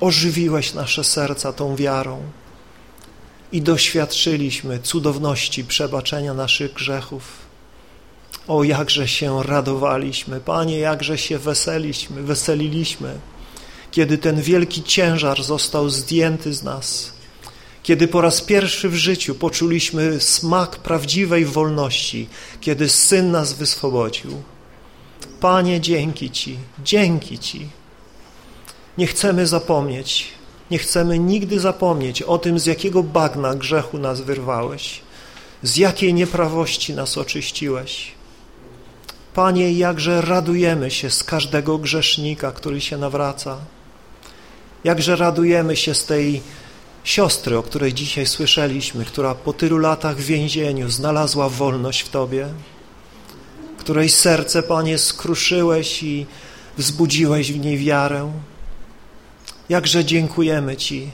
ożywiłeś nasze serca tą wiarą i doświadczyliśmy cudowności przebaczenia naszych grzechów. O, jakże się radowaliśmy, Panie, jakże się weseliśmy, weseliliśmy, kiedy ten wielki ciężar został zdjęty z nas, kiedy po raz pierwszy w życiu poczuliśmy smak prawdziwej wolności, kiedy Syn nas wyswobodził. Panie, dzięki Ci, dzięki Ci. Nie chcemy zapomnieć, nie chcemy nigdy zapomnieć o tym, z jakiego bagna grzechu nas wyrwałeś, z jakiej nieprawości nas oczyściłeś. Panie, jakże radujemy się z każdego grzesznika, który się nawraca. Jakże radujemy się z tej siostry, o której dzisiaj słyszeliśmy, która po tylu latach w więzieniu znalazła wolność w Tobie, której serce, Panie, skruszyłeś i wzbudziłeś w niej wiarę. Jakże dziękujemy Ci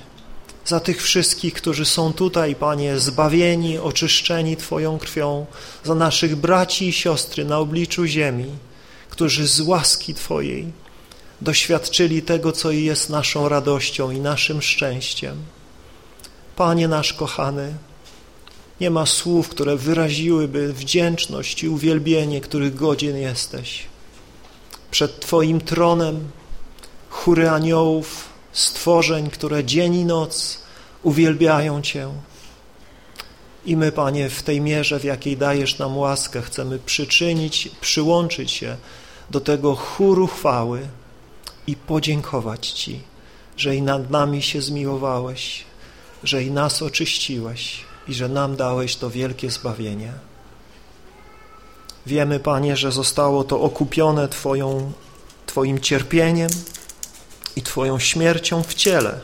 za tych wszystkich, którzy są tutaj, Panie, zbawieni, oczyszczeni Twoją krwią, za naszych braci i siostry na obliczu ziemi, którzy z łaski Twojej doświadczyli tego, co jest naszą radością i naszym szczęściem. Panie nasz kochany, nie ma słów, które wyraziłyby wdzięczność i uwielbienie, których godzien jesteś. Przed Twoim tronem chóry aniołów, stworzeń, które dzień i noc uwielbiają Cię. I my, Panie, w tej mierze, w jakiej dajesz nam łaskę, chcemy przyczynić, przyłączyć się do tego chóru chwały i podziękować Ci, że i nad nami się zmiłowałeś, że i nas oczyściłeś i że nam dałeś to wielkie zbawienie. Wiemy, Panie, że zostało to okupione Twoją, Twoim cierpieniem i Twoją śmiercią w ciele,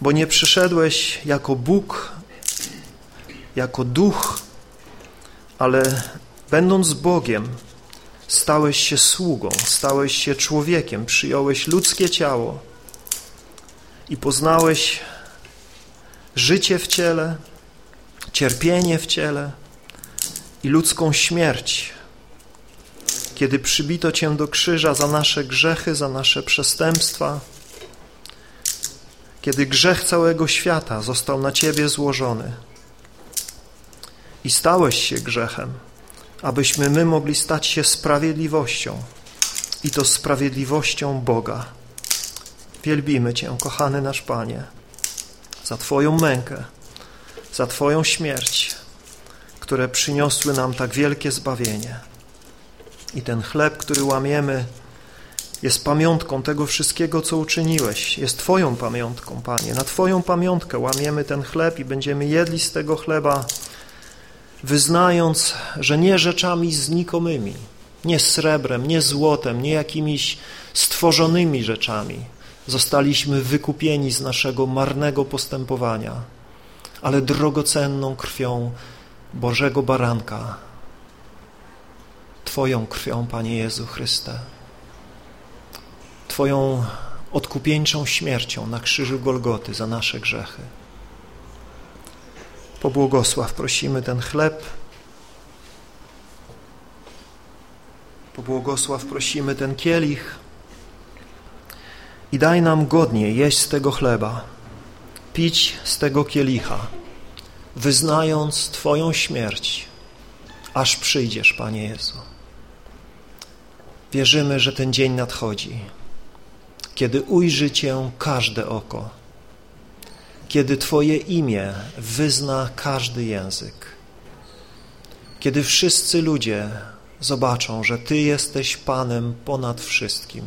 bo nie przyszedłeś jako Bóg, jako duch, ale będąc Bogiem, stałeś się sługą, stałeś się człowiekiem, przyjąłeś ludzkie ciało i poznałeś życie w ciele, cierpienie w ciele i ludzką śmierć, kiedy przybito Cię do krzyża za nasze grzechy, za nasze przestępstwa, kiedy grzech całego świata został na Ciebie złożony i stałeś się grzechem, abyśmy my mogli stać się sprawiedliwością i to sprawiedliwością Boga. Wielbimy Cię, kochany nasz Panie, za Twoją mękę, za Twoją śmierć, które przyniosły nam tak wielkie zbawienie. I ten chleb, który łamiemy, jest pamiątką tego wszystkiego, co uczyniłeś. Jest Twoją pamiątką, Panie. Na Twoją pamiątkę łamiemy ten chleb i będziemy jedli z tego chleba, wyznając, że nie rzeczami znikomymi, nie srebrem, nie złotem, nie jakimiś stworzonymi rzeczami zostaliśmy wykupieni z naszego marnego postępowania, ale drogocenną krwią Bożego Baranka, Twoją krwią, Panie Jezu Chryste, Twoją odkupieńczą śmiercią na krzyżu Golgoty za nasze grzechy. Pobłogosław, prosimy ten chleb. Pobłogosław, prosimy ten kielich i daj nam godnie jeść z tego chleba, pić z tego kielicha, wyznając Twoją śmierć, aż przyjdziesz, Panie Jezu. Wierzymy, że ten dzień nadchodzi, kiedy ujrzy Cię każde oko, kiedy Twoje imię wyzna każdy język, kiedy wszyscy ludzie zobaczą, że Ty jesteś Panem ponad wszystkim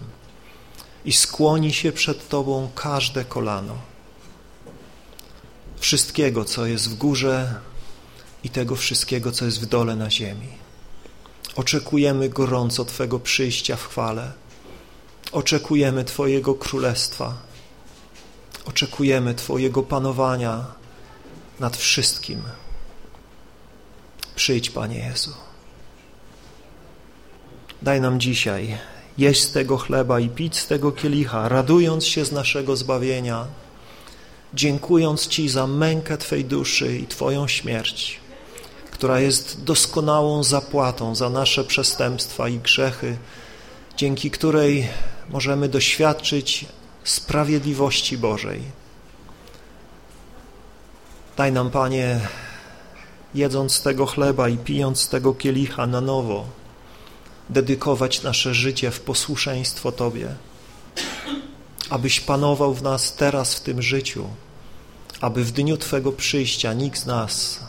i skłoni się przed Tobą każde kolano. Wszystkiego, co jest w górze i tego wszystkiego, co jest w dole na ziemi. Oczekujemy gorąco Twego przyjścia w chwale. Oczekujemy Twojego królestwa Oczekujemy Twojego panowania nad wszystkim. Przyjdź, Panie Jezu. Daj nam dzisiaj jeść z tego chleba i pić z tego kielicha, radując się z naszego zbawienia, dziękując Ci za mękę Twej duszy i Twoją śmierć, która jest doskonałą zapłatą za nasze przestępstwa i grzechy, dzięki której możemy doświadczyć sprawiedliwości Bożej. Daj nam, Panie, jedząc z tego chleba i pijąc z tego kielicha na nowo, dedykować nasze życie w posłuszeństwo Tobie, abyś panował w nas teraz w tym życiu, aby w dniu Twego przyjścia nikt z nas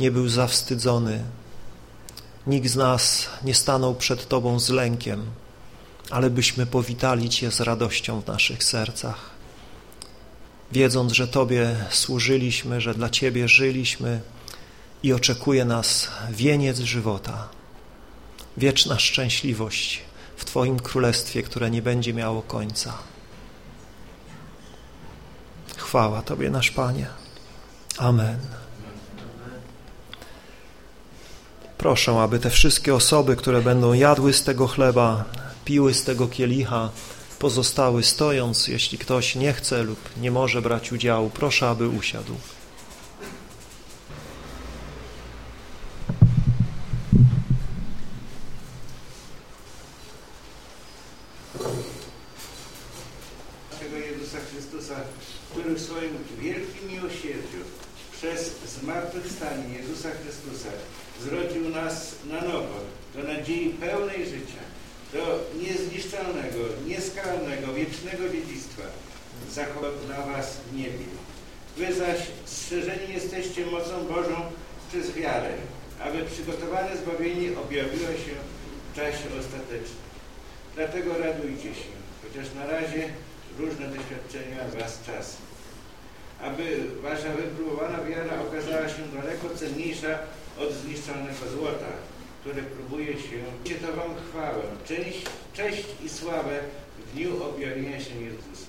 nie był zawstydzony, nikt z nas nie stanął przed Tobą z lękiem, ale byśmy powitali Cię z radością w naszych sercach, wiedząc, że Tobie służyliśmy, że dla Ciebie żyliśmy i oczekuje nas wieniec żywota, wieczna szczęśliwość w Twoim Królestwie, które nie będzie miało końca. Chwała Tobie, nasz Panie. Amen. Proszę, aby te wszystkie osoby, które będą jadły z tego chleba, piły z tego kielicha, pozostały stojąc. Jeśli ktoś nie chce lub nie może brać udziału, proszę, aby usiadł. Zmartwychwstanie Jezusa Chrystusa zrodził nas na nowo do nadziei pełnej życia do niezniszczalnego, nieskalnego, wiecznego dziedzictwa zachował dla was w niebie. Wy zaś strzeżeni jesteście mocą Bożą przez wiarę, aby przygotowane zbawienie objawiło się w czasie ostatecznym. Dlatego radujcie się, chociaż na razie różne doświadczenia was czasem. Aby wasza wypróbowana wiara okazała się daleko cenniejsza od zniszczalnego złota, które próbuje się, to wam chwałę, cześć, cześć i sławę w dniu objawienia się Jezusa.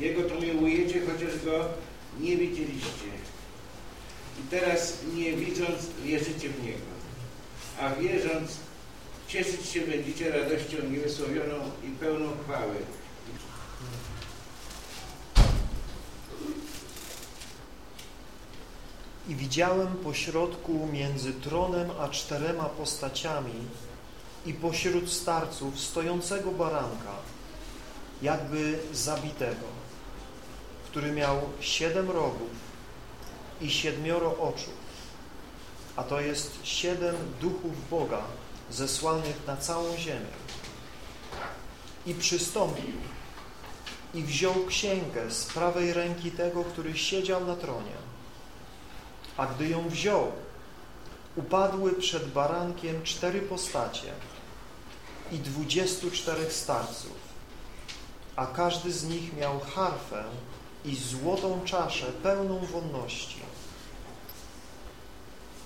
Jego to miłujecie, chociaż Go nie widzieliście. I teraz nie widząc, wierzycie w Niego. A wierząc, cieszyć się będziecie radością niewysłowioną i pełną chwały. I widziałem pośrodku między tronem a czterema postaciami i pośród starców stojącego baranka, jakby zabitego, który miał siedem rogów i siedmioro oczu, a to jest siedem duchów Boga zesłanych na całą ziemię. I przystąpił i wziął księgę z prawej ręki tego, który siedział na tronie. A gdy ją wziął, upadły przed barankiem cztery postacie i dwudziestu czterech starców, a każdy z nich miał harfę i złotą czaszę pełną wonności.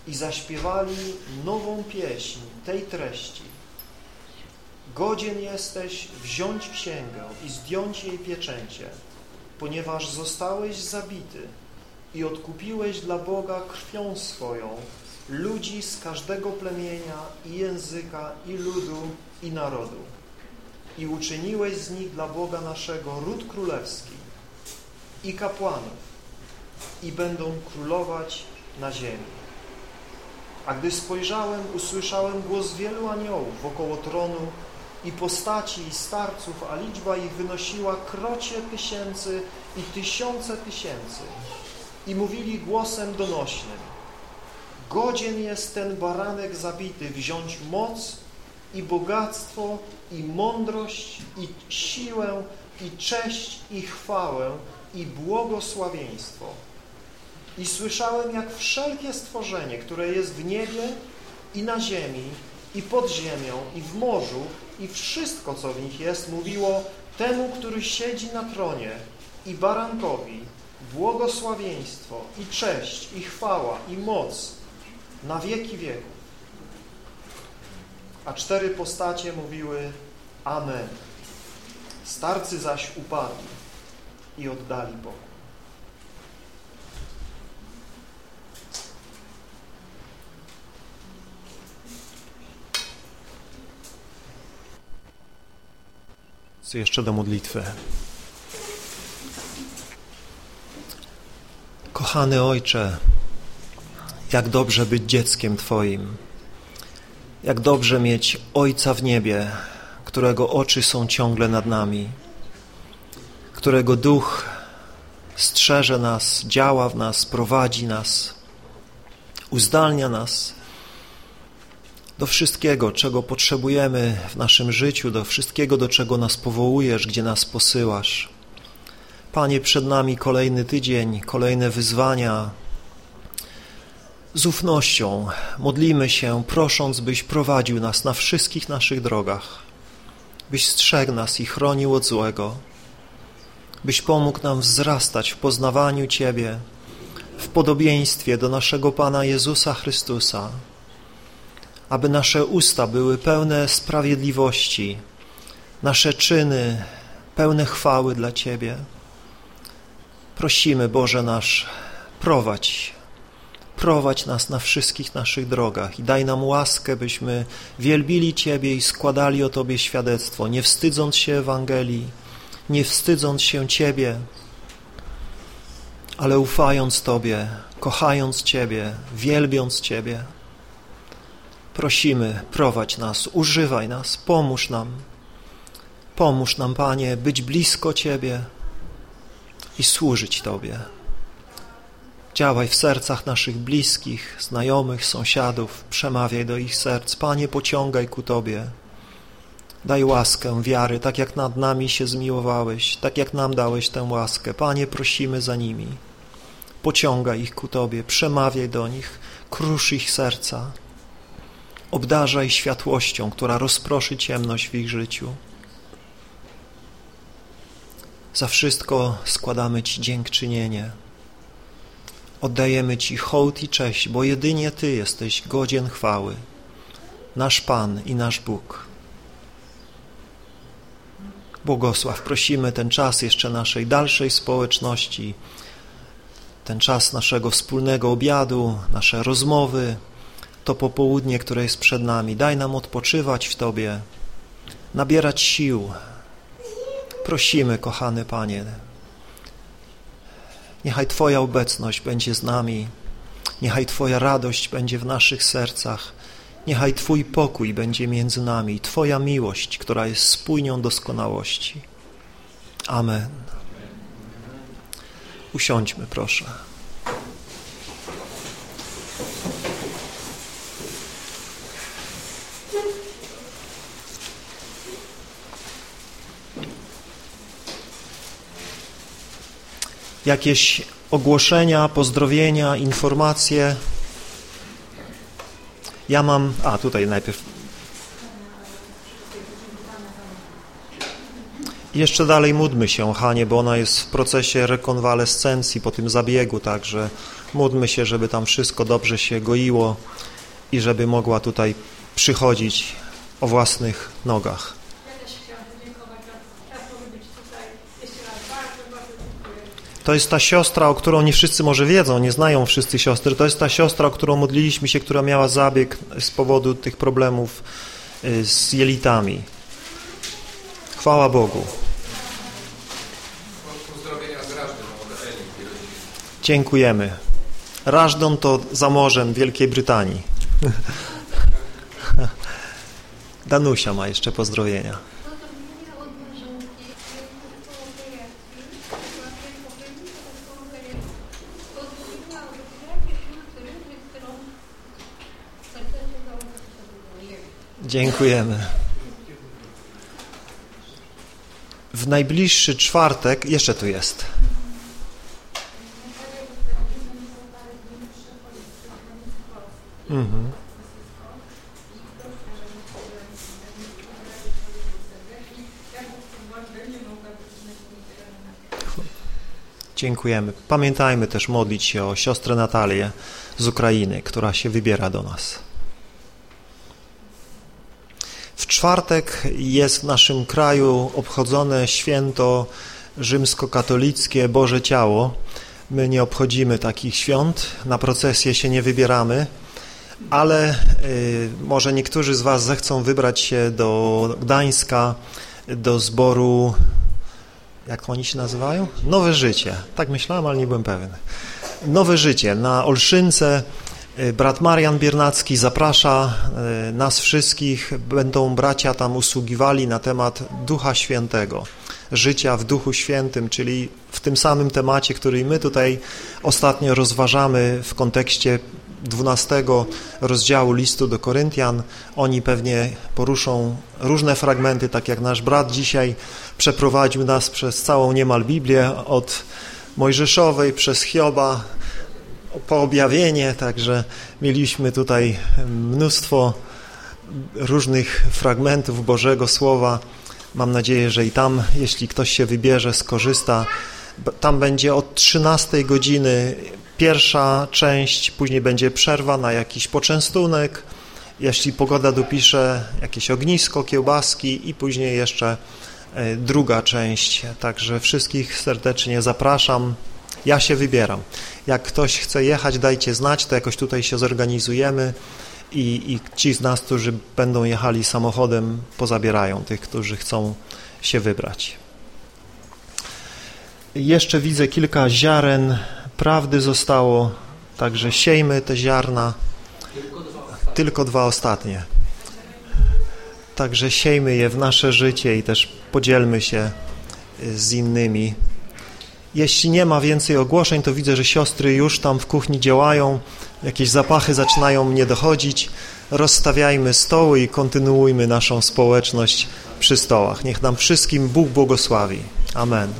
I zaśpiewali nową pieśń tej treści. Godzien jesteś wziąć księgę i zdjąć jej pieczęcie, ponieważ zostałeś zabity i odkupiłeś dla Boga krwią swoją ludzi z każdego plemienia i języka i ludu i narodu i uczyniłeś z nich dla Boga naszego ród królewski i kapłanów i będą królować na ziemi. A gdy spojrzałem, usłyszałem głos wielu aniołów wokoło tronu i postaci i starców, a liczba ich wynosiła krocie tysięcy i tysiące tysięcy. I mówili głosem donośnym, godzien jest ten baranek zabity wziąć moc i bogactwo i mądrość i siłę i cześć i chwałę i błogosławieństwo. I słyszałem, jak wszelkie stworzenie, które jest w niebie i na ziemi, i pod ziemią, i w morzu, i wszystko, co w nich jest, mówiło temu, który siedzi na tronie i barankowi, błogosławieństwo, i cześć, i chwała, i moc na wieki wieków. A cztery postacie mówiły Amen. Starcy zaś upadli i oddali Bogu. Jeszcze do modlitwy. Kochany Ojcze, jak dobrze być dzieckiem Twoim, jak dobrze mieć Ojca w niebie, którego oczy są ciągle nad nami, którego duch strzeże nas, działa w nas, prowadzi nas, uzdalnia nas do wszystkiego, czego potrzebujemy w naszym życiu, do wszystkiego, do czego nas powołujesz, gdzie nas posyłasz. Panie, przed nami kolejny tydzień, kolejne wyzwania. Z ufnością modlimy się, prosząc, byś prowadził nas na wszystkich naszych drogach, byś strzegł nas i chronił od złego byś pomógł nam wzrastać w poznawaniu Ciebie, w podobieństwie do naszego Pana Jezusa Chrystusa, aby nasze usta były pełne sprawiedliwości, nasze czyny pełne chwały dla Ciebie. Prosimy, Boże nasz, prowadź, prowadź nas na wszystkich naszych drogach i daj nam łaskę, byśmy wielbili Ciebie i składali o Tobie świadectwo, nie wstydząc się Ewangelii, nie wstydząc się Ciebie, ale ufając Tobie, kochając Ciebie, wielbiąc Ciebie. Prosimy, prowadź nas, używaj nas, pomóż nam. Pomóż nam, Panie, być blisko Ciebie i służyć Tobie. Działaj w sercach naszych bliskich, znajomych, sąsiadów, przemawiaj do ich serc. Panie, pociągaj ku Tobie. Daj łaskę wiary, tak jak nad nami się zmiłowałeś, tak jak nam dałeś tę łaskę. Panie, prosimy za nimi. Pociągaj ich ku Tobie, przemawiaj do nich, krusz ich serca. Obdarzaj światłością, która rozproszy ciemność w ich życiu. Za wszystko składamy Ci dziękczynienie. Oddajemy Ci hołd i cześć, bo jedynie Ty jesteś godzien chwały. nasz Pan i nasz Bóg. Błogosław, prosimy ten czas jeszcze naszej dalszej społeczności, ten czas naszego wspólnego obiadu, nasze rozmowy, to popołudnie, które jest przed nami. Daj nam odpoczywać w Tobie, nabierać sił. Prosimy, kochany Panie, niechaj Twoja obecność będzie z nami, niechaj Twoja radość będzie w naszych sercach, niechaj Twój pokój będzie między nami, Twoja miłość, która jest spójnią doskonałości. Amen. Usiądźmy, proszę. Jakieś ogłoszenia, pozdrowienia, informacje? Ja mam... A, tutaj najpierw. Jeszcze dalej módlmy się Hanie, bo ona jest w procesie rekonwalescencji po tym zabiegu, także módlmy się, żeby tam wszystko dobrze się goiło i żeby mogła tutaj przychodzić o własnych nogach. To jest ta siostra, o którą nie wszyscy może wiedzą, nie znają wszyscy siostry. To jest ta siostra, o którą modliliśmy się, która miała zabieg z powodu tych problemów y, z jelitami. Chwała Bogu. Dziękujemy. Rażdon to za morzem Wielkiej Brytanii. Danusia ma jeszcze pozdrowienia. Dziękujemy. W najbliższy czwartek, jeszcze tu jest. Mhm. Dziękujemy. Pamiętajmy też modlić się o siostrę Natalię z Ukrainy, która się wybiera do nas. W czwartek jest w naszym kraju obchodzone święto rzymskokatolickie Boże Ciało. My nie obchodzimy takich świąt, na procesję się nie wybieramy, ale y, może niektórzy z Was zechcą wybrać się do Gdańska, do zboru, jak oni się nazywają? Nowe Życie. Tak myślałem, ale nie byłem pewien. Nowe Życie na Olszynce brat Marian Biernacki zaprasza y, nas wszystkich, będą bracia tam usługiwali na temat Ducha Świętego, życia w Duchu Świętym, czyli w tym samym temacie, który my tutaj ostatnio rozważamy w kontekście 12 rozdziału listu do Koryntian. Oni pewnie poruszą różne fragmenty, tak jak nasz brat dzisiaj przeprowadził nas przez całą niemal Biblię od Mojżeszowej przez Hioba, po objawienie, także mieliśmy tutaj mnóstwo różnych fragmentów Bożego Słowa. Mam nadzieję, że i tam, jeśli ktoś się wybierze, skorzysta. Tam będzie od 13 godziny pierwsza część, później będzie przerwa na jakiś poczęstunek, jeśli pogoda dopisze, jakieś ognisko, kiełbaski i później jeszcze e, druga część. Także wszystkich serdecznie zapraszam. Ja się wybieram. Jak ktoś chce jechać, dajcie znać, to jakoś tutaj się zorganizujemy i, i ci z nas, którzy będą jechali samochodem, pozabierają tych, którzy chcą się wybrać. Jeszcze widzę kilka ziaren prawdy zostało, także siejmy te ziarna. Tylko dwa, Tylko dwa ostatnie. Także siejmy je w nasze życie i też podzielmy się z innymi. Jeśli nie ma więcej ogłoszeń, to widzę, że siostry już tam w kuchni działają, jakieś zapachy zaczynają mnie dochodzić. Rozstawiajmy stoły i kontynuujmy naszą społeczność przy stołach. Niech nam wszystkim Bóg błogosławi. Amen.